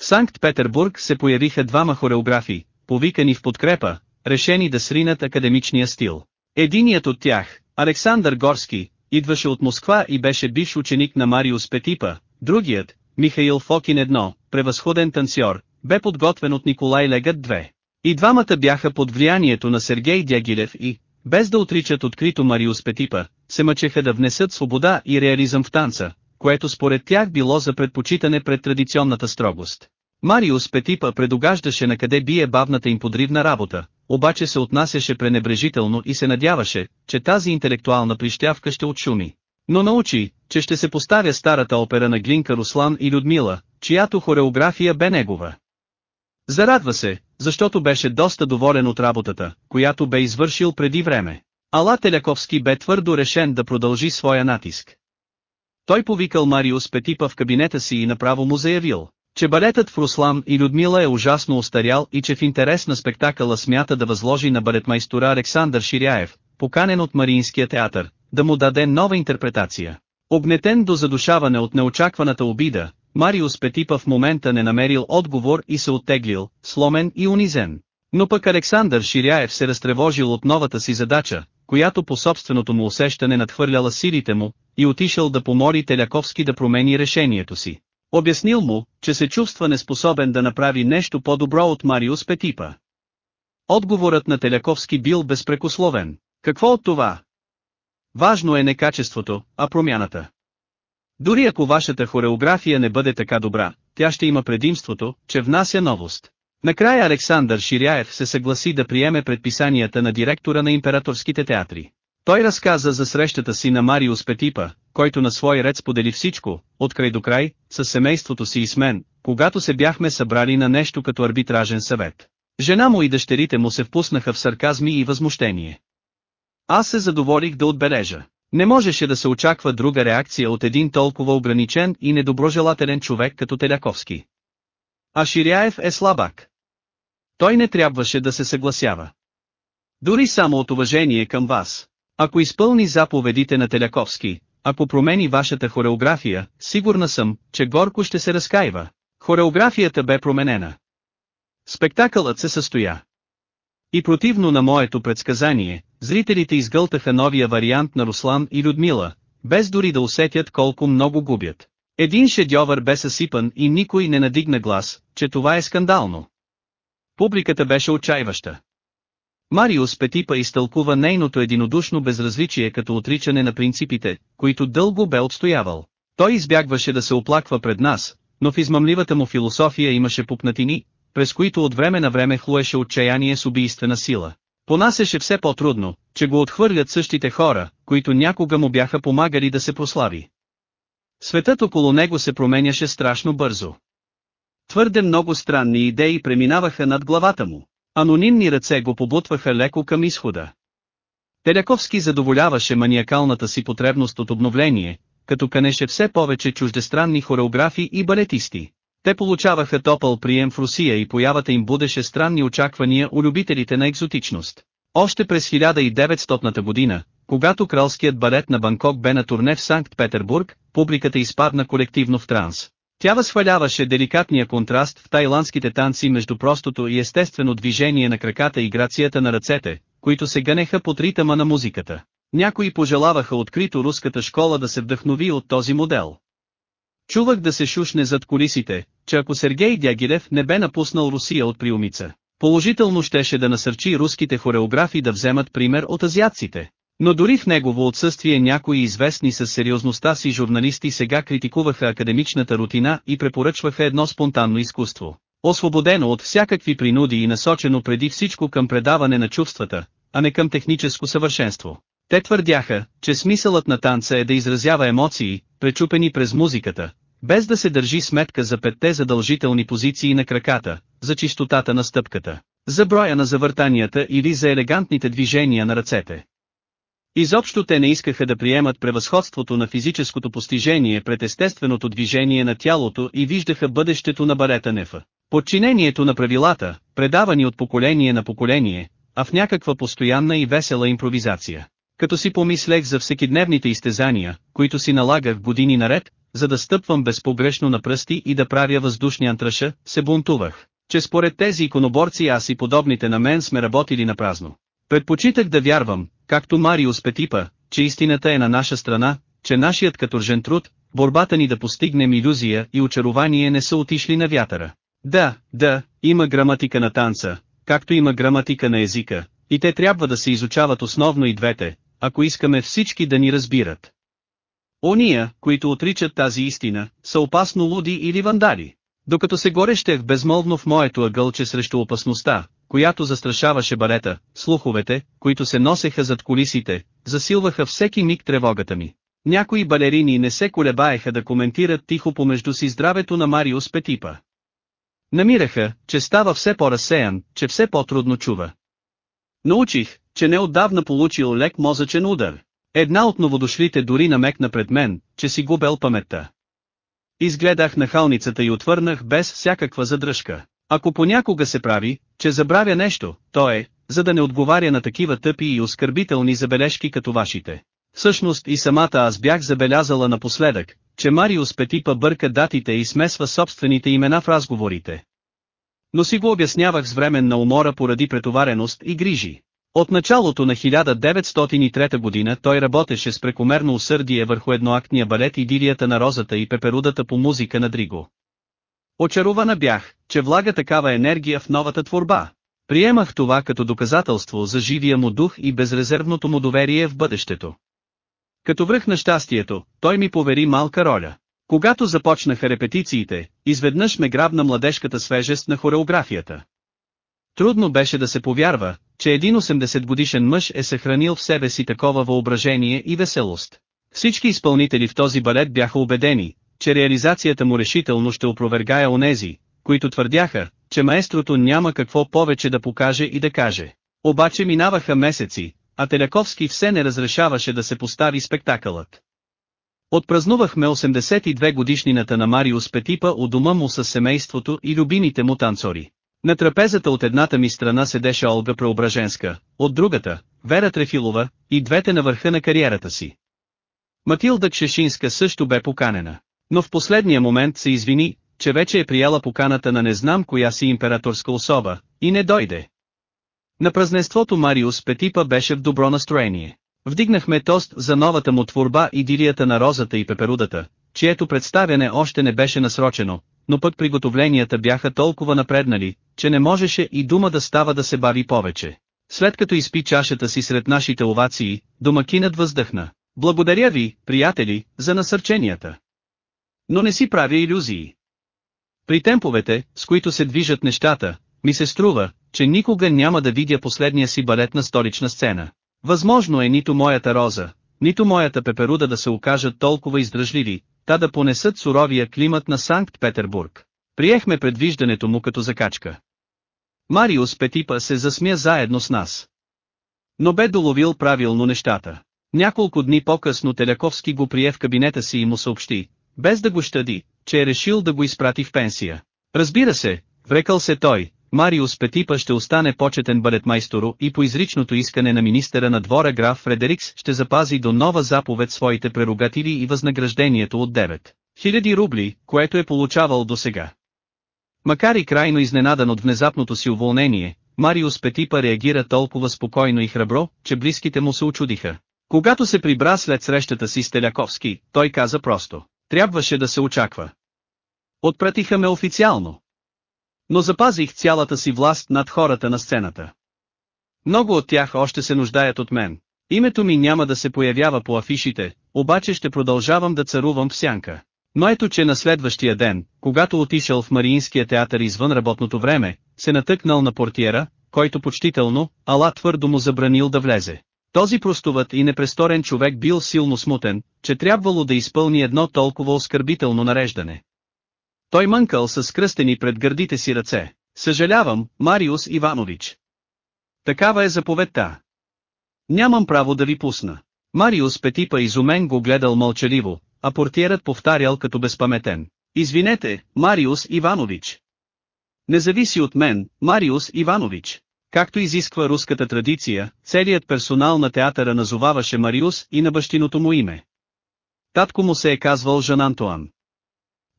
В Санкт-Петербург се появиха двама хореографи, повикани в подкрепа, решени да сринат академичния стил. Единият от тях, Александър Горски, идваше от Москва и беше бивш ученик на Мариус Петипа, другият, Михаил Фокин едно, превъзходен танцор, бе подготвен от Николай Легът 2. И двамата бяха под влиянието на Сергей Дягилев и, без да отричат открито Мариус Петипа, се мъчеха да внесат свобода и реализъм в танца, което според тях било за предпочитане пред традиционната строгост. Мариус Петипа предугаждаше на къде бие бавната им подривна работа, обаче се отнасяше пренебрежително и се надяваше, че тази интелектуална прищявка ще отшуми. Но научи, че ще се поставя старата опера на Глинка Руслан и Людмила, чиято хореография бе негова. Зарадва се, защото беше доста доволен от работата, която бе извършил преди време. Ала Теляковски бе твърдо решен да продължи своя натиск. Той повикал Мариус Петипа в кабинета си и направо му заявил, че балетът в Руслан и Людмила е ужасно устарял и че в интерес на спектакъла смята да възложи на балетмайстора Александър Ширяев, поканен от Мариинския театър, да му даде нова интерпретация. Огнетен до задушаване от неочакваната обида, Мариус Петипа в момента не намерил отговор и се оттеглил, сломен и унизен. Но пък Александър Ширяев се разтревожил от новата си задача, която по собственото му усещане надхвърляла силите му, и отишъл да помоли Теляковски да промени решението си. Обяснил му, че се чувства неспособен да направи нещо по-добро от Мариус Петипа. Отговорът на Теляковски бил безпрекословен. Какво от това? Важно е не качеството, а промяната. Дори ако вашата хореография не бъде така добра, тя ще има предимството, че внася новост. Накрая Александър Ширяев се съгласи да приеме предписанията на директора на императорските театри. Той разказа за срещата си на Мариус Петипа, който на свой ред сподели всичко, от край до край, с семейството си и с мен, когато се бяхме събрали на нещо като арбитражен съвет. Жена му и дъщерите му се впуснаха в сарказми и възмущение. Аз се задоволих да отбележа. Не можеше да се очаква друга реакция от един толкова ограничен и недоброжелателен човек като Теляковски. А Ширяев е слабак. Той не трябваше да се съгласява. Дори само от уважение към вас. Ако изпълни заповедите на Теляковски, ако промени вашата хореография, сигурна съм, че горко ще се разкаива. Хореографията бе променена. Спектакълът се състоя. И противно на моето предсказание, зрителите изгълтаха новия вариант на Руслан и Людмила, без дори да усетят колко много губят. Един шедьовър бе съсипан и никой не надигна глас, че това е скандално. Публиката беше отчаиваща. Мариус Петипа изтълкува нейното единодушно безразличие като отричане на принципите, които дълго бе отстоявал. Той избягваше да се оплаква пред нас, но в измамливата му философия имаше пупнатини, през които от време на време хлуеше отчаяние с убийствена сила. Понасеше все по-трудно, че го отхвърлят същите хора, които някога му бяха помагали да се прослави. Светът около него се променяше страшно бързо. Твърде много странни идеи преминаваха над главата му. Анонимни ръце го побутваха леко към изхода. Теляковски задоволяваше маниакалната си потребност от обновление, като канеше все повече чуждестранни хореографи и балетисти. Те получаваха топъл прием в Русия и появата им будеше странни очаквания у любителите на екзотичност. Още през 1900 година, когато кралският балет на Банкок бе на турне в Санкт-Петербург, публиката изпадна колективно в транс. Тя възхваляваше деликатния контраст в тайландските танци между простото и естествено движение на краката и грацията на ръцете, които се гънеха под ритъма на музиката. Някои пожелаваха открито руската школа да се вдъхнови от този модел. Чувах да се шушне зад колисите, че ако Сергей Дягилев не бе напуснал Русия от приумица, положително щеше да насърчи руските хореографи да вземат пример от азиатците. Но дори в негово отсъствие някои известни с сериозността си журналисти сега критикуваха академичната рутина и препоръчваха едно спонтанно изкуство. Освободено от всякакви принуди и насочено преди всичко към предаване на чувствата, а не към техническо съвършенство. Те твърдяха, че смисълът на танца е да изразява емоции, пречупени през музиката, без да се държи сметка за петте задължителни позиции на краката, за чистотата на стъпката, за броя на завъртанията или за елегантните движения на ръцете. Изобщо те не искаха да приемат превъзходството на физическото постижение пред естественото движение на тялото и виждаха бъдещето на барета Нефа. Подчинението на правилата, предавани от поколение на поколение, а в някаква постоянна и весела импровизация. Като си помислех за всекидневните изтезания, които си налагах години наред, за да стъпвам безпогрешно на пръсти и да правя въздушни антраша, се бунтувах, че според тези иконоборци аз и подобните на мен сме работили на празно. Предпочитах да вярвам, както Мариус Петипа, че истината е на наша страна, че нашият каторжен труд, борбата ни да постигнем иллюзия и очарование не са отишли на вятъра. Да, да, има граматика на танца, както има граматика на езика, и те трябва да се изучават основно и двете, ако искаме всички да ни разбират. Ония, които отричат тази истина, са опасно луди или вандали. Докато се горещех безмолвно в моето ъгълче срещу опасността, която застрашаваше балета, слуховете, които се носеха зад колисите, засилваха всеки миг тревогата ми. Някои балерини не се колебаеха да коментират тихо помежду си здравето на Мариус Петипа. Намираха, че става все по-разсеян, че все по-трудно чува. Научих, че неотдавна получил лек мозъчен удар. Една от новодошлите дори намекна пред мен, че си губел паметта. Изгледах нахалницата и отвърнах без всякаква задръжка. Ако понякога се прави, че забравя нещо, то е, за да не отговаря на такива тъпи и оскърбителни забележки като вашите. Всъщност и самата аз бях забелязала напоследък, че Мариус Петипа бърка датите и смесва собствените имена в разговорите. Но си го обяснявах с временна умора поради претовареност и грижи. От началото на 1903 година той работеше с прекомерно усърдие върху едноактния балет Идилията на розата и пеперудата по музика на Дриго. Очарована бях, че влага такава енергия в новата творба. Приемах това като доказателство за живия му дух и безрезервното му доверие в бъдещето. Като връх на щастието, той ми повери малка роля. Когато започнаха репетициите, изведнъж ме грабна младежката свежест на хореографията. Трудно беше да се повярва, че един 80 годишен мъж е съхранил в себе си такова въображение и веселост. Всички изпълнители в този балет бяха убедени, че реализацията му решително ще опровергая онези, които твърдяха, че маестрото няма какво повече да покаже и да каже. Обаче минаваха месеци, а Теляковски все не разрешаваше да се постави спектакълът. Отпразнувахме 82 годишнината на Мариус Петипа у дома му с семейството и любимите му танцори. На трапезата от едната ми страна седеше Олга Преображенска, от другата, Вера Трефилова, и двете на върха на кариерата си. Матилда Кшешинска също бе поканена, но в последния момент се извини, че вече е прияла поканата на не знам коя си императорска особа, и не дойде. На празненството Мариус Петипа беше в добро настроение. Вдигнахме тост за новата му творба Идилията на розата и пеперудата, чието представяне още не беше насрочено, но пък приготовленията бяха толкова напреднали, че не можеше и дума да става да се бави повече. След като изпи чашата си сред нашите овации, домакинът въздъхна. Благодаря ви, приятели, за насърченията. Но не си правя иллюзии. При темповете, с които се движат нещата, ми се струва, че никога няма да видя последния си балет на столична сцена. Възможно е нито моята роза, нито моята пеперуда да се окажат толкова издръжливи, та да понесат суровия климат на Санкт-Петербург. Приехме предвиждането му като закачка. Мариус Петипа се засмя заедно с нас. Но бе доловил правилно нещата. Няколко дни по-късно Теляковски го прие в кабинета си и му съобщи, без да го щади, че е решил да го изпрати в пенсия. Разбира се, врекал се той, Мариус Петипа ще остане почетен балетмайсторо и по изричното искане на министъра на двора граф Фредерикс ще запази до нова заповед своите прерогативи и възнаграждението от 9 000 рубли, което е получавал до сега. Макар и крайно изненадан от внезапното си уволнение, Мариус Петипа реагира толкова спокойно и храбро, че близките му се очудиха. Когато се прибра след срещата си с Теляковски, той каза просто, трябваше да се очаква. Отпратиха ме официално. Но запазих цялата си власт над хората на сцената. Много от тях още се нуждаят от мен. Името ми няма да се появява по афишите, обаче ще продължавам да царувам в сянка. Но ето че на следващия ден, когато отишъл в Мариинския театър извън работното време, се натъкнал на портиера, който почтително, ала твърдо му забранил да влезе. Този простоват и непресторен човек бил силно смутен, че трябвало да изпълни едно толкова оскърбително нареждане. Той мънкал с кръстени пред гърдите си ръце. Съжалявам, Мариус Иванович. Такава е заповедта. Нямам право да ви пусна. Мариус Петипа изумен го гледал мълчаливо, а портиерът повтарял като безпаметен. Извинете, Мариус Иванович. Не зависи от мен, Мариус Иванович. Както изисква руската традиция, целият персонал на театъра назоваваше Мариус и на бащиното му име. Татко му се е казвал Жан Антуан.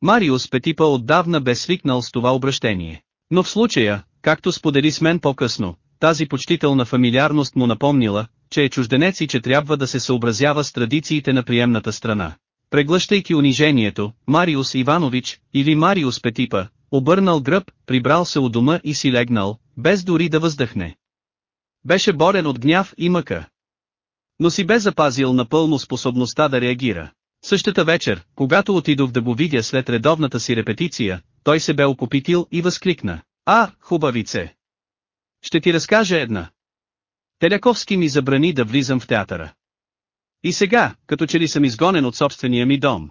Мариус Петипа отдавна бе свикнал с това обращение. Но в случая, както сподели с мен по-късно, тази почтителна фамилиарност му напомнила, че е чужденец и че трябва да се съобразява с традициите на приемната страна. Преглъщайки унижението, Мариус Иванович, или Мариус Петипа, обърнал гръб, прибрал се у дома и си легнал, без дори да въздъхне. Беше борен от гняв и мъка. Но си бе запазил напълно способността да реагира. Същата вечер, когато отидох да го видя след редовната си репетиция, той се бе окупитил и възкликна. А, хубавице! Ще ти разкажа една. Теляковски ми забрани да влизам в театъра. И сега, като че ли съм изгонен от собствения ми дом.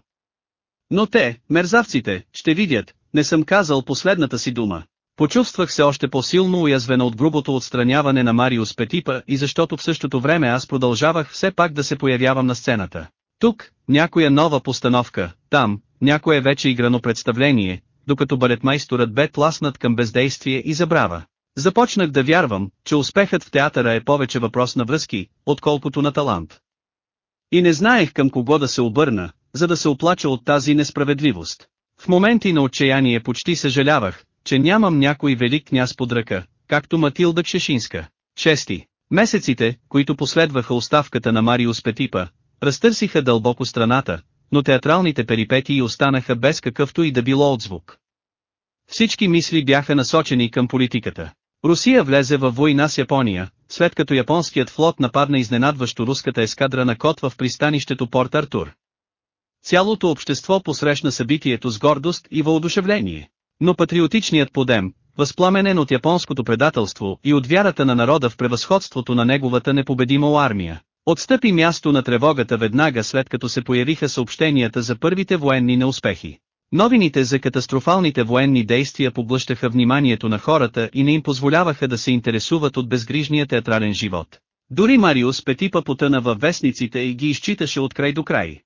Но те, мерзавците, ще видят, не съм казал последната си дума. Почувствах се още по-силно уязвена от грубото отстраняване на Мариус Петипа и защото в същото време аз продължавах все пак да се появявам на сцената. Тук, някоя нова постановка, там, някое вече играно представление, докато балетмайсторът бе тласнат към бездействие и забрава. Започнах да вярвам, че успехът в театъра е повече въпрос на връзки, отколкото на талант. И не знаех към кого да се обърна, за да се оплача от тази несправедливост. В моменти на отчаяние почти съжалявах, че нямам някой велик княз под ръка, както Матилда Кшешинска. Чести. Месеците, които последваха оставката на Мариус Петипа, разтърсиха дълбоко страната, но театралните перипетии останаха без какъвто и да било отзвук. Всички мисли бяха насочени към политиката. Русия влезе във война с Япония, след като японският флот нападна изненадващо руската ескадра на кот в пристанището Порт Артур. Цялото общество посрещна събитието с гордост и въодушевление. Но патриотичният подем, възпламенен от японското предателство и от вярата на народа в превъзходството на неговата непобедима армия, отстъпи място на тревогата веднага след като се появиха съобщенията за първите военни неуспехи. Новините за катастрофалните военни действия поблъщаха вниманието на хората и не им позволяваха да се интересуват от безгрижния театрален живот. Дори Мариус Петипа потъна във вестниците и ги изчиташе от край до край.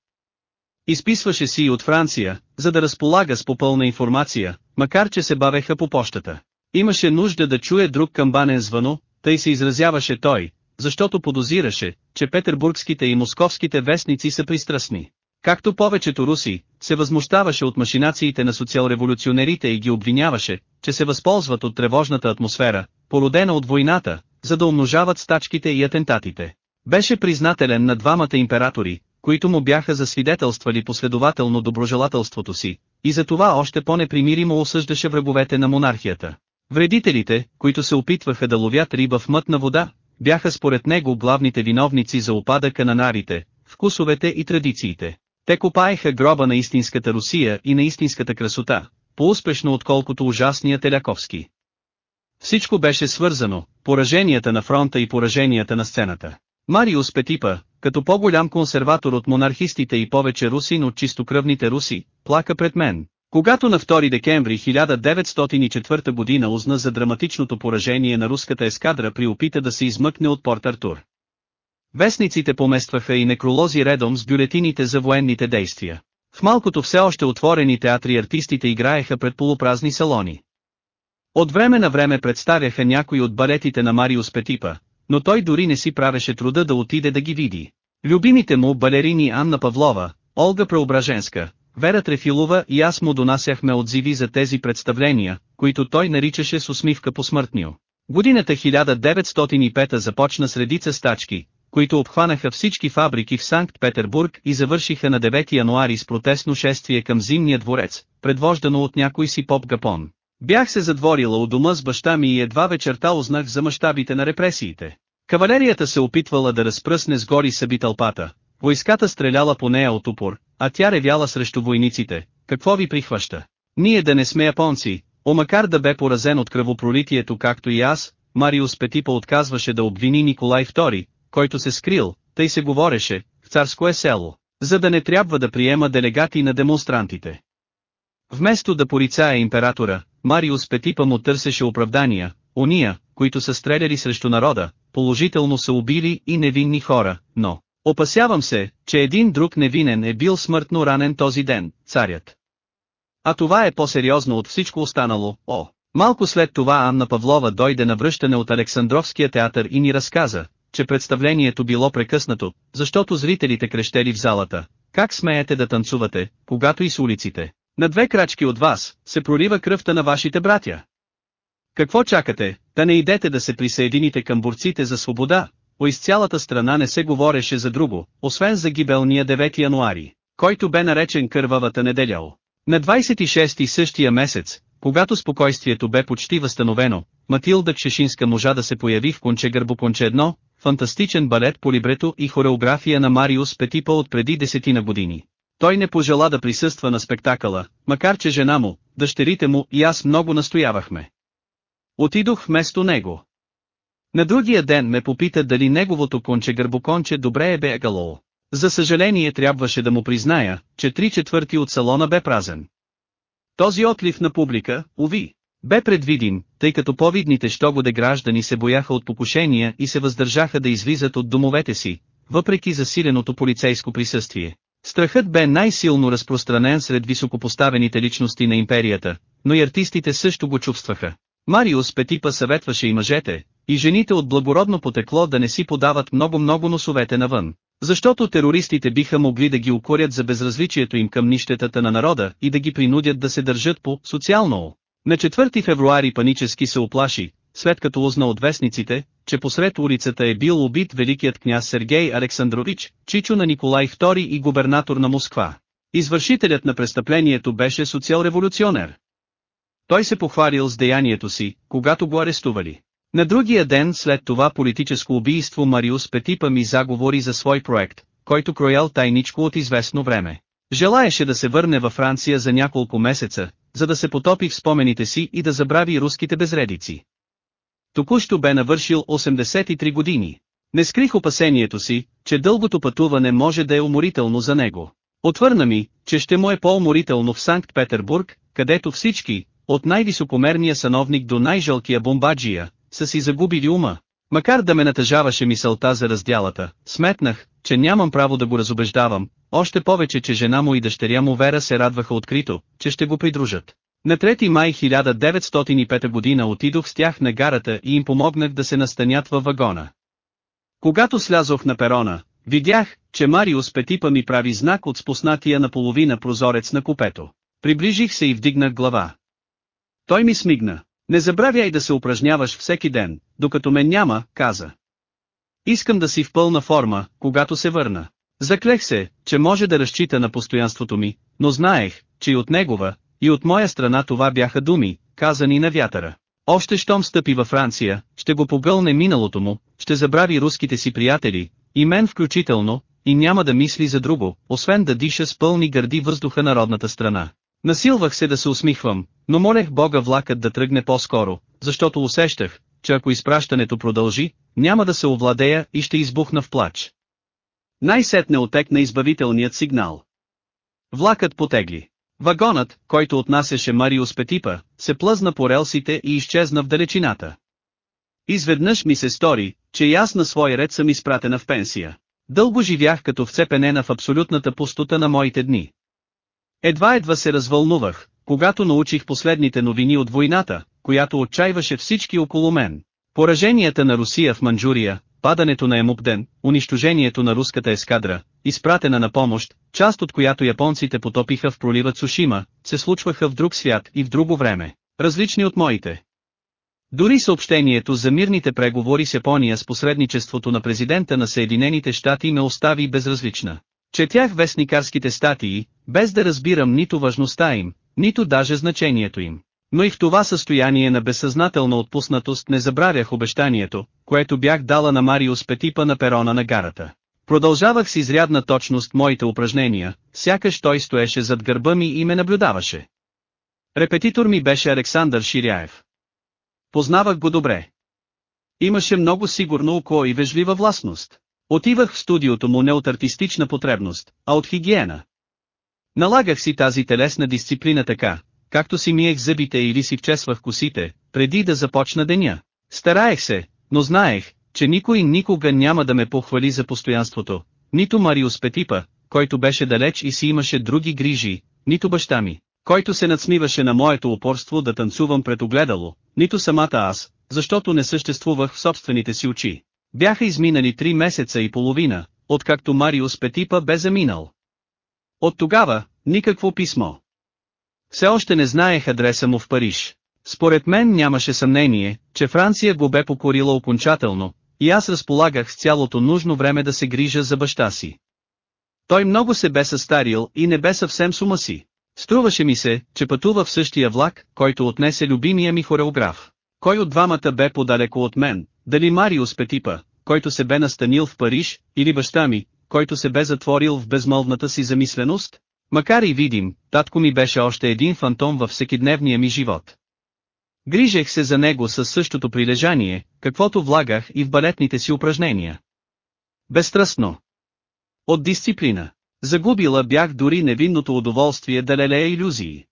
Изписваше си и от Франция, за да разполага с попълна информация, макар че се бавеха по почтата. Имаше нужда да чуе друг камбанен звъно, тъй се изразяваше той, защото подозираше, че петербургските и московските вестници са пристрастни. Както повечето руси, се възмущаваше от машинациите на социал-революционерите и ги обвиняваше, че се възползват от тревожната атмосфера, породена от войната, за да умножават стачките и атентатите. Беше признателен на двамата императори, които му бяха засвидетелствали последователно доброжелателството си, и за това още по-непримиримо осъждаше враговете на монархията. Вредителите, които се опитваха да ловят риба в мътна вода, бяха според него главните виновници за опадъка на нарите, вкусовете и традициите. Те копаеха гроба на истинската Русия и на истинската красота, по-успешно отколкото ужасният Теляковски. Всичко беше свързано, пораженията на фронта и пораженията на сцената. Мариус Петипа, като по-голям консерватор от монархистите и повече русин от чистокръвните руси, плака пред мен. Когато на 2 декември 1904 година узна за драматичното поражение на руската ескадра при опита да се измъкне от Порт Артур. Вестниците поместваха и некролози редом с бюлетините за военните действия. В малкото все още отворени театри артистите играеха пред полупразни салони. От време на време представяха някои от балетите на Мариус Петипа, но той дори не си правеше труда да отиде да ги види. Любимите му балерини Анна Павлова, Олга Преображенска, Вера Трефилова и аз му донасяхме отзиви за тези представления, които той наричаше с усмивка посмъртнио. Годината 1905 започна с редица стачки, които обхванаха всички фабрики в Санкт-Петербург и завършиха на 9 януари с протестно шествие към Зимния дворец, предвождано от някой си поп Гапон. Бях се задворила у дома с баща ми и едва вечерта узнах за мащабите на репресиите. Кавалерията се опитвала да разпръсне с гори съби тълпата, войската стреляла по нея от упор, а тя ревяла срещу войниците. Какво ви прихваща? Ние да не сме японци, о да бе поразен от кръвопролитието както и аз, Мариус Петипа отказваше да обвини Николай II, който се скрил, тъй се говореше, в царско е село, за да не трябва да приема делегати на демонстрантите. Вместо да порицае императора, Мариус Петипа му търсеше оправдания, уния, които са стреляли срещу народа, положително са убили и невинни хора, но, опасявам се, че един друг невинен е бил смъртно ранен този ден, царят. А това е по-сериозно от всичко останало, о. Малко след това Анна Павлова дойде на връщане от Александровския театър и ни разказа, че представлението било прекъснато, защото зрителите крещели в залата. Как смеете да танцувате, когато и с улиците? На две крачки от вас, се пролива кръвта на вашите братя. Какво чакате, да не идете да се присъедините към борците за свобода, по из цялата страна не се говореше за друго, освен за гибелния 9 януари, който бе наречен кървавата неделяо. На 26 същия месец, когато спокойствието бе почти възстановено, Матилда Кшешинска можа да се появи в Конче Гърбоконче 1, фантастичен балет по либрето и хореография на Мариус Петипа от преди десетина години. Той не пожела да присъства на спектакъла, макар че жена му, дъщерите му и аз много настоявахме. Отидох вместо него. На другия ден ме попита дали неговото конче гърбоконче добре е бегало. За съжаление трябваше да му призная, че три четвърти от салона бе празен. Този отлив на публика, уви, бе предвидим, тъй като повидните щогоде граждани се бояха от покушения и се въздържаха да излизат от домовете си, въпреки засиленото полицейско присъствие. Страхът бе най-силно разпространен сред високопоставените личности на империята, но и артистите също го чувстваха. Мариус Петипа съветваше и мъжете, и жените от благородно потекло да не си подават много-много носовете навън, защото терористите биха могли да ги укорят за безразличието им към нищетата на народа и да ги принудят да се държат по социално. На 4 февруари панически се оплаши, след като узна от вестниците, че посред улицата е бил убит великият княз Сергей Александрович, чичо на Николай II и губернатор на Москва. Извършителят на престъплението беше социал-революционер. Той се похвалил с деянието си, когато го арестували. На другия ден след това политическо убийство Мариус Петипа ми заговори за свой проект, който кроял тайничко от известно време. Желаеше да се върне във Франция за няколко месеца, за да се потопи в спомените си и да забрави руските безредици. Току-що бе навършил 83 години. Не скрих опасението си, че дългото пътуване може да е уморително за него. Отвърна ми, че ще му е по-уморително в Санкт-Петербург, където всички, от най-високомерния сановник до най-жалкия бомбаджия, са си загубили ума. Макар да ме натъжаваше мисълта за раздялата, сметнах, че нямам право да го разобеждавам, още повече че жена му и дъщеря му Вера се радваха открито, че ще го придружат. На 3 май 1905 година отидох с тях на гарата и им помогнах да се настанят във вагона. Когато слязох на перона, видях, че Мариус Петипа ми прави знак от спуснатия наполовина прозорец на купето. Приближих се и вдигнах глава. Той ми смигна. Не забравяй да се упражняваш всеки ден, докато ме няма, каза. Искам да си в пълна форма, когато се върна. Заклех се, че може да разчита на постоянството ми, но знаех, че и от негова, и от моя страна това бяха думи, казани на вятъра. Още щом стъпи във Франция, ще го погълне миналото му, ще забрави руските си приятели, и мен включително, и няма да мисли за друго, освен да диша с пълни гърди въздуха на родната страна. Насилвах се да се усмихвам, но молех Бога влакът да тръгне по-скоро, защото усещах, че ако изпращането продължи, няма да се овладея и ще избухна в плач. Най-сетне отекна избавителният сигнал. Влакът потегли. Вагонът, който отнасяше Мариус Петипа, се плъзна по релсите и изчезна в далечината. Изведнъж ми се стори, че и аз на свой ред съм изпратена в пенсия. Дълго живях като вцепенена в абсолютната пустота на моите дни. Едва-едва се развълнувах, когато научих последните новини от войната, която отчаиваше всички около мен. Пораженията на Русия в Манчжурия, падането на Емупден, унищожението на руската ескадра, изпратена на помощ, част от която японците потопиха в пролива Цушима, се случваха в друг свят и в друго време, различни от моите. Дори съобщението за мирните преговори с Япония с посредничеството на президента на Съединените щати ме остави безразлична. Четях вестникарските статии, без да разбирам нито важността им, нито даже значението им. Но и в това състояние на безсъзнателна отпуснатост не забравях обещанието, което бях дала на Мариус Петипа на перона на гарата. Продължавах с изрядна точност моите упражнения, сякаш той стоеше зад гърба ми и ме наблюдаваше. Репетитор ми беше Александър Ширяев. Познавах го добре. Имаше много сигурно око и вежлива властност. Отивах в студиото му не от артистична потребност, а от хигиена. Налагах си тази телесна дисциплина така, както си миех зъбите или си вчесвах косите, преди да започна деня. Стараех се, но знаех, че никой никога няма да ме похвали за постоянството, нито Мариус Петипа, който беше далеч и си имаше други грижи, нито баща ми, който се надсмиваше на моето упорство да танцувам пред огледало, нито самата аз, защото не съществувах в собствените си очи. Бяха изминали три месеца и половина, откакто Мариус Петипа бе заминал. От тогава, никакво писмо. Все още не знаех адреса му в Париж. Според мен нямаше съмнение, че Франция го бе покорила окончателно, и аз разполагах с цялото нужно време да се грижа за баща си. Той много се бе състарил и не бе съвсем с ума си. Струваше ми се, че пътува в същия влак, който отнесе любимия ми хореограф. Кой от двамата бе подалеко от мен, дали Мариус Петипа, който се бе настанил в Париж, или баща ми, който се бе затворил в безмолвната си замисленост? Макар и видим, татко ми беше още един фантом във всекидневния ми живот. Грижех се за него със същото прилежание, каквото влагах и в балетните си упражнения. Безстрастно. От дисциплина. Загубила бях дори невинното удоволствие да лелея иллюзии.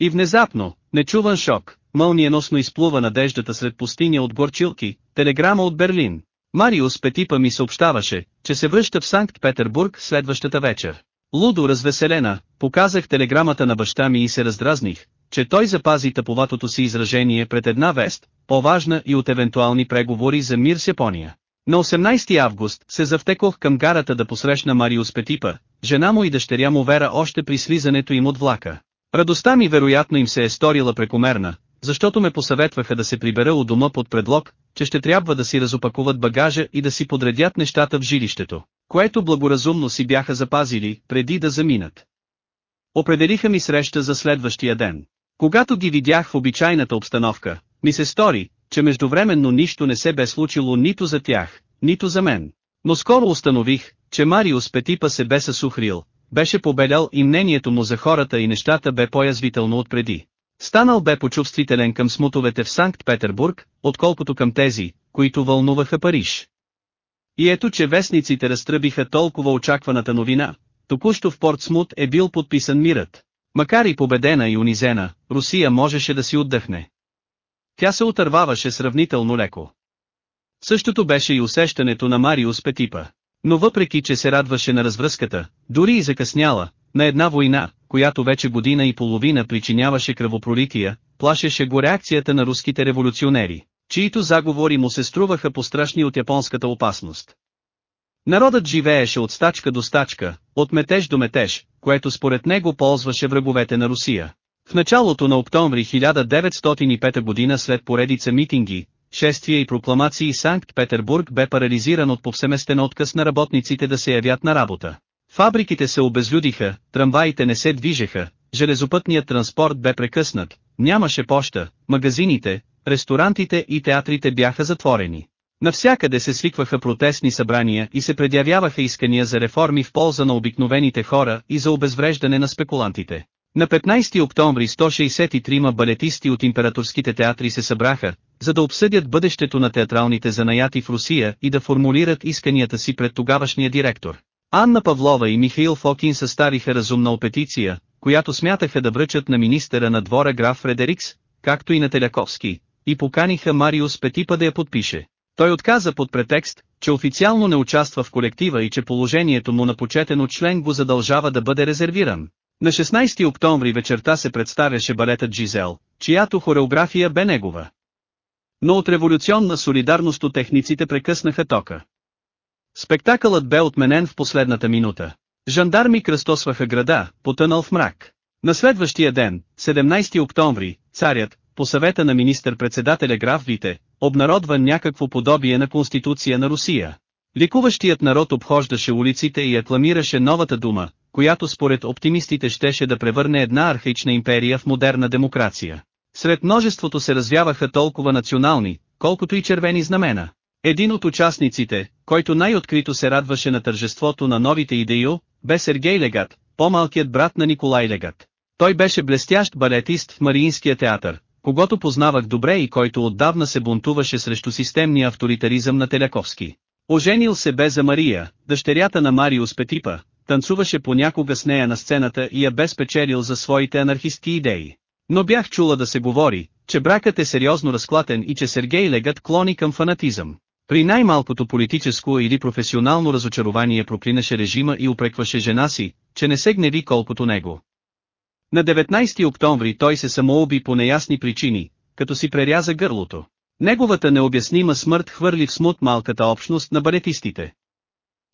И внезапно, нечуван шок, мълниеносно изплува надеждата сред пустиня от горчилки, телеграма от Берлин. Мариус Петипа ми съобщаваше, че се връща в Санкт-Петербург следващата вечер. Лудо развеселена, показах телеграмата на баща ми и се раздразних, че той запази тъповатото си изражение пред една вест, по-важна и от евентуални преговори за мир с Япония. На 18 август се завтекох към гарата да посрещна Мариус Петипа, жена му и дъщеря му Вера още при слизането им от влака. Радостта ми вероятно им се е сторила прекомерна, защото ме посъветваха да се прибера у дома под предлог, че ще трябва да си разопакуват багажа и да си подредят нещата в жилището, което благоразумно си бяха запазили, преди да заминат. Определиха ми среща за следващия ден. Когато ги видях в обичайната обстановка, ми се стори, че междувременно нищо не се бе случило нито за тях, нито за мен. Но скоро установих, че Мариус Петипа се бе съсухрил, беше побелял и мнението му за хората и нещата бе по-язвително отпреди. Станал бе почувствителен към смутовете в Санкт-Петербург, отколкото към тези, които вълнуваха Париж. И ето че вестниците разтръбиха толкова очакваната новина, току-що в Портсмут е бил подписан мирът. Макар и победена и унизена, Русия можеше да си отдъхне. Тя се отърваваше сравнително леко. Същото беше и усещането на Мариус Петипа. Но въпреки че се радваше на развръзката, дори и закъсняла, на една война, която вече година и половина причиняваше кръвопролития, плашеше го реакцията на руските революционери, чието заговори му се струваха пострашни от японската опасност. Народът живееше от стачка до стачка, от метеж до метеж, което според него ползваше враговете на Русия. В началото на октомври 1905 година след поредица митинги, шествия и прокламации Санкт-Петербург бе парализиран от повсеместен отказ на работниците да се явят на работа. Фабриките се обезлюдиха, трамваите не се движеха, железопътният транспорт бе прекъснат, нямаше поща, магазините, ресторантите и театрите бяха затворени. Навсякъде се свикваха протестни събрания и се предявяваха искания за реформи в полза на обикновените хора и за обезвреждане на спекулантите. На 15 октомври 163 балетисти от императорските театри се събраха, за да обсъдят бъдещето на театралните занаяти в Русия и да формулират исканията си пред тогавашния директор. Анна Павлова и Михаил Фокин съставиха разумна петиция, която смятаха да връчат на министъра на двора граф Фредерикс, както и на Теляковски, и поканиха Мариус Петипа да я подпише. Той отказа под претекст, че официално не участва в колектива и че положението му на почетен член го задължава да бъде резервиран. На 16 октомври вечерта се представяше балетът Джизел, чиято хореография бе негова. Но от революционна солидарност от техниците прекъснаха тока. Спектакълът бе отменен в последната минута. Жандарми кръстосваха града, потънал в мрак. На следващия ден, 17 октомври, царят, по съвета на министър-председателя граф Вите, обнародва някакво подобие на Конституция на Русия. Ликуващият народ обхождаше улиците и акламираше новата дума, която според оптимистите щеше да превърне една архаична империя в модерна демокрация. Сред множеството се развяваха толкова национални, колкото и червени знамена. Един от участниците, който най-открито се радваше на тържеството на новите идеи, бе Сергей Легат, по-малкият брат на Николай Легат. Той беше блестящ балетист в Мариинския театър, когато познавах добре и който отдавна се бунтуваше срещу системния авторитаризъм на Теляковски. Оженил се бе за Мария, дъщерята на Мариус Петипа, танцуваше понякога с нея на сцената и я бе спечелил за своите анархистки идеи. Но бях чула да се говори, че бракът е сериозно разклатен и че Сергей Легът клони към фанатизъм. При най-малкото политическо или професионално разочарование проклинаше режима и упрекваше жена си, че не се гневи колкото него. На 19 октомври той се самоуби по неясни причини, като си преряза гърлото. Неговата необяснима смърт хвърли в смут малката общност на балетистите.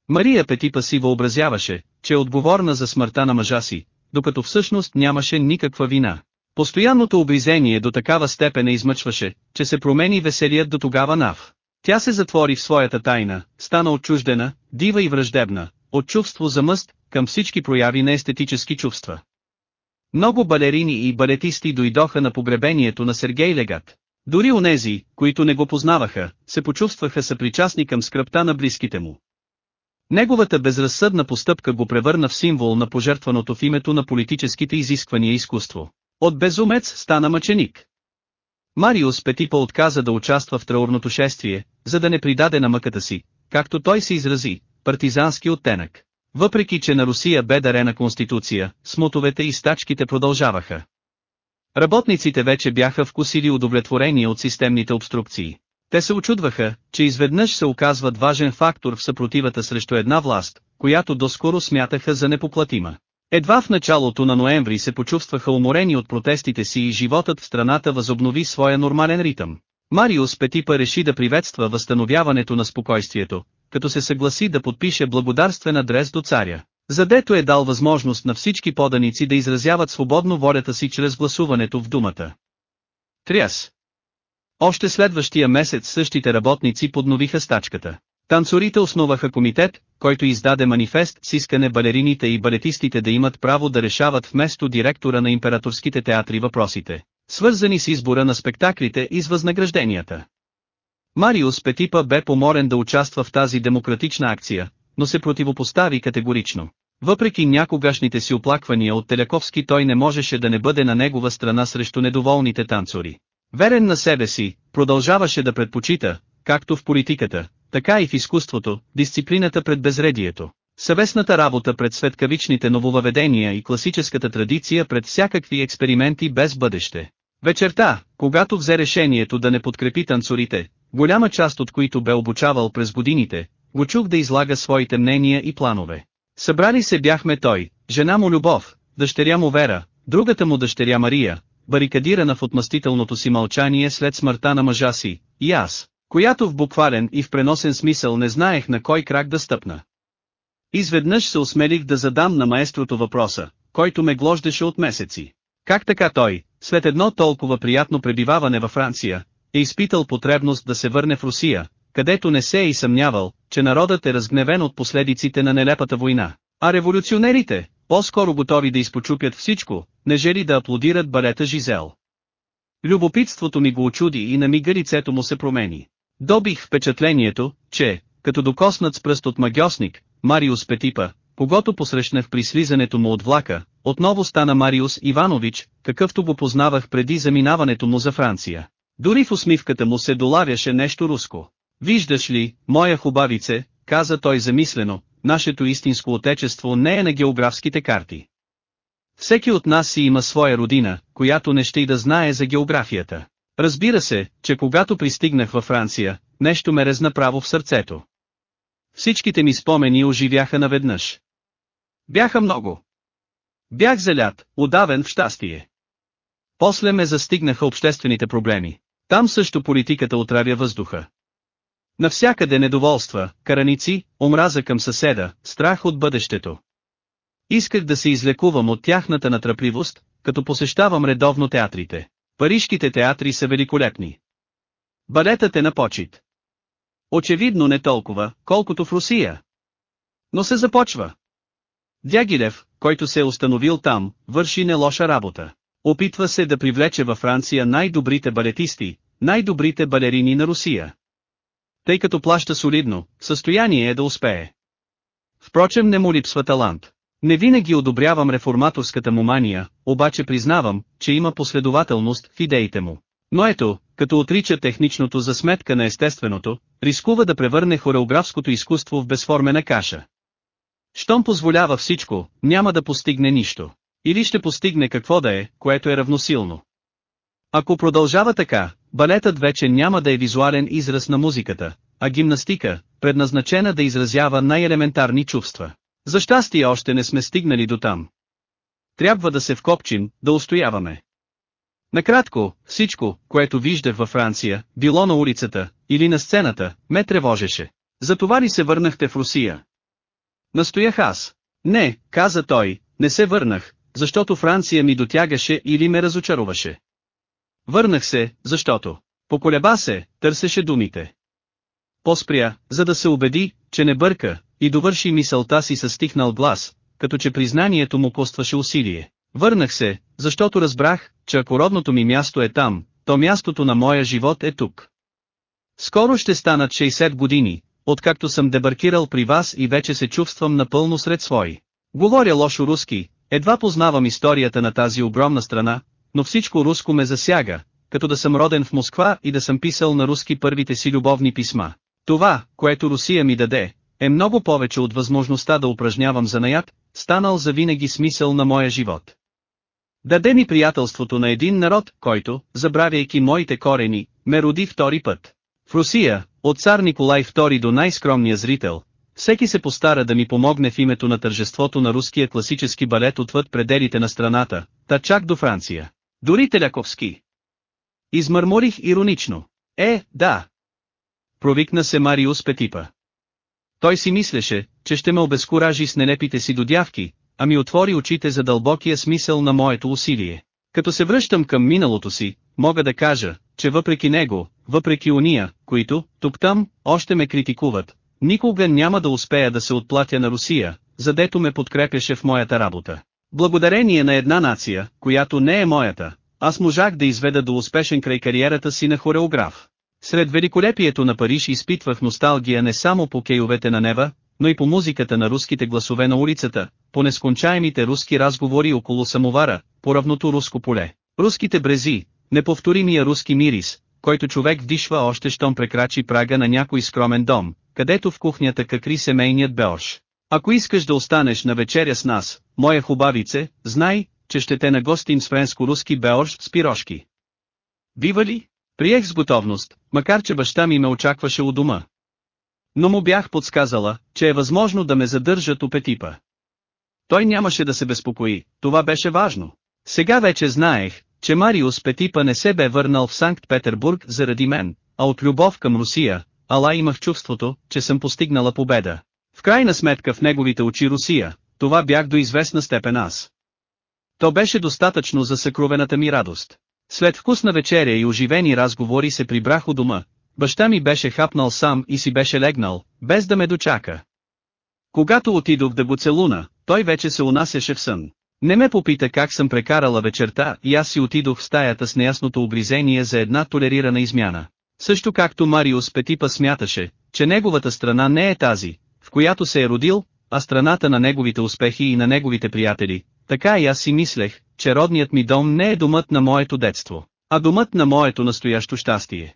Мария Петипа си въобразяваше, че е отговорна за смъртта на мъжа си, докато всъщност нямаше никаква вина. Постоянното обризение до такава степен измъчваше, че се промени веселият до тогава нав. Тя се затвори в своята тайна, стана отчуждена, дива и враждебна, от чувство за мъст, към всички прояви на естетически чувства. Много балерини и балетисти дойдоха на погребението на Сергей Легат. Дори онези, които не го познаваха, се почувстваха съпричастни към скръпта на близките му. Неговата безразсъдна постъпка го превърна в символ на пожертваното в името на политическите изисквания изкуство. От безумец стана мъченик. Мариус Петипа отказа да участва в траурното шествие, за да не придаде на мъката си, както той се изрази, партизански оттенък. Въпреки че на Русия бе дарена конституция, смотовете и стачките продължаваха. Работниците вече бяха вкусили удовлетворение от системните обструкции. Те се очудваха, че изведнъж се оказват важен фактор в съпротивата срещу една власт, която доскоро смятаха за непоплатима. Едва в началото на ноември се почувстваха уморени от протестите си и животът в страната възобнови своя нормален ритъм. Мариус Петипа реши да приветства възстановяването на спокойствието, като се съгласи да подпише благодарствен адрес до царя, задето е дал възможност на всички поданици да изразяват свободно волята си чрез гласуването в думата. Тряс. Още следващия месец същите работници подновиха стачката. Танцорите основаха комитет, който издаде манифест с искане балерините и балетистите да имат право да решават вместо директора на императорските театри въпросите, свързани с избора на спектаклите и с възнагражденията. Мариус Петипа бе поморен да участва в тази демократична акция, но се противопостави категорично. Въпреки някогашните си оплаквания от Теляковски той не можеше да не бъде на негова страна срещу недоволните танцори. Верен на себе си, продължаваше да предпочита, както в политиката, така и в изкуството, дисциплината пред безредието. Съвестната работа пред светкавичните нововъведения и класическата традиция пред всякакви експерименти без бъдеще. Вечерта, когато взе решението да не подкрепи танцорите, голяма част от които бе обучавал през годините, го чух да излага своите мнения и планове. Събрали се бяхме той, жена му Любов, дъщеря му Вера, другата му дъщеря Мария, барикадирана в отмъстителното си мълчание след смъртта на мъжа си, и аз, която в буквален и в преносен смисъл не знаех на кой крак да стъпна. Изведнъж се осмелих да задам на маестрото въпроса, който ме глождеше от месеци. Как така той, след едно толкова приятно пребиваване във Франция, е изпитал потребност да се върне в Русия, където не се е и съмнявал, че народът е разгневен от последиците на нелепата война, а революционерите, по-скоро готови да изпочупят всичко, не жели да аплодират балета Жизел. Любопитството ми го очуди и на мига лицето му се промени. Добих впечатлението, че, като докоснат с пръст от магиосник, Мариус Петипа, когато посрещнах при слизането му от влака, отново стана Мариус Иванович, какъвто го познавах преди заминаването му за Франция. Дори в усмивката му се долавяше нещо руско. Виждаш ли, моя хубавице, каза той замислено, нашето истинско отечество не е на географските карти. Всеки от нас си има своя родина, която не ще и да знае за географията. Разбира се, че когато пристигнах във Франция, нещо ме резна право в сърцето. Всичките ми спомени оживяха наведнъж. Бяха много. Бях залят, удавен в щастие. После ме застигнаха обществените проблеми. Там също политиката отравя въздуха. Навсякъде недоволства, караници, омраза към съседа, страх от бъдещето. Исках да се излекувам от тяхната натрапливост, като посещавам редовно театрите. Парижките театри са великолепни. Балетът е на почет. Очевидно не толкова, колкото в Русия. Но се започва. Дягилев, който се е установил там, върши не лоша работа. Опитва се да привлече във Франция най-добрите балетисти, най-добрите балерини на Русия. Тъй като плаща солидно, състояние е да успее. Впрочем не му липсва талант. Не винаги одобрявам реформаторската му мания, обаче признавам, че има последователност в идеите му. Но ето, като отрича техничното за сметка на естественото, рискува да превърне хореографското изкуство в безформена каша. Щом позволява всичко, няма да постигне нищо. Или ще постигне какво да е, което е равносилно. Ако продължава така, балетът вече няма да е визуален израз на музиката, а гимнастика, предназначена да изразява най-елементарни чувства. За щастие още не сме стигнали до там. Трябва да се вкопчим, да устояваме. Накратко, всичко, което виждах във Франция, било на улицата, или на сцената, ме тревожеше. Затова ли се върнахте в Русия? Настоях аз. Не, каза той, не се върнах, защото Франция ми дотягаше или ме разочароваше. Върнах се, защото. Поколеба се, търсеше думите. Поспря, за да се убеди, че не бърка, и довърши мисълта си със стихнал глас, като че признанието му костваше усилие. Върнах се, защото разбрах, че ако родното ми място е там, то мястото на моя живот е тук. Скоро ще станат 60 години, откакто съм дебаркирал при вас и вече се чувствам напълно сред свои. Говоря лошо руски, едва познавам историята на тази огромна страна, но всичко руско ме засяга, като да съм роден в Москва и да съм писал на руски първите си любовни писма. Това, което Русия ми даде, е много повече от възможността да упражнявам занаят, станал за винаги смисъл на моя живот. Даде ми приятелството на един народ, който, забравяйки моите корени, ме роди втори път. В Русия, от цар Николай II до най-скромния зрител, всеки се постара да ми помогне в името на тържеството на руския класически балет отвъд пределите на страната, та чак до Франция. Дори Теляковски. Измърморих иронично. Е, да. Провикна се Мариус Петипа. Той си мислеше, че ще ме обезкуражи с нелепите си додявки, а ми отвори очите за дълбокия смисъл на моето усилие. Като се връщам към миналото си, мога да кажа, че въпреки него, въпреки уния, които, тук-там, още ме критикуват, никога няма да успея да се отплатя на Русия, задето ме подкрепяше в моята работа. Благодарение на една нация, която не е моята, аз можах да изведа до успешен край кариерата си на хореограф. Сред великолепието на Париж изпитвах носталгия не само по кейовете на Нева, но и по музиката на руските гласове на улицата, по нескончаемите руски разговори около самовара, по равното руско поле, руските брези, неповторимия руски мирис, който човек вдишва още щом прекрачи прага на някой скромен дом, където в кухнята какри семейният беош. Ако искаш да останеш на вечеря с нас, моя хубавице, знай, че ще те нагостим с френско-руски беош с пирошки. Бива ли? Приех с готовност, макар че баща ми ме очакваше у дома. Но му бях подсказала, че е възможно да ме задържат у Петипа. Той нямаше да се безпокои, това беше важно. Сега вече знаех, че Мариус Петипа не се бе върнал в Санкт-Петербург заради мен, а от любов към Русия, ала имах чувството, че съм постигнала победа. В крайна сметка в неговите очи Русия, това бях до известна степен аз. То беше достатъчно за съкровената ми радост. След вкусна вечеря и оживени разговори се прибрах у дома. Баща ми беше хапнал сам и си беше легнал, без да ме дочака. Когато отидох да го целуна, той вече се унасяше в сън. Не ме попита как съм прекарала вечерта и аз си отидох в стаята с неясното обризение за една толерирана измяна. Също както Мариус Петипа смяташе, че неговата страна не е тази, в която се е родил, а страната на неговите успехи и на неговите приятели, така и аз си мислех, че родният ми дом не е домът на моето детство, а домът на моето настоящо щастие.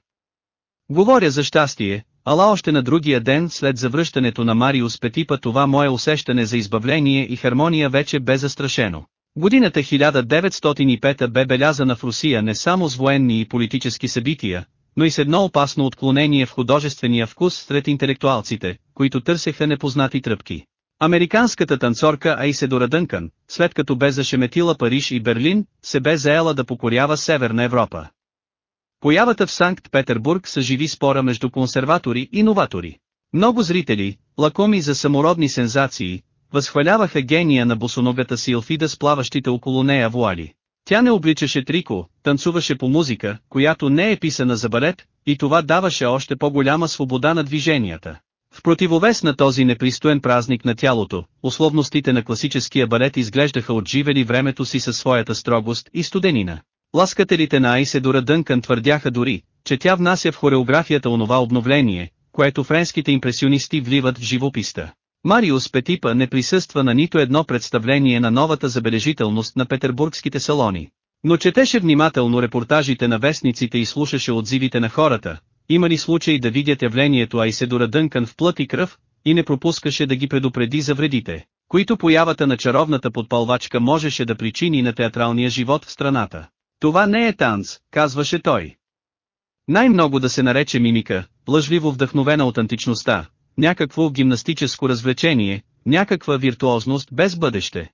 Говоря за щастие, ала още на другия ден след завръщането на Мариус Петипа това мое усещане за избавление и хармония вече бе застрашено. Годината 1905 бе белязана в Русия не само с военни и политически събития, но и с едно опасно отклонение в художествения вкус сред интелектуалците, които търсеха непознати тръпки. Американската танцорка Айседора Дънкън, след като бе зашеметила Париж и Берлин, се бе заела да покорява Северна Европа. Появата в Санкт-Петербург съживи спора между консерватори и новатори. Много зрители, лакоми за самородни сензации, възхваляваха гения на босоногата Силфида с плаващите около нея вуали. Тя не обличаше трико, танцуваше по музика, която не е писана за балет, и това даваше още по-голяма свобода на движенията. В противовес на този непристоен празник на тялото, условностите на класическия балет изглеждаха отживели времето си със своята строгост и студенина. Ласкателите на Айседора Дънкан твърдяха дори, че тя внася в хореографията онова обновление, което френските импресионисти вливат в живописта. Мариус Петипа не присъства на нито едно представление на новата забележителност на петербургските салони. Но четеше внимателно репортажите на вестниците и слушаше отзивите на хората, има ли случай да видят явлението Айседора Дънкан в плът и кръв, и не пропускаше да ги предупреди за вредите, които появата на чаровната подпалвачка можеше да причини на театралния живот в страната. Това не е танц, казваше той. Най-много да се нарече мимика, лъжливо вдъхновена от античността, някакво гимнастическо развлечение, някаква виртуозност без бъдеще.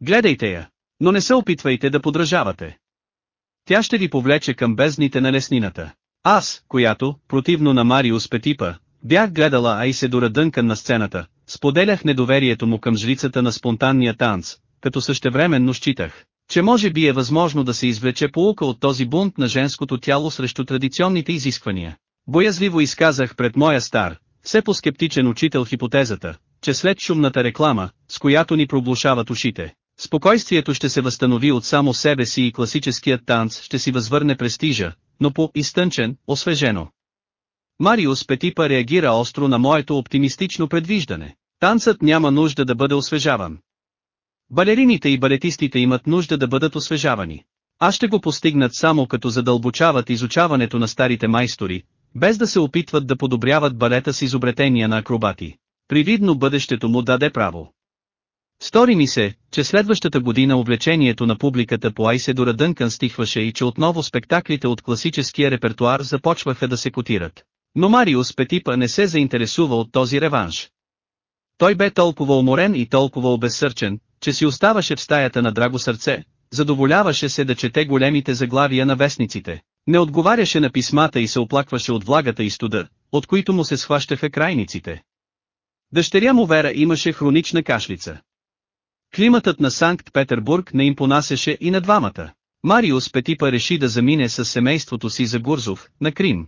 Гледайте я, но не се опитвайте да подражавате. Тя ще ви повлече към бездните на леснината. Аз, която, противно на Мариус Петипа, бях гледала Айседора Дънкан на сцената, споделях недоверието му към жрицата на спонтанния танц, като същевременно считах, че може би е възможно да се извлече полука от този бунт на женското тяло срещу традиционните изисквания. Боязливо изказах пред моя стар, все по-скептичен учител хипотезата, че след шумната реклама, с която ни проблушават ушите, спокойствието ще се възстанови от само себе си и класическият танц ще си възвърне престижа, но по-изтънчен, освежено. Мариус Петипа реагира остро на моето оптимистично предвиждане. Танцът няма нужда да бъде освежаван. Балерините и балетистите имат нужда да бъдат освежавани. Аз ще го постигнат само като задълбочават изучаването на старите майстори, без да се опитват да подобряват балета с изобретения на акробати. привидно бъдещето му даде право. Стори ми се, че следващата година увлечението на публиката по Айседора Дънкан стихваше и че отново спектаклите от класическия репертуар започваха да се котират. Но Мариус Петипа не се заинтересува от този реванш. Той бе толкова уморен и толкова обезсърчен, че си оставаше в стаята на драго сърце, задоволяваше се да чете големите заглавия на вестниците, не отговаряше на писмата и се оплакваше от влагата и студа, от които му се схващаха крайниците. Дъщеря му Вера имаше хронична кашлица. Климатът на Санкт-Петербург не им понасяше и на двамата. Мариус Петипа реши да замине с семейството си за Гурзов, на Крим.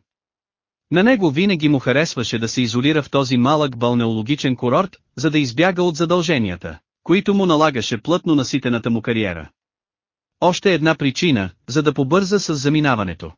На него винаги му харесваше да се изолира в този малък балнеологичен курорт, за да избяга от задълженията, които му налагаше плътно наситената му кариера. Още една причина, за да побърза с заминаването.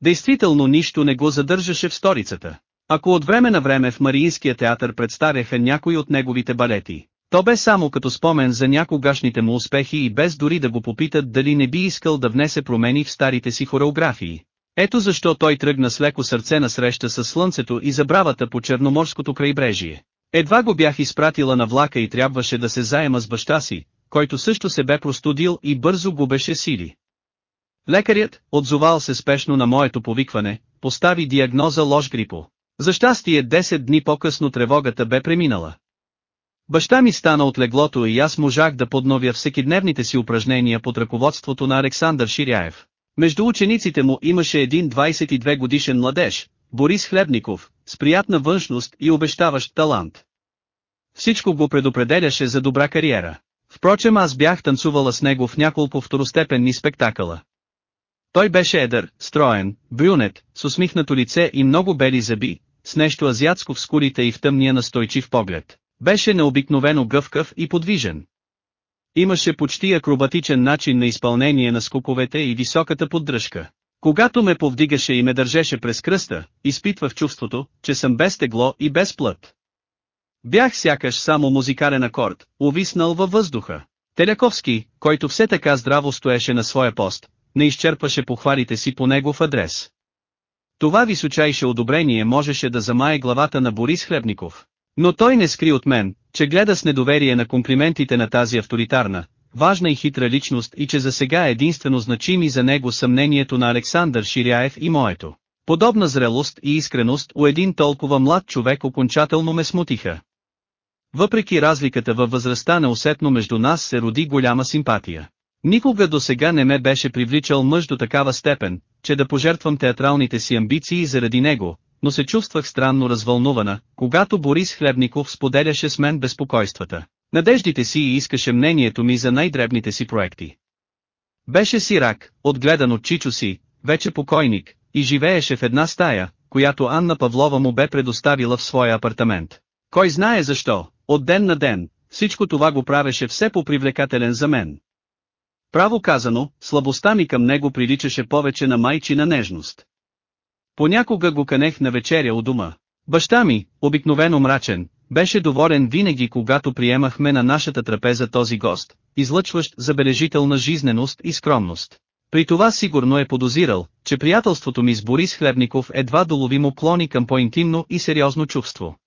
Действително нищо не го задържаше в столицата. Ако от време на време в Мариинския театър представяха някои от неговите балети, то бе само като спомен за някогашните му успехи и без дори да го попитат дали не би искал да внесе промени в старите си хореографии. Ето защо той тръгна с леко сърце на среща с слънцето и забравата по Черноморското крайбрежие. Едва го бях изпратила на влака и трябваше да се заема с баща си, който също се бе простудил и бързо губеше сили. Лекарят, отзовал се спешно на моето повикване, постави диагноза лош грипо. За щастие 10 дни по-късно тревогата бе преминала. Баща ми стана от леглото и аз можах да подновя всекидневните си упражнения под ръководството на Александър Ширяев. Между учениците му имаше един 22 годишен младеж, Борис Хлебников, с приятна външност и обещаващ талант. Всичко го предопределяше за добра кариера. Впрочем аз бях танцувала с него в няколко второстепенни спектакъла. Той беше едър, строен, брюнет, с усмихнато лице и много бели зъби, с нещо азиатско в скурите и в тъмния настойчив поглед. Беше необикновено гъвкав и подвижен. Имаше почти акробатичен начин на изпълнение на скуковете и високата поддръжка. Когато ме повдигаше и ме държеше през кръста, изпитвах чувството, че съм без тегло и без плът. Бях сякаш само музикален акорд, увиснал във въздуха. Теляковски, който все така здраво стоеше на своя пост, не изчерпаше похвалите си по негов адрес. Това височайше одобрение можеше да замае главата на Борис Хлебников. Но той не скри от мен, че гледа с недоверие на комплиментите на тази авторитарна, важна и хитра личност и че за сега единствено значими за него съмнението на Александър Ширяев и моето. Подобна зрелост и искреност у един толкова млад човек окончателно ме смутиха. Въпреки разликата във възрастта неусетно между нас се роди голяма симпатия. Никога до сега не ме беше привличал мъж до такава степен, че да пожертвам театралните си амбиции заради него, но се чувствах странно развълнувана, когато Борис Хлебников споделяше с мен безпокойствата. Надеждите си и искаше мнението ми за най-дребните си проекти. Беше сирак, отгледан от чичо си, вече покойник, и живееше в една стая, която Анна Павлова му бе предоставила в своя апартамент. Кой знае защо, от ден на ден, всичко това го правеше все по-привлекателен за мен. Право казано, слабостта ми към него приличаше повече на майчина нежност. Понякога го канех на вечеря у дома. Баща ми, обикновено мрачен, беше доволен винаги когато приемахме на нашата трапеза този гост, излъчващ забележителна жизненост и скромност. При това сигурно е подозирал, че приятелството ми с Борис Хлебников едва доловимо клони към по-интимно и сериозно чувство.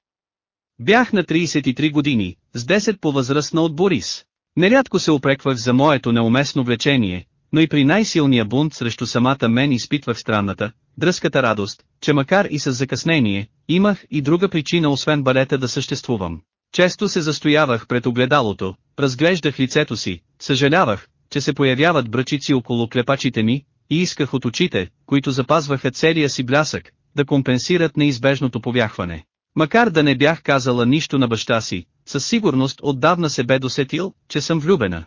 Бях на 33 години, с 10 по-възрастна от Борис. Нерядко се опреквах за моето неуместно влечение, но и при най-силния бунт срещу самата мен изпитвах странната, дръската радост, че макар и с закъснение, имах и друга причина освен балета да съществувам. Често се застоявах пред огледалото, разглеждах лицето си, съжалявах, че се появяват бръчици около клепачите ми, и исках от очите, които запазваха целия си блясък, да компенсират неизбежното повяхване. Макар да не бях казала нищо на баща си, със сигурност отдавна се бе досетил, че съм влюбена.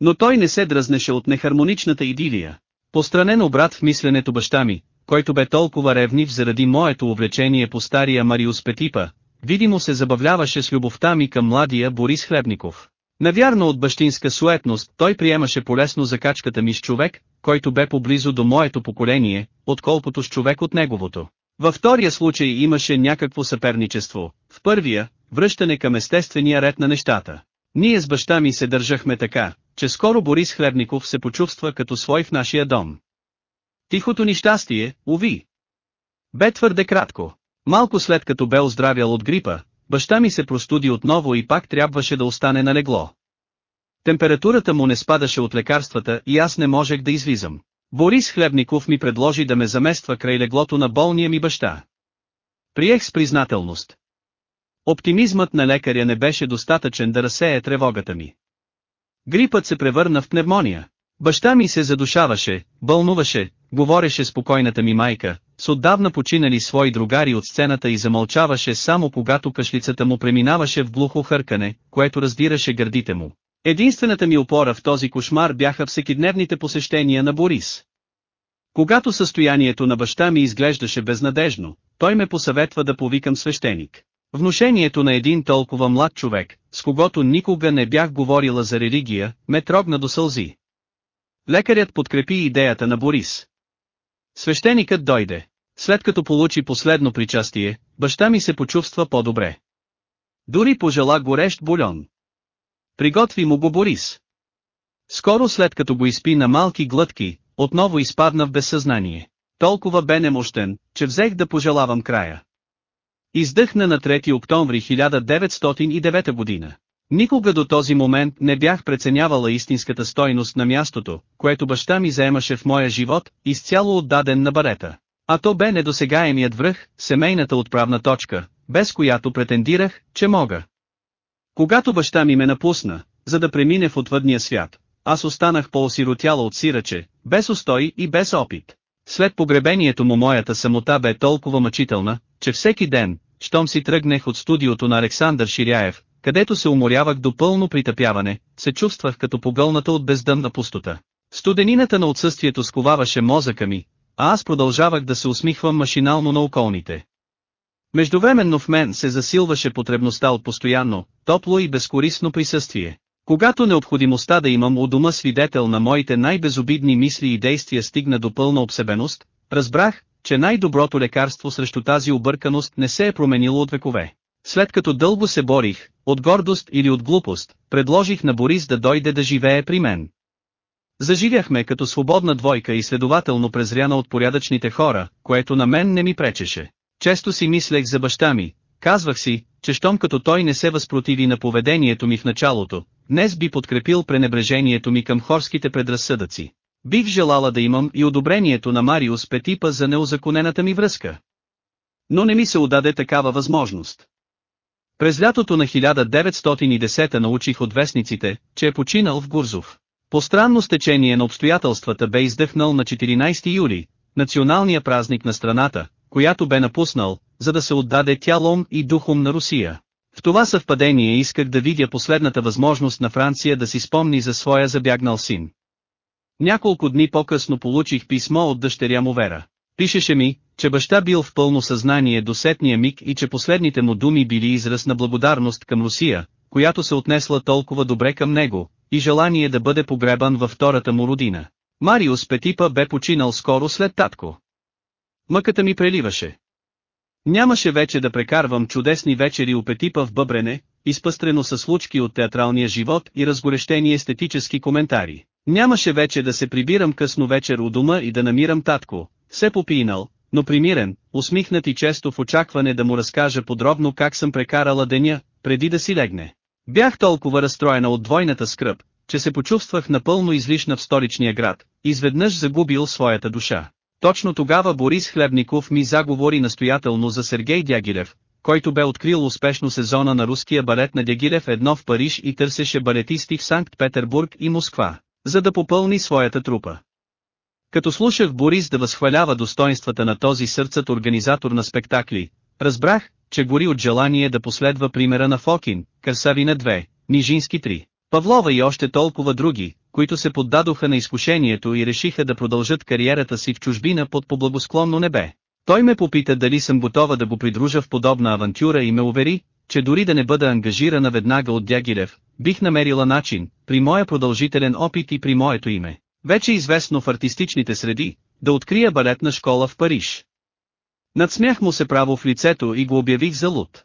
Но той не се дръзнеше от нехармоничната идилия. Постранен обрат в мисленето баща ми, който бе толкова ревнив заради моето увлечение по стария Мариус Петипа, видимо се забавляваше с любовта ми към младия Борис Хлебников. Навярно от бащинска суетност той приемаше полесно закачката ми с човек, който бе поблизо до моето поколение, отколкото с човек от неговото. Във втория случай имаше някакво съперничество, в първия, връщане към естествения ред на нещата. Ние с баща ми се държахме така, че скоро Борис Хлебников се почувства като свой в нашия дом. Тихото ни щастие, уви. Бе твърде кратко. Малко след като бе оздравял от грипа, баща ми се простуди отново и пак трябваше да остане на легло. Температурата му не спадаше от лекарствата и аз не можех да излизам. Борис Хлебников ми предложи да ме замества край леглото на болния ми баща. Приех с признателност. Оптимизмът на лекаря не беше достатъчен да разсее тревогата ми. Грипът се превърна в пневмония. Баща ми се задушаваше, бълнуваше, говореше спокойната ми майка, с отдавна починали свои другари от сцената и замълчаваше само когато кашлицата му преминаваше в глухо хъркане, което раздираше гърдите му. Единствената ми опора в този кошмар бяха всекидневните посещения на Борис. Когато състоянието на баща ми изглеждаше безнадежно, той ме посъветва да повикам свещеник. Внушението на един толкова млад човек, с когото никога не бях говорила за религия, ме трогна до сълзи. Лекарят подкрепи идеята на Борис. Свещеникът дойде. След като получи последно причастие, баща ми се почувства по-добре. Дори пожела горещ бульон. Приготви му го Борис. Скоро след като го изпи на малки глътки, отново изпадна в безсъзнание. Толкова бе немощен, че взех да пожелавам края. Издъхна на 3 октомври 1909 година. Никога до този момент не бях преценявала истинската стойност на мястото, което баща ми заемаше в моя живот, изцяло отдаден на барета. А то бе недосегаемият връх, семейната отправна точка, без която претендирах, че мога. Когато баща ми ме напусна, за да премине в отвъдния свят, аз останах по-осиротяла от сираче, без устой и без опит. След погребението му моята самота бе толкова мъчителна, че всеки ден, щом си тръгнех от студиото на Александър Ширяев, където се уморявах до пълно притъпяване, се чувствах като погълната от бездънна пустота. Студенината на отсъствието сковаваше мозъка ми, а аз продължавах да се усмихвам машинално на околните. Междувременно в мен се засилваше потребността от постоянно, топло и безкорисно присъствие. Когато необходимостта да имам у дома свидетел на моите най-безобидни мисли и действия стигна до пълна обсебеност, разбрах, че най-доброто лекарство срещу тази обърканост не се е променило от векове. След като дълго се борих, от гордост или от глупост, предложих на Борис да дойде да живее при мен. Заживяхме като свободна двойка и следователно презряна от порядъчните хора, което на мен не ми пречеше. Често си мислех за баща ми, казвах си, че щом като той не се възпротиви на поведението ми в началото, днес би подкрепил пренебрежението ми към хорските предразсъдъци. Бих желала да имам и одобрението на Мариус Петипа за неозаконената ми връзка. Но не ми се удаде такава възможност. През лятото на 1910 научих от вестниците, че е починал в Гурзов. По странно стечение на обстоятелствата бе издъхнал на 14 юли, националния празник на страната, която бе напуснал, за да се отдаде тялом и духом на Русия. В това съвпадение исках да видя последната възможност на Франция да си спомни за своя забягнал син. Няколко дни по-късно получих писмо от дъщеря му Вера. Пишеше ми, че баща бил в пълно съзнание до сетния миг и че последните му думи били израз на благодарност към Русия, която се отнесла толкова добре към него, и желание да бъде погребан във втората му родина. Мариус Петипа бе починал скоро след татко. Мъката ми преливаше. Нямаше вече да прекарвам чудесни вечери у Петипа в Бъбрене, изпъстрено с случки от театралния живот и разгорещени естетически коментари. Нямаше вече да се прибирам късно вечер у дома и да намирам татко, все попинал, но примирен, усмихнат и често в очакване да му разкажа подробно как съм прекарала деня, преди да си легне. Бях толкова разстроена от двойната скръп, че се почувствах напълно излишна в столичния град, изведнъж загубил своята душа. Точно тогава Борис Хлебников ми заговори настоятелно за Сергей Дягилев, който бе открил успешно сезона на руския балет на Дягилев едно в Париж и търсеше балетисти в Санкт-Петербург и Москва, за да попълни своята трупа. Като слушах Борис да възхвалява достоинствата на този сърцът организатор на спектакли, разбрах, че гори от желание да последва примера на Фокин, Кърсавина 2, Нижински 3, Павлова и още толкова други, които се поддадоха на изкушението и решиха да продължат кариерата си в чужбина под поблагосклонно небе. Той ме попита дали съм готова да го придружа в подобна авантюра и ме увери, че дори да не бъда ангажирана веднага от Дягилев, бих намерила начин, при моя продължителен опит и при моето име, вече известно в артистичните среди, да открия балетна школа в Париж. Надсмях му се право в лицето и го обявих за луд.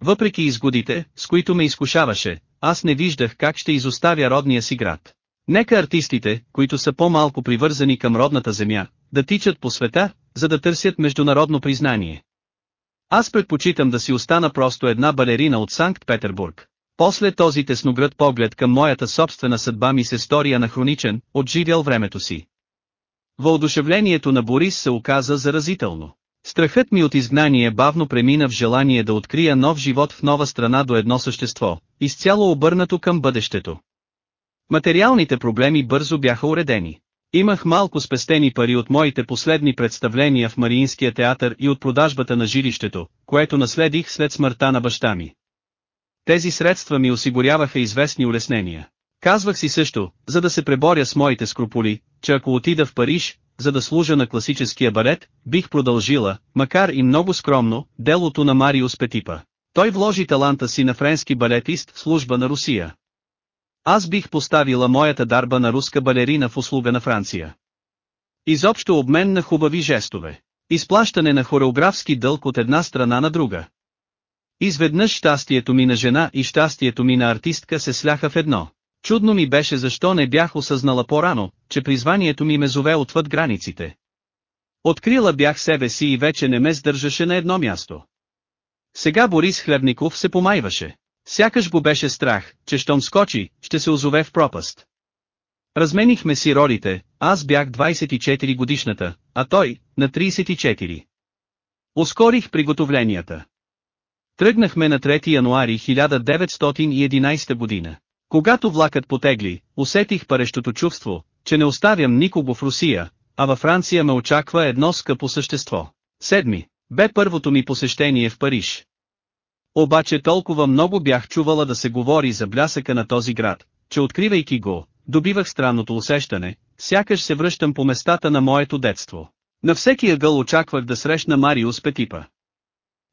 Въпреки изгодите, с които ме изкушаваше, аз не виждах как ще изоставя родния си град. Нека артистите, които са по-малко привързани към родната земя, да тичат по света, за да търсят международно признание. Аз предпочитам да си остана просто една балерина от Санкт-Петербург. После този тесноград поглед към моята собствена съдба ми се стори анахроничен, отживял времето си. Въодушевлението на Борис се оказа заразително. Страхът ми от изгнание бавно премина в желание да открия нов живот в нова страна до едно същество, изцяло обърнато към бъдещето. Материалните проблеми бързо бяха уредени. Имах малко спестени пари от моите последни представления в Мариинския театър и от продажбата на жилището, което наследих след смъртта на баща ми. Тези средства ми осигуряваха известни улеснения. Казвах си също, за да се преборя с моите скрупули, че ако отида в Париж, за да служа на класическия балет, бих продължила, макар и много скромно, делото на Мариус Петипа. Той вложи таланта си на френски балетист в служба на Русия. Аз бих поставила моята дарба на руска балерина в услуга на Франция. Изобщо обмен на хубави жестове. Изплащане на хореографски дълг от една страна на друга. Изведнъж щастието ми на жена и щастието ми на артистка се сляха в едно. Чудно ми беше защо не бях осъзнала по-рано, че призванието ми ме зове отвъд границите. Открила бях себе си и вече не ме сдържаше на едно място. Сега Борис Хлебников се помайваше. Сякаш го беше страх, че щом скочи, ще се озове в пропаст. Разменихме си ролите, аз бях 24 годишната, а той, на 34. Ускорих приготовленията. Тръгнахме на 3 януари 1911 година. Когато влакът потегли, усетих парещото чувство, че не оставям никого в Русия, а във Франция ме очаква едно скъпо същество. Седми, бе първото ми посещение в Париж. Обаче толкова много бях чувала да се говори за блясъка на този град, че откривайки го, добивах странното усещане, сякаш се връщам по местата на моето детство. На всеки ъгъл очаквах да срещна Мариус Петипа.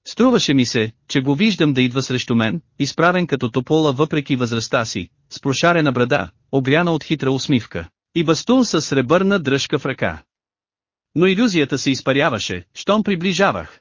Струваше ми се, че го виждам да идва срещу мен, изправен като топола въпреки възрастта си, с прошарена брада, обряна от хитра усмивка, и бастун с сребърна дръжка в ръка. Но иллюзията се изпаряваше, щом приближавах.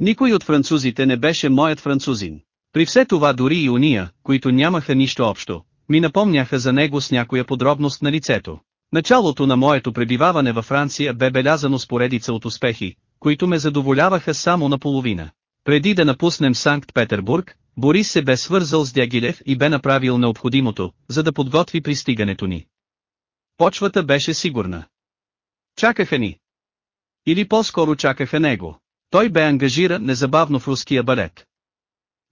Никой от французите не беше моят французин. При все това дори и уния, които нямаха нищо общо, ми напомняха за него с някоя подробност на лицето. Началото на моето пребиваване във Франция бе белязано с поредица от успехи, които ме задоволяваха само наполовина. Преди да напуснем Санкт-Петербург, Борис се бе свързал с Дягилев и бе направил необходимото, за да подготви пристигането ни. Почвата беше сигурна. Чакаха ни. Или по-скоро чакаха него. Той бе ангажиран незабавно в руския балет.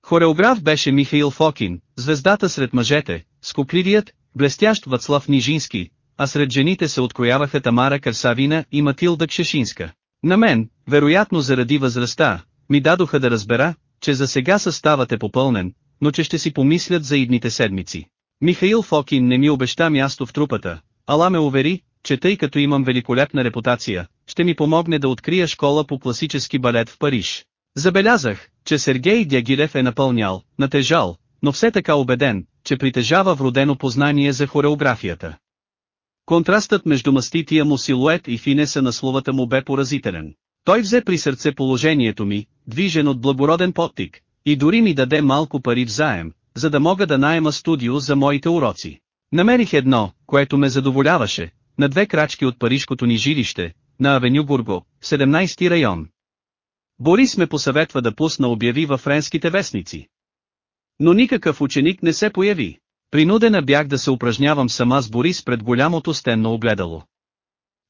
Хореограф беше Михаил Фокин, звездата сред мъжете, скопливият, блестящ Вацлав Нижински, а сред жените се открояваха Тамара Карсавина и Матилда Кшешинска. На мен, вероятно заради възрастта, ми дадоха да разбера, че за сега съставът е попълнен, но че ще си помислят за идните седмици. Михаил Фокин не ми обеща място в трупата, ала ме увери, че тъй като имам великолепна репутация, ще ми помогне да открия школа по класически балет в Париж. Забелязах, че Сергей Дягилев е напълнял, натежал, но все така убеден, че притежава вродено познание за хореографията. Контрастът между мастития му силует и финеса на словата му бе поразителен. Той взе при сърце положението ми, движен от благороден подтик, и дори ми даде малко пари в заем, за да мога да найема студио за моите уроци. Намерих едно, което ме задоволяваше, на две крачки от парижкото ни жилище, на Авеню Бурго, 17 район. Борис ме посъветва да пусна обяви във френските вестници. Но никакъв ученик не се появи. Принудена бях да се упражнявам сама с Борис пред голямото стенно огледало.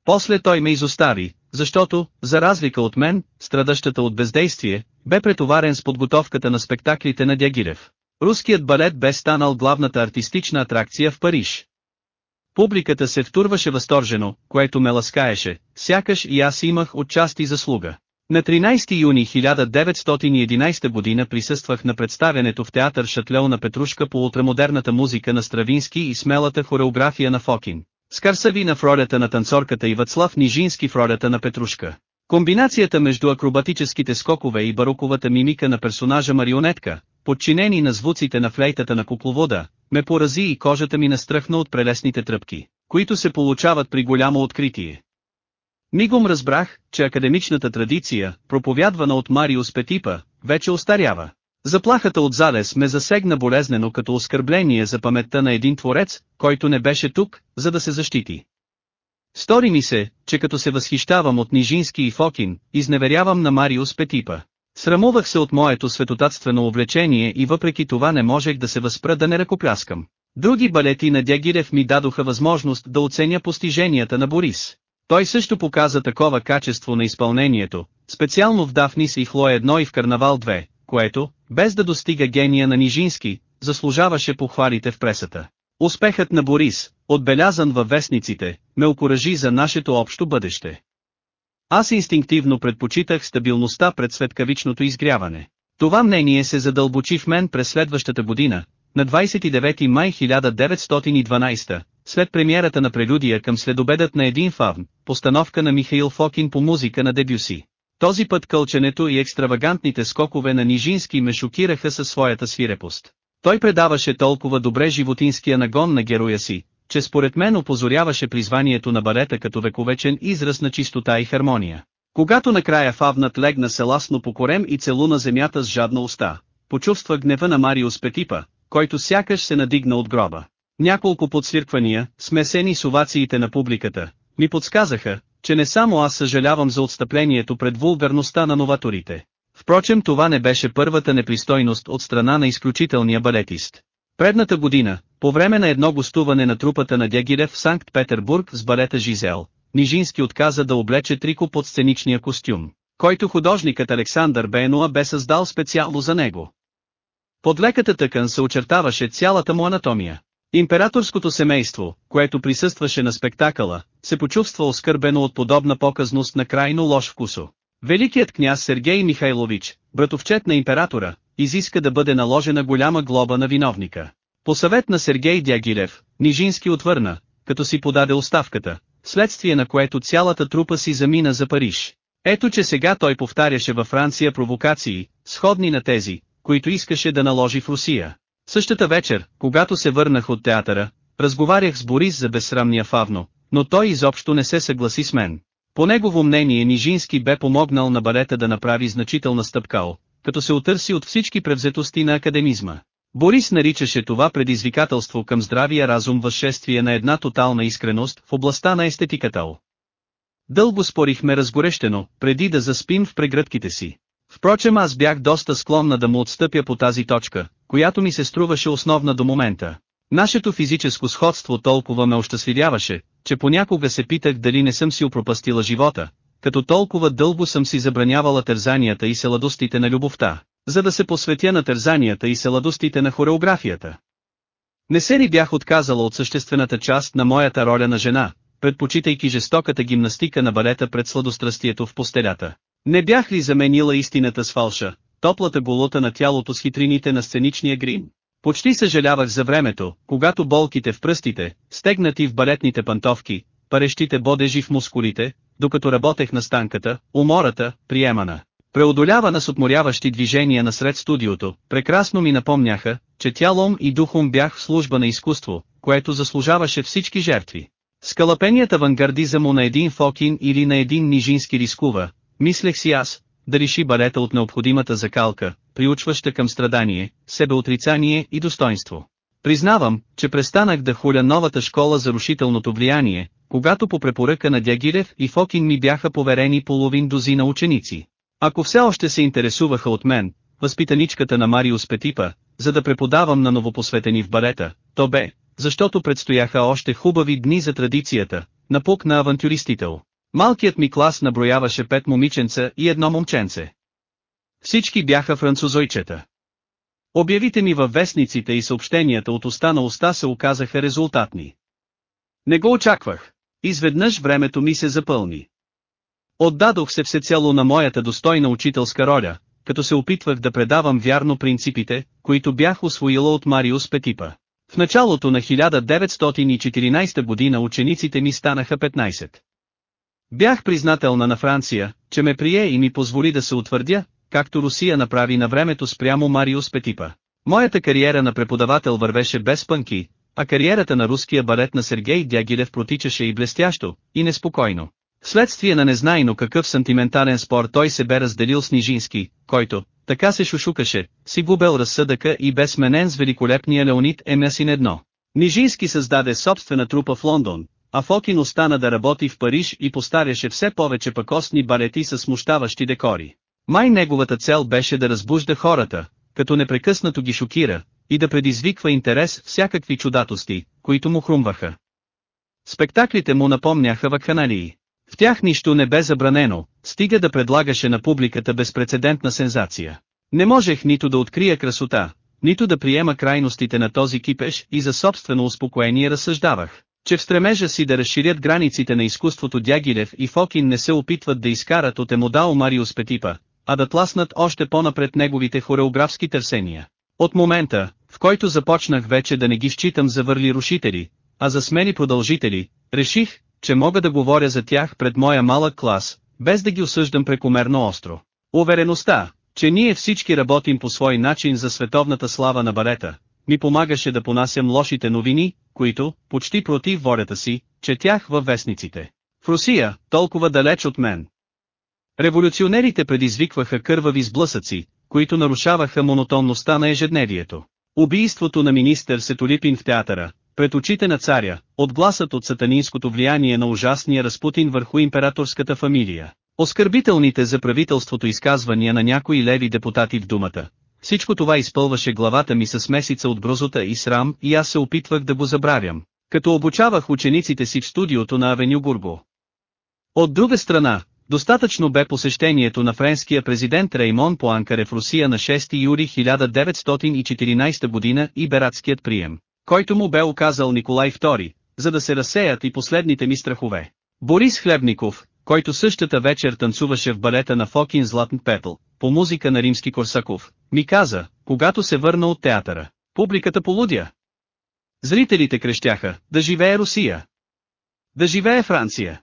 После той ме изостави, защото, за разлика от мен, страдащата от бездействие, бе претоварен с подготовката на спектаклите на Дягилев. Руският балет бе станал главната артистична атракция в Париж. Публиката се втурваше възторжено, което ме ласкаеше, сякаш и аз имах отчасти заслуга. На 13 юни 1911 година присъствах на представянето в театър Шатлео на Петрушка по ултрамодерната музика на Стравински и смелата хореография на Фокин. Скарсавина в ролята на танцорката и Вацлав Нижински в ролята на Петрушка. Комбинацията между акробатическите скокове и бароковата мимика на персонажа марионетка, подчинени на звуците на флейтата на кукловода, ме порази и кожата ми настръхна от прелесните тръпки, които се получават при голямо откритие. Мигом разбрах, че академичната традиция, проповядвана от Мариус Петипа, вече остарява. Заплахата от Залес ме засегна болезнено като оскърбление за паметта на един творец, който не беше тук, за да се защити. Стори ми се, че като се възхищавам от Нижински и Фокин, изневерявам на Мариус Петипа. Срамувах се от моето светотатствено облечение и въпреки това не можех да се възпра да не ръкопляскам. Други балети на Дягирев ми дадоха възможност да оценя постиженията на Борис. Той също показа такова качество на изпълнението, специално в Дафнис и Хлоя 1 и в Карнавал 2, което, без да достига гения на Нижински, заслужаваше похвалите в пресата. Успехът на Борис, отбелязан във вестниците, ме окоръжи за нашето общо бъдеще. Аз инстинктивно предпочитах стабилността пред светкавичното изгряване. Това мнение се задълбочи в мен през следващата година, на 29 май 1912, след премиерата на прелюдия към следобедът на един фавн, постановка на Михаил Фокин по музика на Дебюси. Този път кълченето и екстравагантните скокове на Нижински ме шокираха със своята свирепост. Той предаваше толкова добре животинския нагон на героя си, че според мен опозоряваше призванието на балета като вековечен израз на чистота и хармония. Когато накрая Фавнат легна селасно по корем и целуна земята с жадна уста, почувства гнева на Мариус Петипа, който сякаш се надигна от гроба. Няколко подсвирквания, смесени с овациите на публиката, ми подсказаха, че не само аз съжалявам за отстъплението пред вулгарността на новаторите. Впрочем това не беше първата непристойност от страна на изключителния балетист. Предната година, по време на едно гостуване на трупата на Дягилев в Санкт-Петербург с балета Жизел, Нижински отказа да облече трико под сценичния костюм, който художникът Александър Бенуа бе създал специално за него. Под леката тъкан се очертаваше цялата му анатомия. Императорското семейство, което присъстваше на спектакъла, се почувства оскърбено от подобна показност на крайно лош вкусо. Великият княз Сергей Михайлович, братовчет на императора, изиска да бъде наложена голяма глоба на виновника. По съвет на Сергей Дягилев, Нижински отвърна, като си подаде оставката, следствие на което цялата трупа си замина за Париж. Ето че сега той повтаряше във Франция провокации, сходни на тези, които искаше да наложи в Русия. Същата вечер, когато се върнах от театъра, разговарях с Борис за безсрамния Фавно, но той изобщо не се съгласи с мен. По негово мнение Нижински бе помогнал на балета да направи значителна стъпкал, като се отърси от всички превзетости на академизма. Борис наричаше това предизвикателство към здравия разум възшествие на една тотална искреност в областта на естетиката. Дълго спорихме разгорещено, преди да заспим в прегръдките си. Впрочем аз бях доста склонна да му отстъпя по тази точка, която ми се струваше основна до момента. Нашето физическо сходство толкова ме ощастливяваше, че понякога се питах дали не съм си опропастила живота, като толкова дълго съм си забранявала тързанията и селадостите на любовта, за да се посветя на тързанията и селадостите на хореографията. Не се ли бях отказала от съществената част на моята роля на жена, предпочитайки жестоката гимнастика на балета пред сладострастието в постелята? Не бях ли заменила истината с фалша, топлата голота на тялото с хитрините на сценичния грим? Почти съжалявах за времето, когато болките в пръстите, стегнати в балетните пантовки, парещите бодежи в мускулите, докато работех на станката, умората, приемана. Преодолявана с отморяващи движения насред студиото, прекрасно ми напомняха, че тялом и духом бях в служба на изкуство, което заслужаваше всички жертви. Скалапеният авангардизъм на един Фокин или на един Нижински рискува, мислех си аз, да реши балета от необходимата закалка, приучваща към страдание, себеотрицание и достоинство. Признавам, че престанах да хуля новата школа за рушителното влияние, когато по препоръка на Дягилев и Фокин ми бяха поверени половин дозина ученици. Ако все още се интересуваха от мен, възпитаничката на Мариус Петипа, за да преподавам на новопосветени в балета, то бе, защото предстояха още хубави дни за традицията, напук на авантюристите. Малкият ми клас наброяваше пет момиченца и едно момченце. Всички бяха французойчета. Обявите ми във вестниците и съобщенията от уста на уста се оказаха резултатни. Не го очаквах. Изведнъж времето ми се запълни. Отдадох се всецяло на моята достойна учителска роля, като се опитвах да предавам вярно принципите, които бях освоила от Мариус Петипа. В началото на 1914 година учениците ми станаха 15. Бях признателна на Франция, че ме прие и ми позволи да се утвърдя, както Русия направи на времето спрямо Мариус Петипа. Моята кариера на преподавател вървеше без пънки, а кариерата на руския балет на Сергей Дягилев протичаше и блестящо, и неспокойно. Вследствие на незнайно какъв сантиментален спор той се бе разделил с Нижински, който, така се шушукаше, си губел разсъдъка и бе сменен с великолепния Леонид Емясин едно. Нижински създаде собствена трупа в Лондон, а Фокин остана да работи в Париж и постаряше все повече пакосни балети с смущаващи декори. Май неговата цел беше да разбужда хората, като непрекъснато ги шокира, и да предизвиква интерес всякакви чудатости, които му хрумваха. Спектаклите му напомняха вакханалии. В тях нищо не бе забранено, стига да предлагаше на публиката безпредседентна сензация. Не можех нито да открия красота, нито да приема крайностите на този кипеш и за собствено успокоение разсъждавах, че в стремежа си да разширят границите на изкуството Дягилев и Фокин не се опитват да изкарат от Емодао Мариус Петипа, а да тласнат още по-напред неговите хореографски търсения. От момента, в който започнах вече да не ги считам за върли рушители, а за смели продължители, реших, че мога да говоря за тях пред моя малък клас, без да ги осъждам прекомерно остро. Увереността, че ние всички работим по свой начин за световната слава на балета, ми помагаше да понасям лошите новини, които, почти против волята си, четях във вестниците. В Русия, толкова далеч от мен. Революционерите предизвикваха кървави сблъсъци, които нарушаваха монотонността на ежедневието. Убийството на министър Сетолипин в театъра, пред очите на царя, отгласът от сатанинското влияние на ужасния Разпутин върху императорската фамилия. Оскърбителните за правителството изказвания на някои леви депутати в думата. Всичко това изпълваше главата ми с месица от грозота и срам и аз се опитвах да го забравям, като обучавах учениците си в студиото на Авеню Бурбо. От друга страна, достатъчно бе посещението на френския президент Реймон Пуанкаре в Русия на 6 юли 1914 година и бератският прием, който му бе оказал Николай II, за да се разсеят и последните ми страхове. Борис Хлебников, който същата вечер танцуваше в балета на Фокин Златн Петъл, по музика на римски Корсаков, ми каза, когато се върна от театъра, публиката полудя. Зрителите крещяха, да живее Русия! Да живее Франция!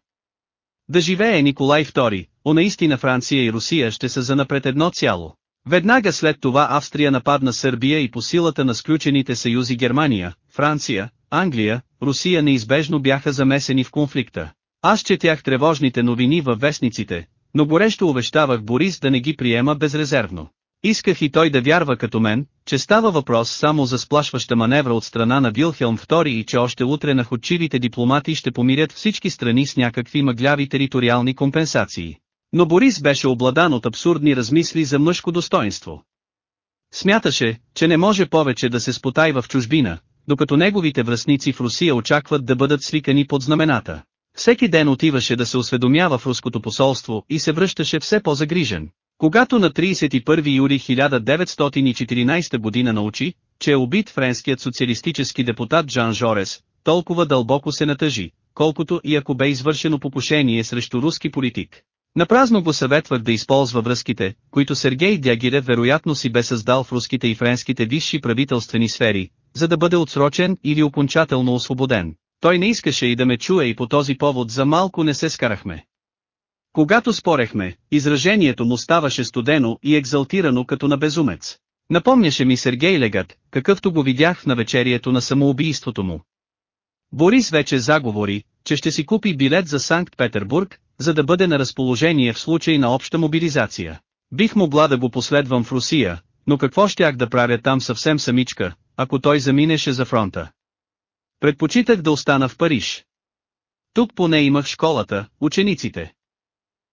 Да живее Николай II, о наистина Франция и Русия ще са занапред едно цяло. Веднага след това Австрия нападна Сърбия и по силата на сключените съюзи Германия, Франция, Англия, Русия неизбежно бяха замесени в конфликта. Аз четях тревожните новини във вестниците, но горещо увещавах Борис да не ги приема безрезервно. Исках и той да вярва като мен, че става въпрос само за сплашваща маневра от страна на Вилхелм II и че още утре находчивите дипломати ще помирят всички страни с някакви мъгляви териториални компенсации. Но Борис беше обладан от абсурдни размисли за мъжко достоинство. Смяташе, че не може повече да се спотайва в чужбина, докато неговите връзници в Русия очакват да бъдат свикани под знамената. Всеки ден отиваше да се осведомява в руското посолство и се връщаше все по-загрижен. Когато на 31 юли 1914 година научи, че е убит френският социалистически депутат Жан Жорес, толкова дълбоко се натъжи, колкото и ако бе извършено покушение срещу руски политик. Напразно го съветвах да използва връзките, които Сергей Дягирев вероятно си бе създал в руските и френските висши правителствени сфери, за да бъде отсрочен или окончателно освободен. Той не искаше и да ме чуе и по този повод за малко не се скарахме. Когато спорехме, изражението му ставаше студено и екзалтирано като на безумец. Напомняше ми Сергей Легат, какъвто го видях на вечерието на самоубийството му. Борис вече заговори, че ще си купи билет за Санкт-Петербург, за да бъде на разположение в случай на обща мобилизация. Бих могла да го последвам в Русия, но какво щях да правя там съвсем самичка, ако той заминеше за фронта. Предпочитах да остана в Париж. Тук поне имах школата, учениците.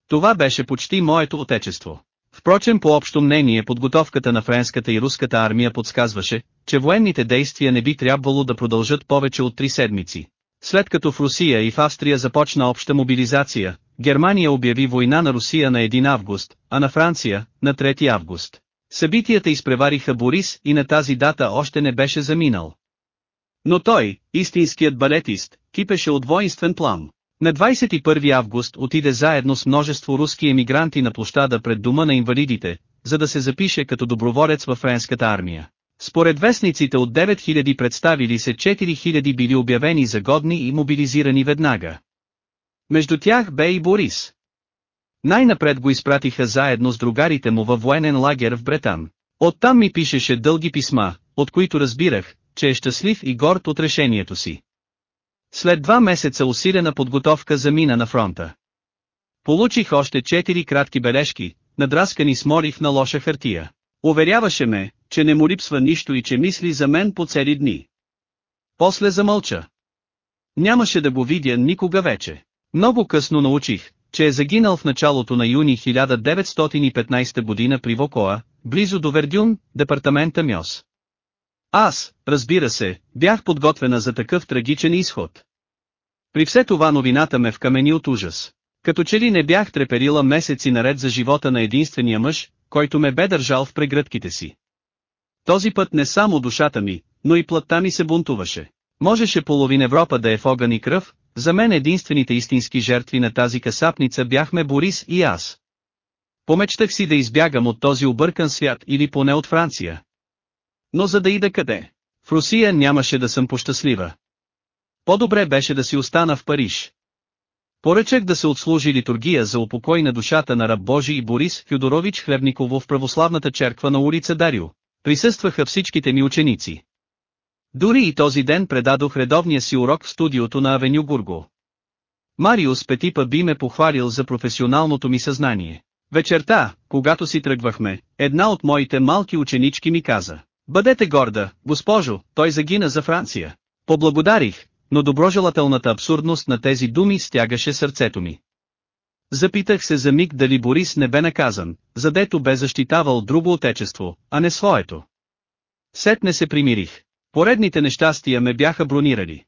Това беше почти моето отечество. Впрочем по общо мнение подготовката на френската и руската армия подсказваше, че военните действия не би трябвало да продължат повече от три седмици. След като в Русия и в Австрия започна обща мобилизация, Германия обяви война на Русия на 1 август, а на Франция – на 3 август. Събитията изпревариха Борис и на тази дата още не беше заминал. Но той, истинският балетист, кипеше от воинствен план. На 21 август отиде заедно с множество руски емигранти на площада пред дома на инвалидите, за да се запише като доброволец във френската армия. Според вестниците от 9000 представили се 4000 били обявени за годни и мобилизирани веднага. Между тях бе и Борис. Най-напред го изпратиха заедно с другарите му във военен лагер в Бретан. Оттам ми пишеше дълги писма, от които разбирах, че е щастлив и горд от решението си. След два месеца усилена подготовка замина на фронта. Получих още четири кратки бележки, надраскани с морив на лоша хартия. Уверяваше ме, че не му липсва нищо и че мисли за мен по цели дни. После замълча. Нямаше да го видя никога вече. Много късно научих, че е загинал в началото на юни 1915 година при Вокоа, близо до Вердюн, департамента Мьос. Аз, разбира се, бях подготвена за такъв трагичен изход. При все това новината ме вкамени от ужас. Като че ли не бях треперила месеци наред за живота на единствения мъж, който ме бе държал в прегръдките си. Този път не само душата ми, но и плътта ми се бунтуваше. Можеше половин Европа да е в огън и кръв, за мен единствените истински жертви на тази касапница бяхме Борис и аз. Помечтах си да избягам от този объркан свят или поне от Франция. Но за да ида къде? В Русия нямаше да съм пощастлива. По-добре беше да си остана в Париж. Поръчах да се отслужи литургия за упокой на душата на раб Божи и Борис Фюдорович Хлебниково в православната черква на улица Дарио. Присъстваха всичките ми ученици. Дори и този ден предадох редовния си урок в студиото на Авеню Бурго. Мариус Петипа би ме похвалил за професионалното ми съзнание. Вечерта, когато си тръгвахме, една от моите малки ученички ми каза, Бъдете горда, госпожо, той загина за Франция. Поблагодарих, но доброжелателната абсурдност на тези думи стягаше сърцето ми. Запитах се за миг дали Борис не бе наказан, задето бе защитавал друго отечество, а не своето. Сетне се примирих. Поредните нещастия ме бяха бронирали.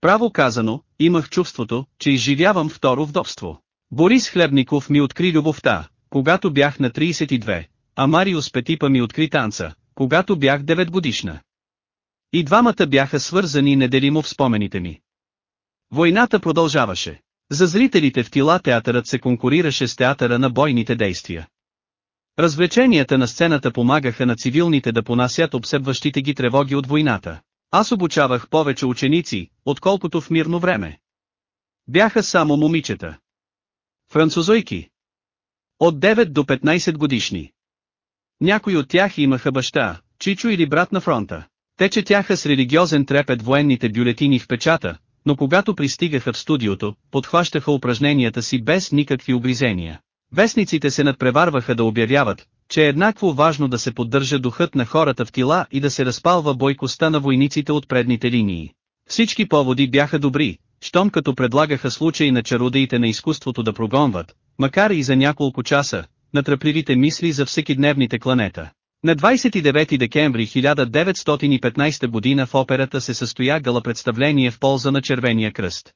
Право казано, имах чувството, че изживявам второ вдовство. Борис Хлебников ми откри любовта, когато бях на 32, а Мариус Петипа ми откри танца, когато бях 9 годишна. И двамата бяха свързани неделимо в спомените ми. Войната продължаваше. За зрителите в тила театърът се конкурираше с театъра на бойните действия. Развлеченията на сцената помагаха на цивилните да понасят обсебващите ги тревоги от войната. Аз обучавах повече ученици, отколкото в мирно време. Бяха само момичета. Французойки. От 9 до 15 годишни. Някои от тях имаха баща, чичо или брат на фронта. Те четяха с религиозен трепет военните бюлетини в печата, но когато пристигаха в студиото, подхващаха упражненията си без никакви обризения. Вестниците се надпреварваха да обявяват, че е еднакво важно да се поддържа духът на хората в тила и да се разпалва бойкостта на войниците от предните линии. Всички поводи бяха добри, щом като предлагаха случаи на чародеите на изкуството да прогонват, макар и за няколко часа, натръпливите мисли за всекидневните кланета. На 29 декември 1915 година в операта се състоя гала представление в полза на Червения кръст.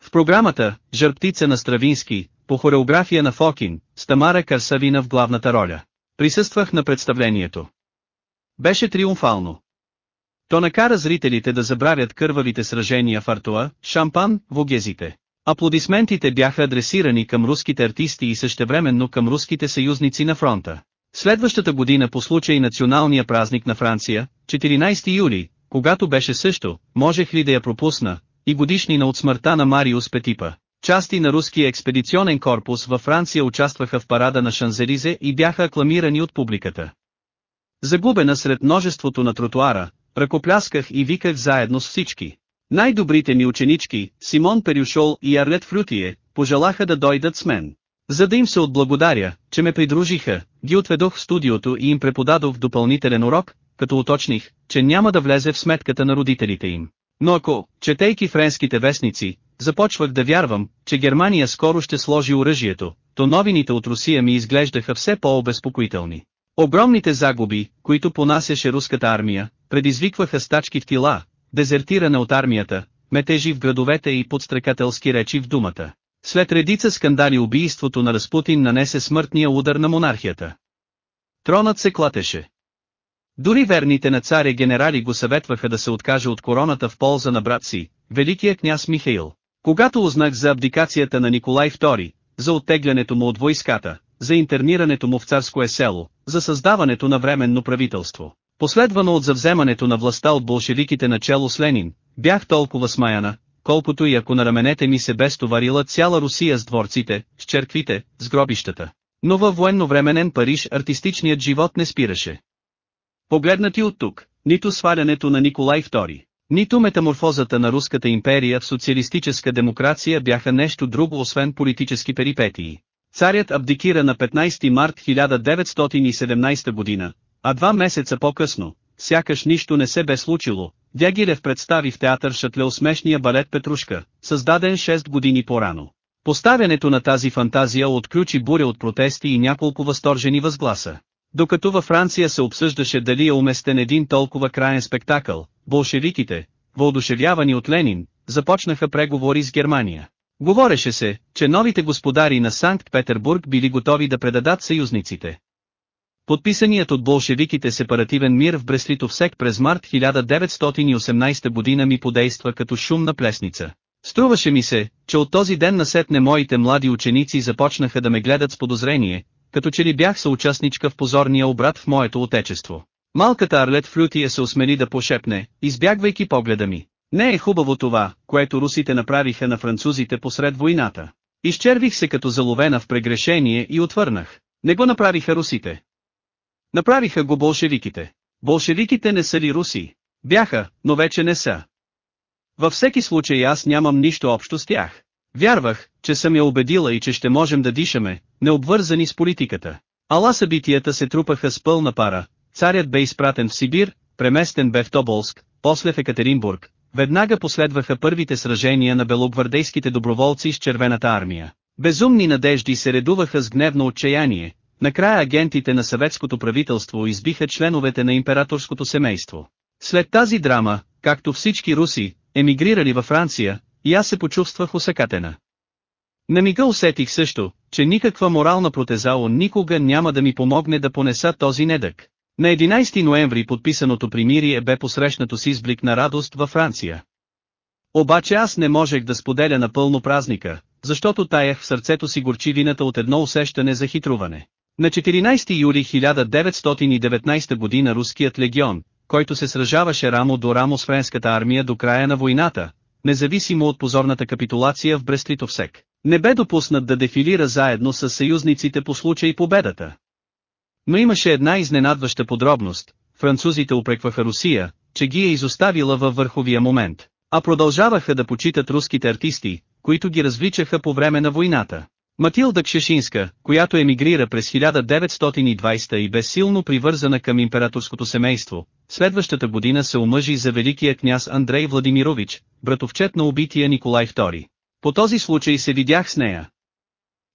В програмата, Жърптица на Стравински, по хореография на Фокин, с Тамара Карсавина в главната роля. Присъствах на представлението. Беше триумфално. То накара зрителите да забравят кървавите сражения в Артуа, Шампан, Вогезите. Аплодисментите бяха адресирани към руските артисти и същевременно към руските съюзници на фронта. Следващата година по случай националния празник на Франция, 14 юли, когато беше също, можех ли да я пропусна, и годишнина от смъртта на Мариус Петипа. Части на руския експедиционен корпус във Франция участваха в парада на Шанзелизе и бяха акламирани от публиката. Загубена сред множеството на тротуара, ръкоплясках и виках заедно с всички. Най-добрите ми ученички, Симон Перюшол и Арлет Фрутие, пожелаха да дойдат с мен. За да им се отблагодаря, че ме придружиха, ги отведох в студиото и им преподадох допълнителен урок, като уточних, че няма да влезе в сметката на родителите им. Но ако, четейки френските вестници, започвах да вярвам, че Германия скоро ще сложи оръжието, то новините от Русия ми изглеждаха все по-обезпокоителни. Огромните загуби, които понасяше руската армия, предизвикваха стачки в тила, дезертиране от армията, метежи в градовете и подстрекателски речи в думата. След редица скандали убийството на Разпутин нанесе смъртния удар на монархията. Тронът се клатеше. Дори верните на царя генерали го съветваха да се откаже от короната в полза на брат си, великия княз Михаил. Когато узнах за абдикацията на Николай II, за оттеглянето му от войската, за интернирането му в царско село, за създаването на временно правителство, последвано от завземането на властта от болшевиките начало с Ленин, бях толкова смаяна, колкото и ако на раменете ми се бе стоварила цяла Русия с дворците, с черквите, с гробищата. Но във военновременен Париж артистичният живот не спираше. Погледнати от тук, нито свалянето на Николай II, нито метаморфозата на Руската империя в социалистическа демокрация бяха нещо друго освен политически перипетии. Царят абдикира на 15 март 1917 година, а два месеца по-късно, сякаш нищо не се бе случило, Дягилев представи в театър Шатле усмешния балет Петрушка, създаден 6 години по-рано. Поставянето на тази фантазия отключи буря от протести и няколко възторжени възгласа. Докато във Франция се обсъждаше дали е уместен един толкова краен спектакъл, болшевиките, въодушевявани от Ленин, започнаха преговори с Германия. Говореше се, че новите господари на Санкт-Петербург били готови да предадат съюзниците. Подписаният от болшевиките сепаративен мир в Бреслитов сек през март 1918 година ми подейства като шумна плесница. Струваше ми се, че от този ден насетне моите млади ученици започнаха да ме гледат с подозрение, като че ли бях съучастничка в позорния обрат в моето отечество. Малката Арлет Флютия се осмели да пошепне, избягвайки погледа ми. Не е хубаво това, което русите направиха на французите посред войната. Изчервих се като заловена в прегрешение и отвърнах. Не го направиха русите. Направиха го болшевиките. Болшевиките не са ли руси? Бяха, но вече не са. Във всеки случай аз нямам нищо общо с тях. Вярвах, че съм я убедила и че ще можем да дишаме, необвързани с политиката. Ала събитията се трупаха с пълна пара, царят бе изпратен в Сибир, преместен бе в Тоболск, после в Екатеринбург. Веднага последваха първите сражения на белогвардейските доброволци с червената армия. Безумни надежди се редуваха с гневно отчаяние, накрая агентите на съветското правителство избиха членовете на императорското семейство. След тази драма, както всички руси, емигрирали във Франция, и аз се почувствах усъкатена. На мига усетих също, че никаква морална протезао никога няма да ми помогне да понеса този недък. На 11 ноември подписаното примирие бе посрещнато с изблик на радост във Франция. Обаче аз не можех да споделя напълно празника, защото таях в сърцето си горчивината от едно усещане за хитруване. На 14 юли 1919 година руският легион, който се сражаваше рамо до рамо с френската армия до края на войната, независимо от позорната капитулация в Брестлитовсек, не бе допуснат да дефилира заедно с съюзниците по случай победата. Но имаше една изненадваща подробност, французите упрекваха Русия, че ги е изоставила във върховия момент, а продължаваха да почитат руските артисти, които ги развличаха по време на войната. Матилда Кшешинска, която емигрира през 1920 и безсилно привързана към императорското семейство, следващата година се омъжи за великия княз Андрей Владимирович, братовчет на убития Николай II. По този случай се видях с нея.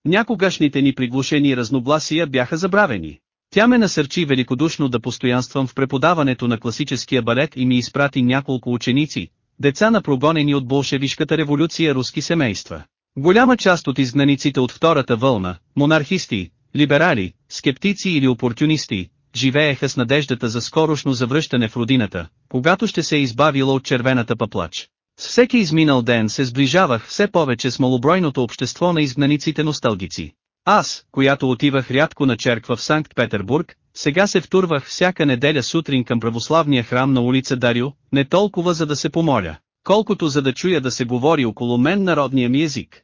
Някогашните ни приглушени разногласия бяха забравени. Тя ме насърчи великодушно да постоянствам в преподаването на класическия балет и ми изпрати няколко ученици, деца на прогонени от болшевишката революция руски семейства. Голяма част от изгнаниците от втората вълна, монархисти, либерали, скептици или опортюнисти, живееха с надеждата за скорошно завръщане в родината, когато ще се е избавила от червената паплач. С всеки изминал ден се сближавах все повече с малобройното общество на изгнаниците носталгици. Аз, която отивах рядко на черква в Санкт-Петербург, сега се втурвах всяка неделя сутрин към православния храм на улица Дарио, не толкова за да се помоля, колкото за да чуя да се говори около мен народния ми език.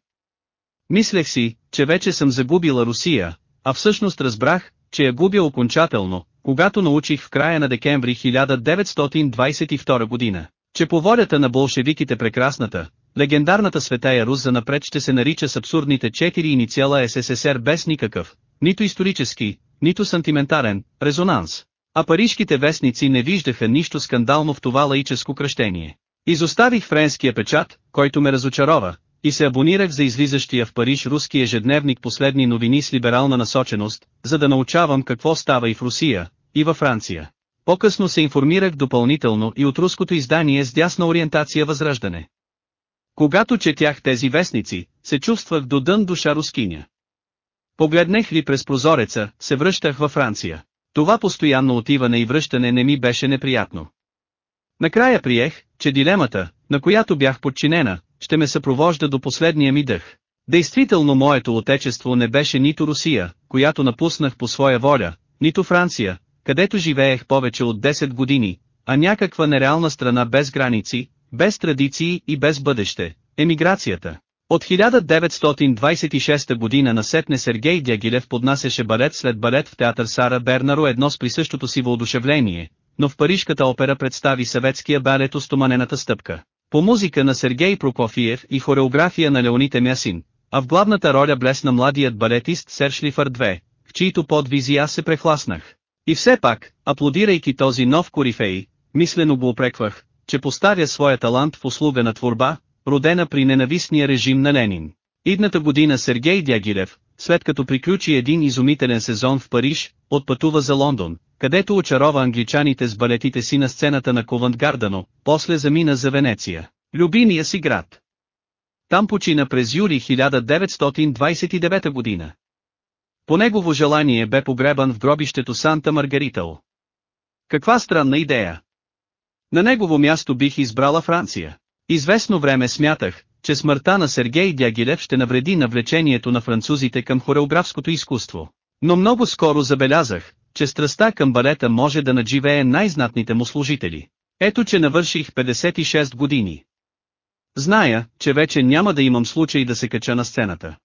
Мислех си, че вече съм загубила Русия, а всъщност разбрах, че я губя окончателно, когато научих в края на декември 1922 година, че по волята на болшевиките прекрасната, легендарната светая Рус напред ще се нарича с абсурдните четири инициала СССР без никакъв, нито исторически, нито сантиментарен, резонанс. А парижките вестници не виждаха нищо скандално в това лаическо кръщение. Изоставих френския печат, който ме разочарова, и се абонирах за излизащия в Париж руски ежедневник последни новини с либерална насоченост, за да научавам какво става и в Русия, и във Франция. По-късно се информирах допълнително и от руското издание с дясна ориентация Възраждане. Когато четях тези вестници, се чувствах до дън душа рускиня. Погледнах ли през прозореца, се връщах във Франция. Това постоянно отиване и връщане не ми беше неприятно. Накрая приех, че дилемата, на която бях подчинена, ще ме съпровожда до последния ми дъх. Действително моето отечество не беше нито Русия, която напуснах по своя воля, нито Франция, където живеех повече от 10 години, а някаква нереална страна без граници, без традиции и без бъдеще, емиграцията. От 1926 година насетне Сергей Дягилев поднасяше балет след балет в театър Сара Бернаро едно с присъщото си въодушевление, но в Парижката опера представи съветския балет Остоманената стъпка. По музика на Сергей Прокофиев и хореография на Леоните Мясин, а в главната роля блесна младият балетист Серж Лифър 2, в чието подвизи аз се прехласнах. И все пак, аплодирайки този нов корифей, мислено го опреквах, че поставя своя талант в услуга на творба, родена при ненавистния режим на Ленин. Идната година Сергей Дягилев, след като приключи един изумителен сезон в Париж, отпътува за Лондон, където очарова англичаните с балетите си на сцената на Ковант Гардано, после замина за Венеция, любимия си град. Там почина през юли 1929 година. По негово желание бе погребан в гробището Санта Маргаритал. Каква странна идея! На негово място бих избрала Франция. Известно време смятах, че смъртта на Сергей Дягилев ще навреди навлечението на французите към хореографското изкуство. Но много скоро забелязах, че страстта към балета може да надживее най-знатните му служители. Ето че навърших 56 години. Зная, че вече няма да имам случай да се кача на сцената.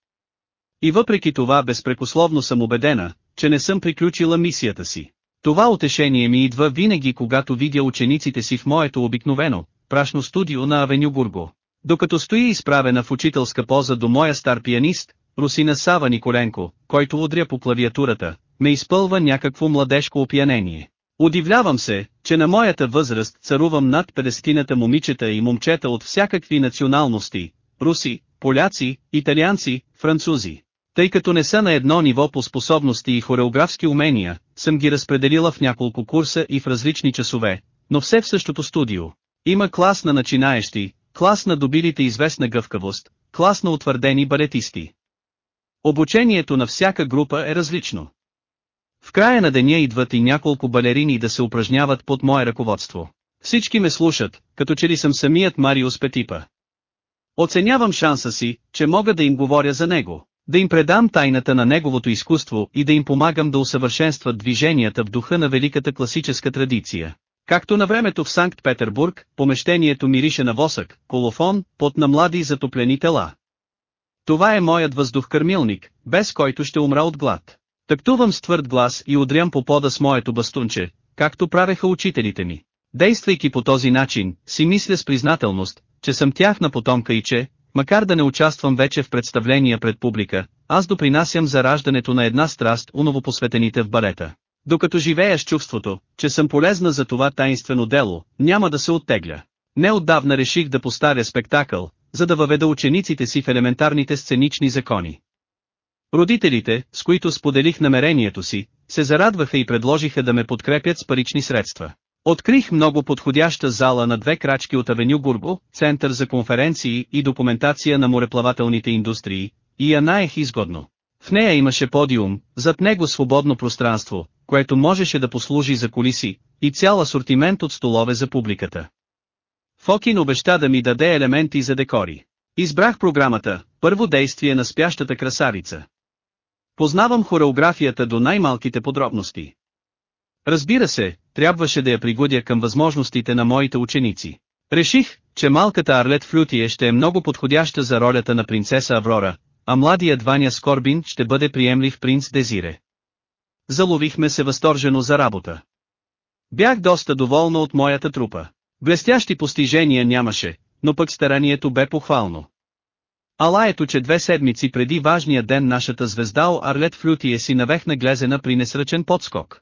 И въпреки това безпрекословно съм убедена, че не съм приключила мисията си. Това утешение ми идва винаги когато видя учениците си в моето обикновено, прашно студио на Авеню Бурго. Докато стои изправена в учителска поза до моя стар пианист, Русина Сава Николенко, който удря по клавиатурата, ме изпълва някакво младежко опиянение. Удивлявам се, че на моята възраст царувам над 50-ната момичета и момчета от всякакви националности, руси, поляци, италианци, французи. Тъй като не са на едно ниво по способности и хореографски умения, съм ги разпределила в няколко курса и в различни часове, но все в същото студио. Има клас на начинаещи, клас на добилите известна гъвкавост, клас на утвърдени балетисти. Обучението на всяка група е различно. В края на деня идват и няколко балерини да се упражняват под мое ръководство. Всички ме слушат, като че ли съм самият Мариус Петипа. Оценявам шанса си, че мога да им говоря за него, да им предам тайната на неговото изкуство и да им помагам да усъвършенстват движенията в духа на великата класическа традиция. Както на времето в Санкт-Петербург, помещението мирише на восък, колофон, под на млади затоплени тела. Това е моят въздух-кърмилник, без който ще умра от глад. Тактувам с твърд глас и удрям по пода с моето бастунче, както правеха учителите ми. Действайки по този начин, си мисля с признателност, че съм тяхна потомка и че, макар да не участвам вече в представления пред публика, аз допринасям за раждането на една страст у новопосветените в балета. Докато живея с чувството, че съм полезна за това таинствено дело, няма да се оттегля. Неотдавна реших да поставя спектакъл, за да въведа учениците си в елементарните сценични закони. Родителите, с които споделих намерението си, се зарадваха и предложиха да ме подкрепят с парични средства. Открих много подходяща зала на две крачки от Авеню Бурго, център за конференции и документация на мореплавателните индустрии, и я наех изгодно. В нея имаше подиум, зад него свободно пространство, което можеше да послужи за колиси, и цял асортимент от столове за публиката. Фокин обеща да ми даде елементи за декори. Избрах програмата, първо действие на спящата красавица. Познавам хореографията до най-малките подробности. Разбира се, трябваше да я пригодя към възможностите на моите ученици. Реших, че малката Арлет Флютие ще е много подходяща за ролята на принцеса Аврора, а младият Ваня Скорбин ще бъде приемлив принц Дезире. Заловихме се възторжено за работа. Бях доста доволна от моята трупа. Блестящи постижения нямаше, но пък старанието бе похвално. Ала ето че две седмици преди важния ден нашата звезда Арлет Флютие си навехна глезена при несръчен подскок.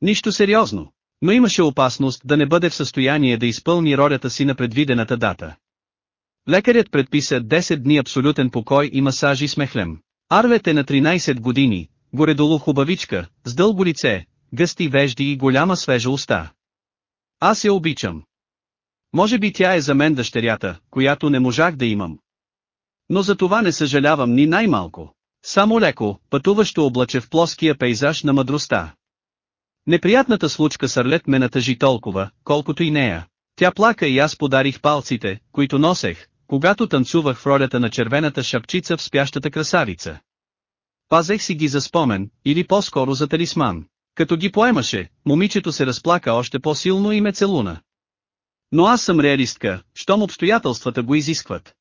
Нищо сериозно, но имаше опасност да не бъде в състояние да изпълни ролята си на предвидената дата. Лекарят предписа 10 дни абсолютен покой и масажи с мехлем. Арлет е на 13 години, горедолу хубавичка, с дълго лице, гъсти вежди и голяма свежа уста. Аз я обичам. Може би тя е за мен дъщерята, която не можах да имам. Но за това не съжалявам ни най-малко. Само леко, пътуващо облаче в плоския пейзаж на мъдростта. Неприятната случка с Арлет ме натъжи толкова, колкото и нея. Тя плака и аз подарих палците, които носех, когато танцувах в ролята на червената шапчица в спящата красавица. Пазех си ги за спомен, или по-скоро за талисман. Като ги поемаше, момичето се разплака още по-силно и ме целуна. Но аз съм реалистка, щом обстоятелствата го изискват.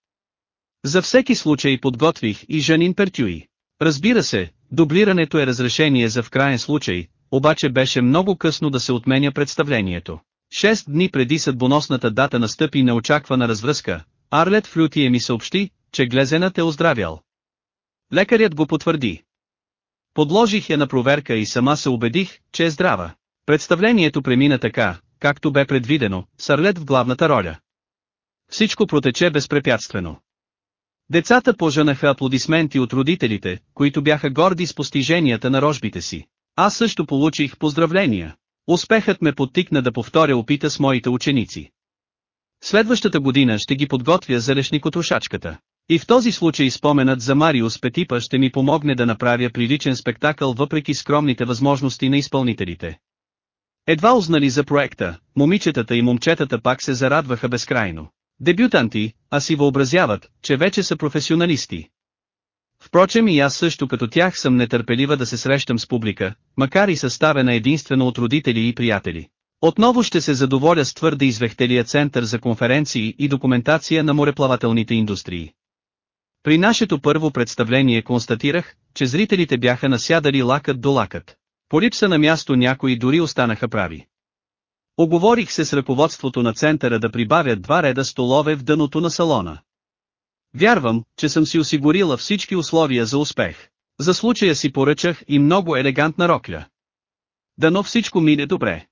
За всеки случай подготвих и Жанин Пертюи. Разбира се, дублирането е разрешение за в крайен случай, обаче беше много късно да се отменя представлението. Шест дни преди съдбоносната дата настъпи неочаквана развръзка, Арлет Флютие ми съобщи, че глезенът е оздравял. Лекарят го потвърди. Подложих я на проверка и сама се убедих, че е здрава. Представлението премина така, както бе предвидено, с Арлет в главната роля. Всичко протече безпрепятствено. Децата пожанаха аплодисменти от родителите, които бяха горди с постиженията на рожбите си. Аз също получих поздравления. Успехът ме подтикна да повторя опита с моите ученици. Следващата година ще ги подготвя за решникотрошачката. И в този случай споменът за Мариус Петипа ще ми помогне да направя приличен спектакъл въпреки скромните възможности на изпълнителите. Едва узнали за проекта, момичетата и момчетата пак се зарадваха безкрайно. Дебютанти, а си въобразяват, че вече са професионалисти. Впрочем и аз също като тях съм нетърпелива да се срещам с публика, макар и съставена единствено от родители и приятели. Отново ще се задоволя с твърде извехтелия център за конференции и документация на мореплавателните индустрии. При нашето първо представление констатирах, че зрителите бяха насядали лакът до лакът. По липса на място някои дори останаха прави. Оговорих се с ръководството на центъра да прибавят два реда столове в дъното на салона. Вярвам, че съм си осигурила всички условия за успех. За случая си поръчах и много елегантна рокля. Дано всичко мине добре.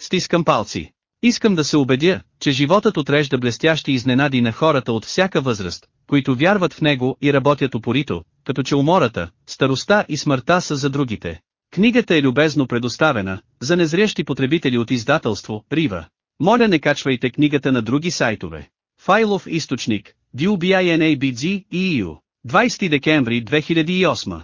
Стискам палци. Искам да се убедя, че животът отрежда блестящи изненади на хората от всяка възраст, които вярват в него и работят упорито, като че умората, староста и смъртта са за другите. Книгата е любезно предоставена, за незрящи потребители от издателство, Рива. Моля не качвайте книгата на други сайтове. Файлов източник, DUBINABG, EU. 20 декември 2008